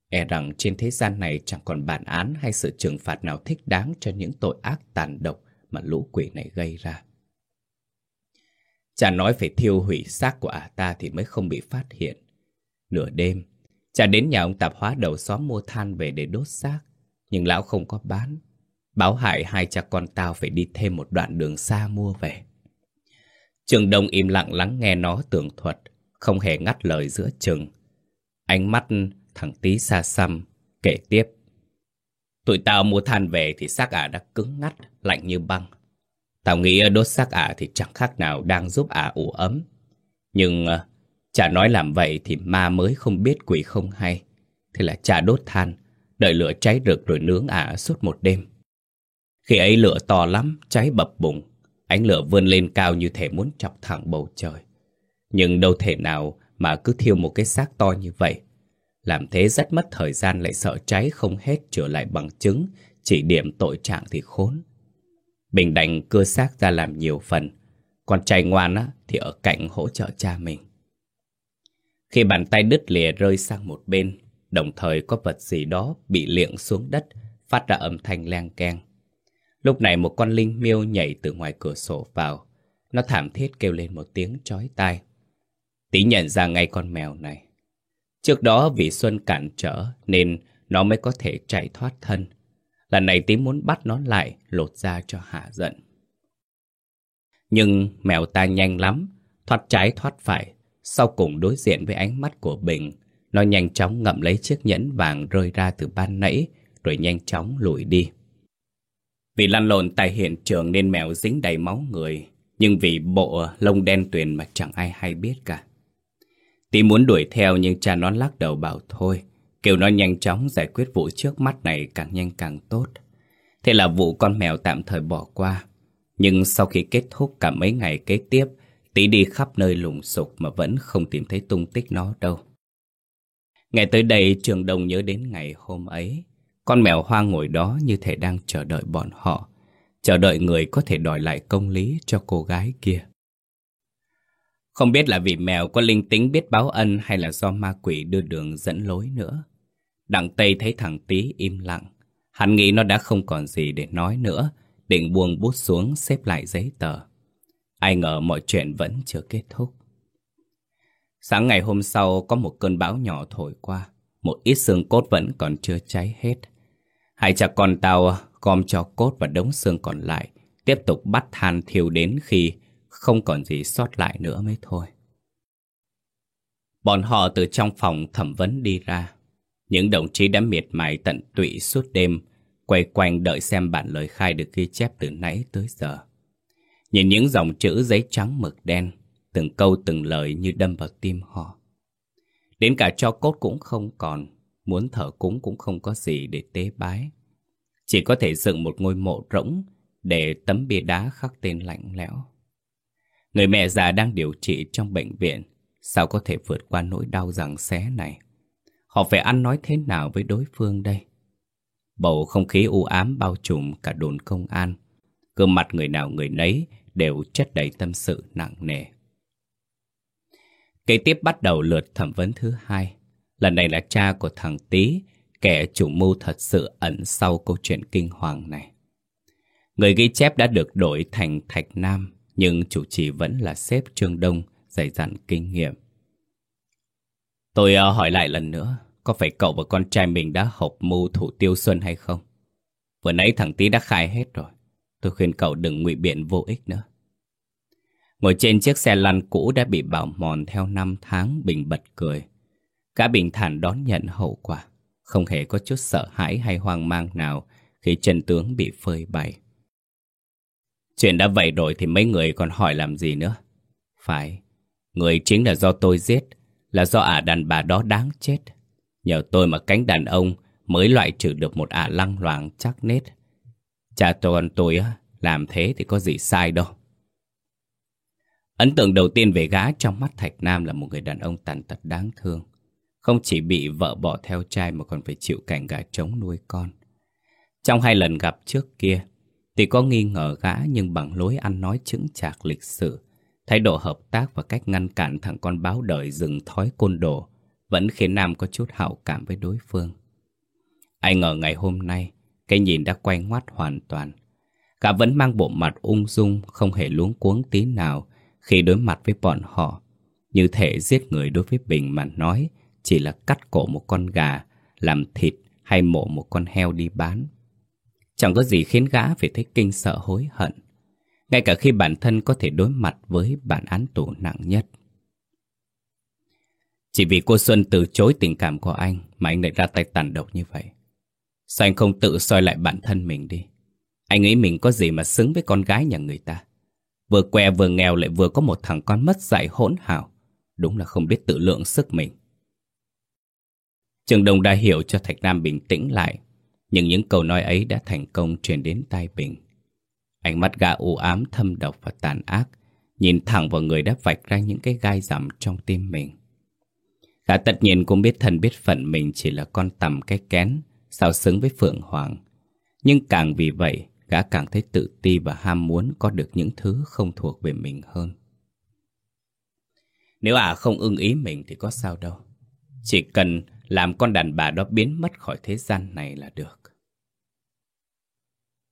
E rằng trên thế gian này chẳng còn bản án hay sự trừng phạt nào thích đáng cho những tội ác tàn độc mà lũ quỷ này gây ra. Cha nói phải thiêu hủy xác của ả ta thì mới không bị phát hiện. Nửa đêm, cha đến nhà ông tạp hóa đầu xóm mua than về để đốt xác, nhưng lão không có bán. Báo hại hai cha con tao phải đi thêm một đoạn đường xa mua về. Trường Đông im lặng lắng nghe nó tường thuật, không hề ngắt lời giữa chừng. Ánh mắt thằng tí xa xăm, kể tiếp. Tụi tao mua than về thì xác ả đã cứng ngắt, lạnh như băng. Tao nghĩ đốt xác ả thì chẳng khác nào đang giúp ả ủ ấm. Nhưng ờ, chả nói làm vậy thì ma mới không biết quỷ không hay. Thế là cha đốt than, đợi lửa cháy rực rồi nướng ả suốt một đêm. Khi ấy lửa to lắm, cháy bập bùng. Ánh lửa vươn lên cao như thể muốn chọc thẳng bầu trời. Nhưng đâu thể nào mà cứ thiêu một cái xác to như vậy. Làm thế rất mất thời gian lại sợ cháy không hết trở lại bằng chứng, chỉ điểm tội trạng thì khốn. Bình đành cưa xác ra làm nhiều phần, còn trai ngoan á, thì ở cạnh hỗ trợ cha mình. Khi bàn tay đứt lìa rơi sang một bên, đồng thời có vật gì đó bị liệng xuống đất, phát ra âm thanh leng keng. Lúc này một con linh miêu nhảy từ ngoài cửa sổ vào. Nó thảm thiết kêu lên một tiếng chói tai. Tí nhận ra ngay con mèo này. Trước đó vì Xuân cản trở nên nó mới có thể chạy thoát thân. Lần này tí muốn bắt nó lại, lột ra cho hạ giận. Nhưng mèo ta nhanh lắm, thoát trái thoát phải. Sau cùng đối diện với ánh mắt của Bình, nó nhanh chóng ngậm lấy chiếc nhẫn vàng rơi ra từ ban nãy, rồi nhanh chóng lùi đi. Vì lăn lộn tại hiện trường nên mèo dính đầy máu người, nhưng vì bộ lông đen tuyền mà chẳng ai hay biết cả. Tí muốn đuổi theo nhưng cha nó lắc đầu bảo thôi, kêu nó nhanh chóng giải quyết vụ trước mắt này càng nhanh càng tốt. Thế là vụ con mèo tạm thời bỏ qua. Nhưng sau khi kết thúc cả mấy ngày kế tiếp, Tí đi khắp nơi lùng sục mà vẫn không tìm thấy tung tích nó đâu. ngày tới đây Trường đồng nhớ đến ngày hôm ấy. Con mèo hoa ngồi đó như thể đang chờ đợi bọn họ. Chờ đợi người có thể đòi lại công lý cho cô gái kia. Không biết là vì mèo có linh tính biết báo ân hay là do ma quỷ đưa đường dẫn lối nữa. Đặng Tây thấy thằng Tý im lặng. Hắn nghĩ nó đã không còn gì để nói nữa, định buông bút xuống xếp lại giấy tờ. Ai ngờ mọi chuyện vẫn chưa kết thúc. Sáng ngày hôm sau có một cơn bão nhỏ thổi qua, một ít xương cốt vẫn còn chưa cháy hết. Hai cha con tao gom cho cốt và đống xương còn lại, tiếp tục bắt than thiêu đến khi không còn gì sót lại nữa mới thôi. Bọn họ từ trong phòng thẩm vấn đi ra. Những đồng chí đã miệt mài tận tụy suốt đêm, quay quanh đợi xem bản lời khai được ghi chép từ nãy tới giờ. Nhìn những dòng chữ giấy trắng mực đen, từng câu từng lời như đâm vào tim họ. Đến cả cho cốt cũng không còn, muốn thở cúng cũng không có gì để tế bái. Chỉ có thể dựng một ngôi mộ rỗng để tấm bia đá khắc tên lạnh lẽo. Người mẹ già đang điều trị trong bệnh viện, sao có thể vượt qua nỗi đau rằng xé này? Họ phải ăn nói thế nào với đối phương đây? Bầu không khí u ám bao trùm cả đồn công an. Gương mặt người nào người nấy đều chất đầy tâm sự nặng nề. Kế tiếp bắt đầu lượt thẩm vấn thứ hai. Lần này là cha của thằng Tý, kẻ chủ mưu thật sự ẩn sau câu chuyện kinh hoàng này. Người ghi chép đã được đổi thành Thạch Nam, nhưng chủ trì vẫn là sếp Trương Đông, dày dặn kinh nghiệm. Tôi uh, hỏi lại lần nữa, có phải cậu và con trai mình đã họp mưu thủ tiêu Xuân hay không? Vừa nãy thằng Tý đã khai hết rồi. Tôi khuyên cậu đừng ngụy biện vô ích nữa. Ngồi trên chiếc xe lăn cũ đã bị bảo mòn theo năm tháng Bình bật cười. Cả bình thản đón nhận hậu quả. Không hề có chút sợ hãi hay hoang mang nào khi chân tướng bị phơi bày. Chuyện đã vậy rồi thì mấy người còn hỏi làm gì nữa? Phải, người chính là do tôi giết, là do ả đàn bà đó đáng chết. Nhờ tôi mà cánh đàn ông mới loại trừ được một ả lăng loàng chắc nết. Cha tôi tôi á, làm thế thì có gì sai đâu. Ấn tượng đầu tiên về gã trong mắt Thạch Nam là một người đàn ông tàn tật đáng thương. Không chỉ bị vợ bỏ theo trai mà còn phải chịu cảnh gà trống nuôi con. Trong hai lần gặp trước kia, Tuy có nghi ngờ gã nhưng bằng lối ăn nói chững chạc lịch sự, thái độ hợp tác và cách ngăn cản thằng con báo đời dừng thói côn đồ vẫn khiến Nam có chút hảo cảm với đối phương. Ai ngờ ngày hôm nay, cái nhìn đã quay ngoắt hoàn toàn. Gã vẫn mang bộ mặt ung dung, không hề luống cuống tí nào khi đối mặt với bọn họ. Như thể giết người đối với Bình mà nói chỉ là cắt cổ một con gà, làm thịt hay mổ một con heo đi bán. Chẳng có gì khiến gã phải thấy kinh sợ hối hận. Ngay cả khi bản thân có thể đối mặt với bản án tù nặng nhất. Chỉ vì cô Xuân từ chối tình cảm của anh mà anh lại ra tay tàn độc như vậy. Sao anh không tự soi lại bản thân mình đi? Anh nghĩ mình có gì mà xứng với con gái nhà người ta? Vừa què vừa nghèo lại vừa có một thằng con mất dạy hỗn hào. Đúng là không biết tự lượng sức mình. Trường Đông đã hiểu cho Thạch Nam bình tĩnh lại nhưng những câu nói ấy đã thành công truyền đến tai Bình. Ánh mắt gã u ám thâm độc và tàn ác, nhìn thẳng vào người đã vạch ra những cái gai rằm trong tim mình. Gã tất nhiên cũng biết thân biết phận mình chỉ là con tầm cái kén, sao xứng với Phượng Hoàng. Nhưng càng vì vậy, gã càng thấy tự ti và ham muốn có được những thứ không thuộc về mình hơn. Nếu ả à không ưng ý mình thì có sao đâu. Chỉ cần làm con đàn bà đó biến mất khỏi thế gian này là được.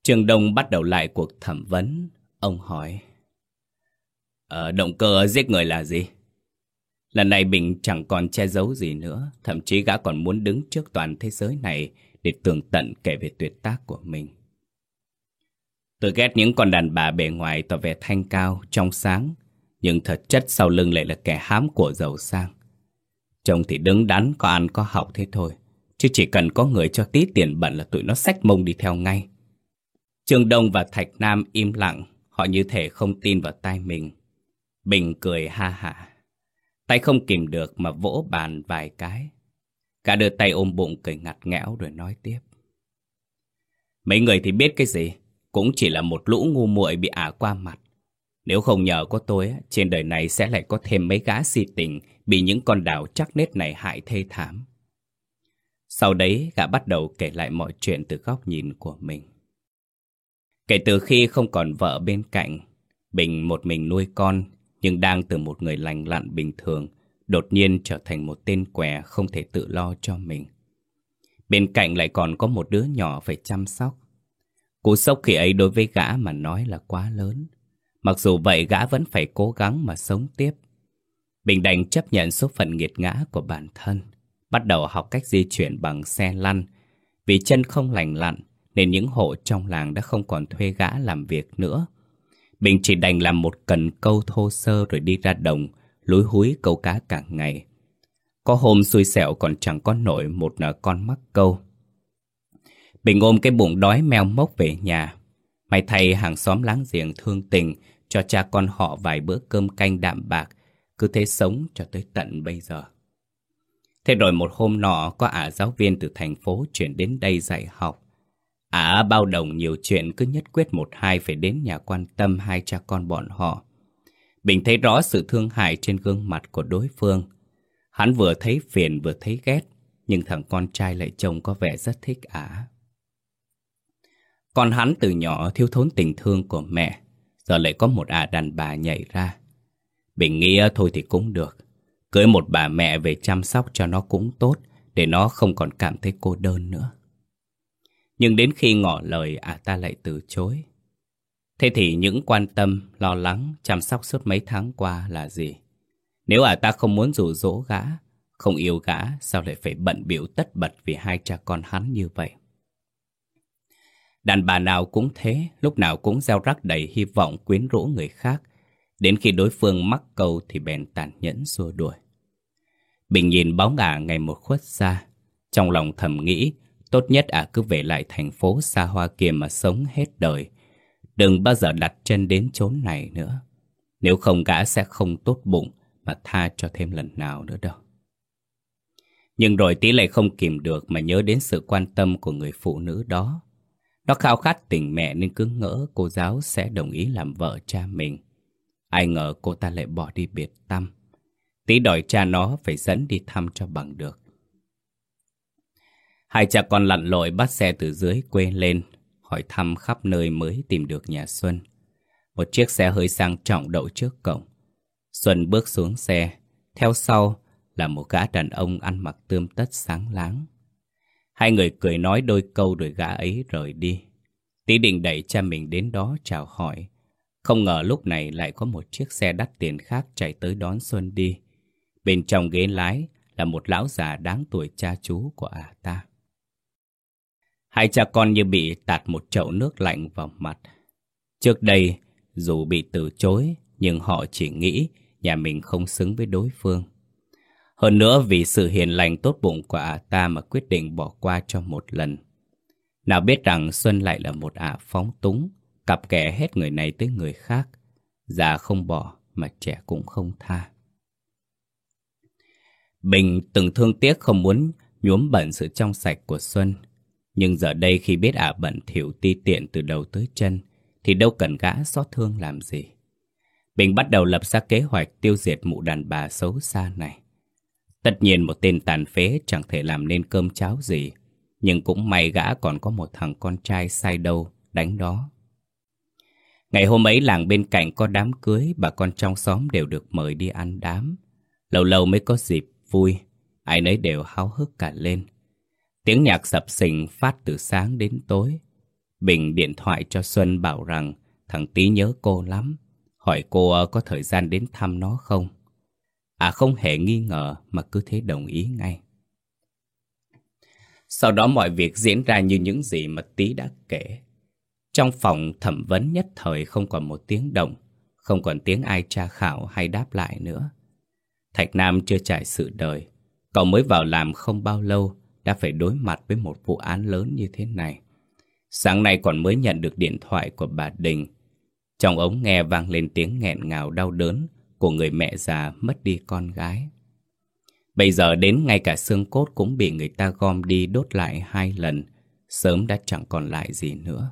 Trường Đông bắt đầu lại cuộc thẩm vấn. Ông hỏi. Ờ, động cơ giết người là gì? Lần này Bình chẳng còn che giấu gì nữa. Thậm chí gã còn muốn đứng trước toàn thế giới này để tường tận kể về tuyệt tác của mình. Tôi ghét những con đàn bà bề ngoài tỏ vẻ thanh cao, trong sáng, nhưng thật chất sau lưng lại là kẻ hám của giàu sang. Chồng thì đứng đắn, có ăn có học thế thôi. Chứ chỉ cần có người cho tí tiền bẩn là tụi nó xách mông đi theo ngay. Trương Đông và Thạch Nam im lặng, họ như thể không tin vào tai mình. Bình cười ha hả. Tay không kìm được mà vỗ bàn vài cái. Cả đưa tay ôm bụng cười ngặt nghẽo rồi nói tiếp. Mấy người thì biết cái gì, cũng chỉ là một lũ ngu muội bị ả qua mặt. Nếu không nhờ có tôi, trên đời này sẽ lại có thêm mấy gã si tình bị những con đào chắc nết này hại thê thảm. Sau đấy gã bắt đầu kể lại mọi chuyện từ góc nhìn của mình. Kể từ khi không còn vợ bên cạnh, Bình một mình nuôi con, nhưng đang từ một người lành lặn bình thường, đột nhiên trở thành một tên què không thể tự lo cho mình. Bên cạnh lại còn có một đứa nhỏ phải chăm sóc. Cú sốc khi ấy đối với gã mà nói là quá lớn. Mặc dù vậy gã vẫn phải cố gắng mà sống tiếp. Bình đành chấp nhận số phận nghiệt ngã của bản thân. Bắt đầu học cách di chuyển bằng xe lăn. Vì chân không lành lặn nên những hộ trong làng đã không còn thuê gã làm việc nữa. Bình chỉ đành làm một cần câu thô sơ rồi đi ra đồng, lúi húi câu cá cả ngày. Có hôm xui xẻo còn chẳng có nổi một con mắc câu. Bình ôm cái bụng đói meo mốc về nhà. May thay hàng xóm láng giềng thương tình cho cha con họ vài bữa cơm canh đạm bạc, cứ thế sống cho tới tận bây giờ. Thế rồi một hôm nọ có ả giáo viên từ thành phố chuyển đến đây dạy học. Ả bao đồng nhiều chuyện cứ nhất quyết một hai phải đến nhà quan tâm hai cha con bọn họ. Bình thấy rõ sự thương hại trên gương mặt của đối phương. Hắn vừa thấy phiền vừa thấy ghét, nhưng thằng con trai lại trông có vẻ rất thích ả. Còn hắn từ nhỏ thiếu thốn tình thương của mẹ, giờ lại có một ả đàn bà nhảy ra. Bình nghĩ thôi thì cũng được. Cưới một bà mẹ về chăm sóc cho nó cũng tốt, để nó không còn cảm thấy cô đơn nữa. Nhưng đến khi ngỏ lời ả ta lại từ chối. Thế thì những quan tâm, lo lắng, chăm sóc suốt mấy tháng qua là gì? Nếu ả ta không muốn rủ rỗ gã, không yêu gã, sao lại phải bận biểu tất bật vì hai cha con hắn như vậy? Đàn bà nào cũng thế, lúc nào cũng gieo rắc đầy hy vọng quyến rũ người khác. Đến khi đối phương mắc câu thì bèn tàn nhẫn xua đuổi. Bình nhìn bóng ả ngày một khuất xa. Trong lòng thầm nghĩ, tốt nhất ả cứ về lại thành phố xa hoa kia mà sống hết đời. Đừng bao giờ đặt chân đến chốn này nữa. Nếu không gã sẽ không tốt bụng mà tha cho thêm lần nào nữa đâu. Nhưng rồi tí lại không kìm được mà nhớ đến sự quan tâm của người phụ nữ đó. Nó khao khát tình mẹ nên cứ ngỡ cô giáo sẽ đồng ý làm vợ cha mình. Ai ngờ cô ta lại bỏ đi biệt tâm. Tí đòi cha nó phải dẫn đi thăm cho bằng được. Hai cha con lặn lội bắt xe từ dưới quê lên, hỏi thăm khắp nơi mới tìm được nhà Xuân. Một chiếc xe hơi sang trọng đậu trước cổng. Xuân bước xuống xe, theo sau là một gã đàn ông ăn mặc tươm tất sáng láng. Hai người cười nói đôi câu rồi gã ấy rời đi. Tí định đẩy cha mình đến đó chào hỏi. Không ngờ lúc này lại có một chiếc xe đắt tiền khác chạy tới đón Xuân đi. Bên trong ghế lái là một lão già đáng tuổi cha chú của ả ta. Hai cha con như bị tạt một chậu nước lạnh vào mặt. Trước đây, dù bị từ chối, nhưng họ chỉ nghĩ nhà mình không xứng với đối phương. Hơn nữa vì sự hiền lành tốt bụng của ả ta mà quyết định bỏ qua cho một lần. Nào biết rằng Xuân lại là một ả phóng túng, cặp kẻ hết người này tới người khác. Già không bỏ mà trẻ cũng không tha. Bình từng thương tiếc không muốn nhuốm bẩn sự trong sạch của Xuân. Nhưng giờ đây khi biết ả bẩn thiểu ti tiện từ đầu tới chân, thì đâu cần gã xót thương làm gì. Bình bắt đầu lập ra kế hoạch tiêu diệt mụ đàn bà xấu xa này. Tất nhiên một tên tàn phế chẳng thể làm nên cơm cháo gì, nhưng cũng may gã còn có một thằng con trai sai đâu, đánh đó. Ngày hôm ấy làng bên cạnh có đám cưới, bà con trong xóm đều được mời đi ăn đám. Lâu lâu mới có dịp vui, ai nấy đều háo hức cả lên. Tiếng nhạc sập sình phát từ sáng đến tối. Bình điện thoại cho Xuân bảo rằng thằng Tý nhớ cô lắm, hỏi cô ờ, có thời gian đến thăm nó không. À không hề nghi ngờ mà cứ thế đồng ý ngay. Sau đó mọi việc diễn ra như những gì mà Tý đã kể. Trong phòng thẩm vấn nhất thời không còn một tiếng động, không còn tiếng ai tra khảo hay đáp lại nữa. Thạch Nam chưa trải sự đời, cậu mới vào làm không bao lâu đã phải đối mặt với một vụ án lớn như thế này. Sáng nay còn mới nhận được điện thoại của bà Đình. Trong ống nghe vang lên tiếng nghẹn ngào đau đớn của người mẹ già mất đi con gái. Bây giờ đến ngay cả xương cốt cũng bị người ta gom đi đốt lại hai lần, sớm đã chẳng còn lại gì nữa.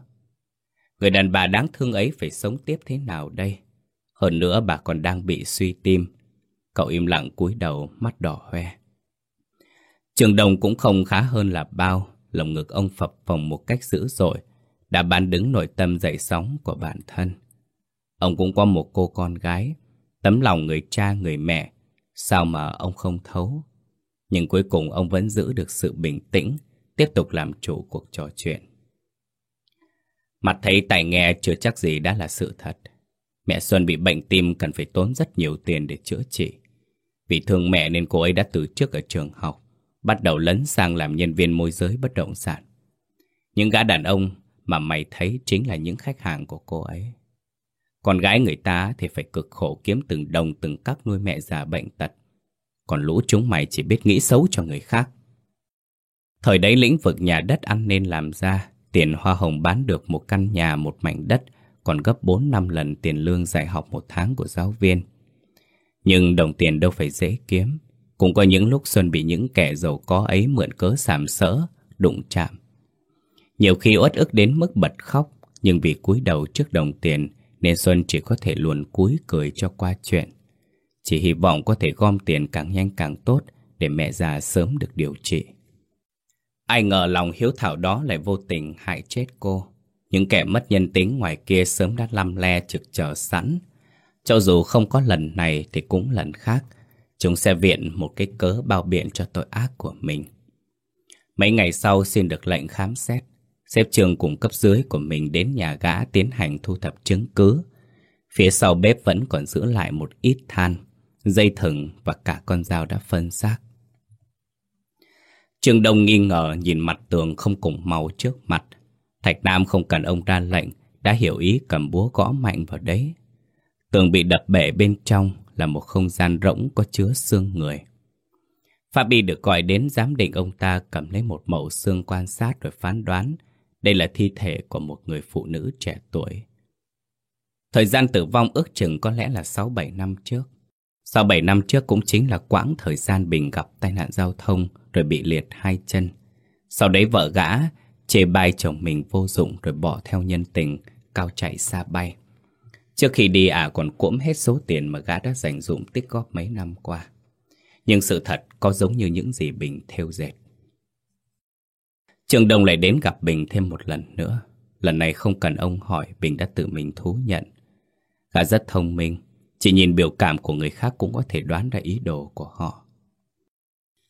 Người đàn bà đáng thương ấy phải sống tiếp thế nào đây? Hơn nữa bà còn đang bị suy tim. Cậu im lặng cúi đầu, mắt đỏ hoe. Trường đồng cũng không khá hơn là bao, lồng ngực ông phập phồng một cách dữ dội, đã bán đứng nội tâm dậy sóng của bản thân. Ông cũng có một cô con gái, tấm lòng người cha người mẹ, sao mà ông không thấu. Nhưng cuối cùng ông vẫn giữ được sự bình tĩnh, tiếp tục làm chủ cuộc trò chuyện. Mặt thấy tài nghe chưa chắc gì đã là sự thật. Mẹ Xuân bị bệnh tim cần phải tốn rất nhiều tiền để chữa trị. Vì thương mẹ nên cô ấy đã từ trước ở trường học, bắt đầu lấn sang làm nhân viên môi giới bất động sản. Những gã đàn ông mà mày thấy chính là những khách hàng của cô ấy. Con gái người ta thì phải cực khổ kiếm từng đồng từng cắc nuôi mẹ già bệnh tật. Còn lũ chúng mày chỉ biết nghĩ xấu cho người khác. Thời đấy lĩnh vực nhà đất ăn nên làm ra, tiền hoa hồng bán được một căn nhà một mảnh đất còn gấp 4 năm lần tiền lương dạy học một tháng của giáo viên. Nhưng đồng tiền đâu phải dễ kiếm. Cũng có những lúc Xuân bị những kẻ giàu có ấy mượn cớ sàm sỡ, đụng chạm. Nhiều khi uất ức đến mức bật khóc, nhưng vì cúi đầu trước đồng tiền nên Xuân chỉ có thể luồn cúi cười cho qua chuyện. Chỉ hy vọng có thể gom tiền càng nhanh càng tốt để mẹ già sớm được điều trị. Ai ngờ lòng hiếu thảo đó lại vô tình hại chết cô. Những kẻ mất nhân tính ngoài kia sớm đã lăm le trực chờ sẵn. Cho dù không có lần này thì cũng lần khác, chúng sẽ viện một cái cớ bao biện cho tội ác của mình. Mấy ngày sau xin được lệnh khám xét, xếp trường cùng cấp dưới của mình đến nhà gã tiến hành thu thập chứng cứ. Phía sau bếp vẫn còn giữ lại một ít than, dây thừng và cả con dao đã phân xác. Trương Đông nghi ngờ nhìn mặt tường không cùng màu trước mặt. Thạch Nam không cần ông ra lệnh, đã hiểu ý cầm búa gõ mạnh vào đấy. Tường bị đập bể bên trong là một không gian rỗng có chứa xương người. Fabi được gọi đến giám định ông ta cầm lấy một mẫu xương quan sát rồi phán đoán đây là thi thể của một người phụ nữ trẻ tuổi. Thời gian tử vong ước chừng có lẽ là 6-7 năm trước. Sau 7 năm trước cũng chính là quãng thời gian Bình gặp tai nạn giao thông rồi bị liệt hai chân. Sau đấy vợ gã chê bai chồng mình vô dụng rồi bỏ theo nhân tình, cao chạy xa bay. Trước khi đi ả à còn cuỗm hết số tiền mà gã đã dành dụng tích góp mấy năm qua. Nhưng sự thật có giống như những gì Bình theo dệt. Trường Đông lại đến gặp Bình thêm một lần nữa. Lần này không cần ông hỏi, Bình đã tự mình thú nhận. Gã rất thông minh, chỉ nhìn biểu cảm của người khác cũng có thể đoán ra ý đồ của họ.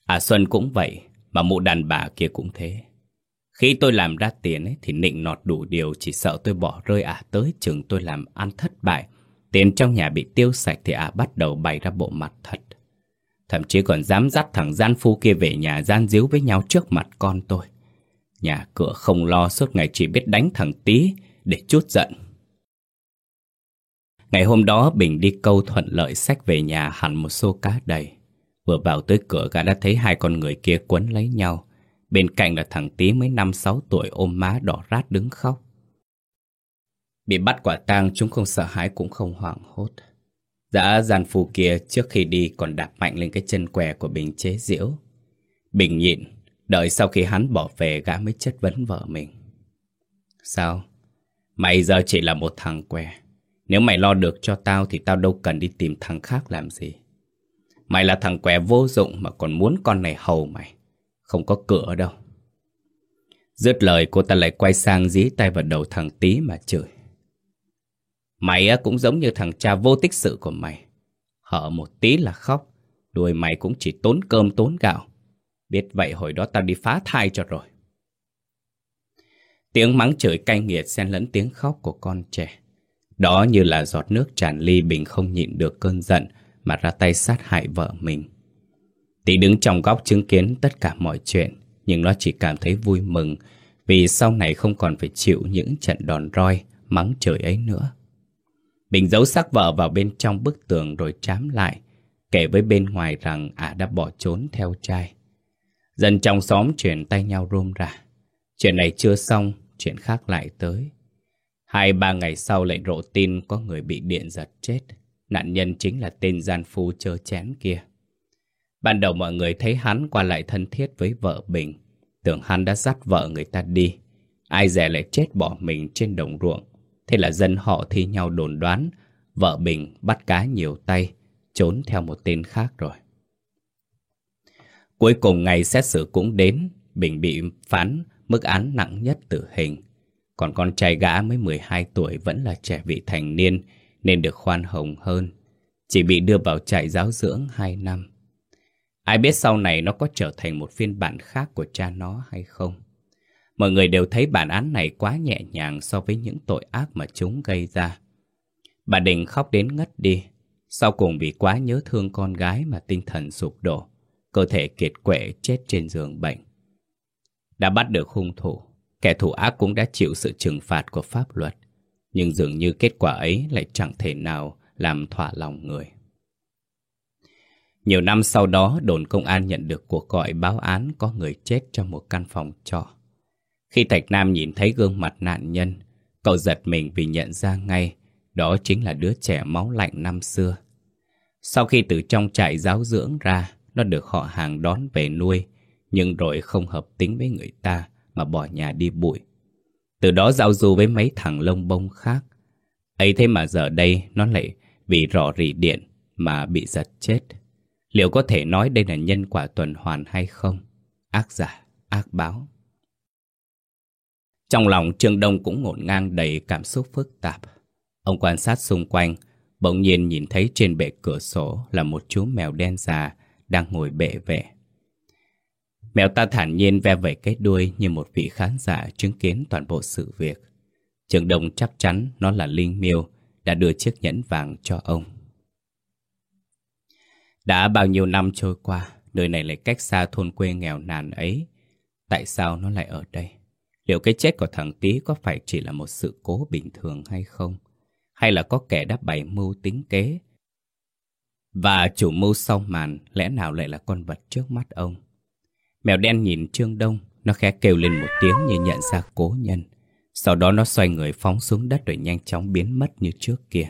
À Xuân cũng vậy, mà mụ đàn bà kia cũng thế. Khi tôi làm ra tiền ấy, thì nịnh nọt đủ điều chỉ sợ tôi bỏ rơi à tới chừng tôi làm ăn thất bại. Tiền trong nhà bị tiêu sạch thì à bắt đầu bày ra bộ mặt thật. Thậm chí còn dám dắt thằng gian phu kia về nhà gian díu với nhau trước mặt con tôi. Nhà cửa không lo suốt ngày chỉ biết đánh thằng tí để chút giận. Ngày hôm đó Bình đi câu thuận lợi sách về nhà hẳn một xô cá đầy. Vừa vào tới cửa gã đã thấy hai con người kia quấn lấy nhau. Bên cạnh là thằng tí mới năm sáu tuổi ôm má đỏ rát đứng khóc. Bị bắt quả tang chúng không sợ hãi cũng không hoảng hốt. Dạ Dã giàn phù kia trước khi đi còn đạp mạnh lên cái chân què của Bình chế diễu. Bình nhịn, đợi sau khi hắn bỏ về gã mới chất vấn vợ mình. Sao? Mày giờ chỉ là một thằng què. Nếu mày lo được cho tao thì tao đâu cần đi tìm thằng khác làm gì. Mày là thằng què vô dụng mà còn muốn con này hầu mày. Không có cửa đâu. Dứt lời, cô ta lại quay sang dí tay vào đầu thằng tí mà chửi. Mày cũng giống như thằng cha vô tích sự của mày. Hở một tí là khóc. Đuôi mày cũng chỉ tốn cơm tốn gạo. Biết vậy hồi đó tao đi phá thai cho rồi. Tiếng mắng chửi cay nghiệt xen lẫn tiếng khóc của con trẻ. Đó như là giọt nước tràn ly Bình không nhịn được cơn giận mà ra tay sát hại vợ mình. Tí đứng trong góc chứng kiến tất cả mọi chuyện, nhưng nó chỉ cảm thấy vui mừng vì sau này không còn phải chịu những trận đòn roi, mắng trời ấy nữa. Bình giấu xác vợ vào bên trong bức tường rồi chám lại, kể với bên ngoài rằng ả đã bỏ trốn theo trai. Dân trong xóm chuyển tay nhau rôm ra. Chuyện này chưa xong, chuyện khác lại tới. Hai ba ngày sau lại rộ tin có người bị điện giật chết. Nạn nhân chính là tên gian phu chơ chén kia. Ban đầu mọi người thấy hắn qua lại thân thiết với vợ Bình. Tưởng hắn đã dắt vợ người ta đi. Ai dè lại chết bỏ mình trên đồng ruộng. Thế là dân họ thi nhau đồn đoán vợ Bình bắt cá nhiều tay, trốn theo một tên khác rồi. Cuối cùng ngày xét xử cũng đến, Bình bị phán mức án nặng nhất tử hình. Còn con trai gã mới 12 tuổi vẫn là trẻ vị thành niên nên được khoan hồng hơn. Chỉ bị đưa vào trại giáo dưỡng 2 năm. Ai biết sau này nó có trở thành một phiên bản khác của cha nó hay không? Mọi người đều thấy bản án này quá nhẹ nhàng so với những tội ác mà chúng gây ra. Bà Đình khóc đến ngất đi. Sau cùng vì quá nhớ thương con gái mà tinh thần sụp đổ. Cơ thể kiệt quệ chết trên giường bệnh. Đã bắt được hung thủ. Kẻ thủ ác cũng đã chịu sự trừng phạt của pháp luật. Nhưng dường như kết quả ấy lại chẳng thể nào làm thỏa lòng người. Nhiều năm sau đó, đồn công an nhận được cuộc gọi báo án có người chết trong một căn phòng trọ. Khi Thạch Nam nhìn thấy gương mặt nạn nhân, cậu giật mình vì nhận ra ngay đó chính là đứa trẻ máu lạnh năm xưa. Sau khi từ trong trại giáo dưỡng ra, nó được họ hàng đón về nuôi, nhưng rồi không hợp tính với người ta mà bỏ nhà đi bụi. Từ đó giao du với mấy thằng lông bông khác. ấy thế mà giờ đây nó lại vì rò rỉ điện mà bị giật chết. Liệu có thể nói đây là nhân quả tuần hoàn hay không? Ác giả, ác báo. Trong lòng Trương Đông cũng ngổn ngang đầy cảm xúc phức tạp. Ông quan sát xung quanh, bỗng nhiên nhìn thấy trên bệ cửa sổ là một chú mèo đen già đang ngồi bệ vệ. Mèo ta thản nhiên ve vẩy cái đuôi như một vị khán giả chứng kiến toàn bộ sự việc. Trường Đông chắc chắn nó là Linh Miêu đã đưa chiếc nhẫn vàng cho ông. Đã bao nhiêu năm trôi qua, nơi này lại cách xa thôn quê nghèo nàn ấy. Tại sao nó lại ở đây? Liệu cái chết của thằng Tý có phải chỉ là một sự cố bình thường hay không? Hay là có kẻ đã bày mưu tính kế? Và chủ mưu sau màn lẽ nào lại là con vật trước mắt ông? Mèo đen nhìn Trương Đông, nó khẽ kêu lên một tiếng như nhận ra cố nhân. Sau đó nó xoay người phóng xuống đất rồi nhanh chóng biến mất như trước kia.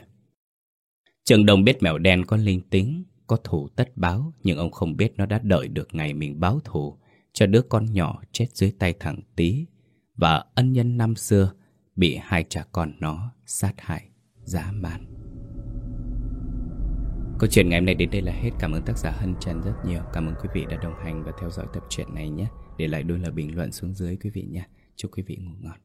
Trương Đông biết mèo đen có linh tính, có thù tất báo, nhưng ông không biết nó đã đợi được ngày mình báo thù cho đứa con nhỏ chết dưới tay thằng Tý và ân nhân năm xưa bị hai cha con nó sát hại, dã man. Câu chuyện ngày hôm nay đến đây là hết. Cảm ơn tác giả Hân Trần rất nhiều. Cảm ơn quý vị đã đồng hành và theo dõi tập truyện này nhé. Để lại đôi lời bình luận xuống dưới quý vị nhé. Chúc quý vị ngủ ngon.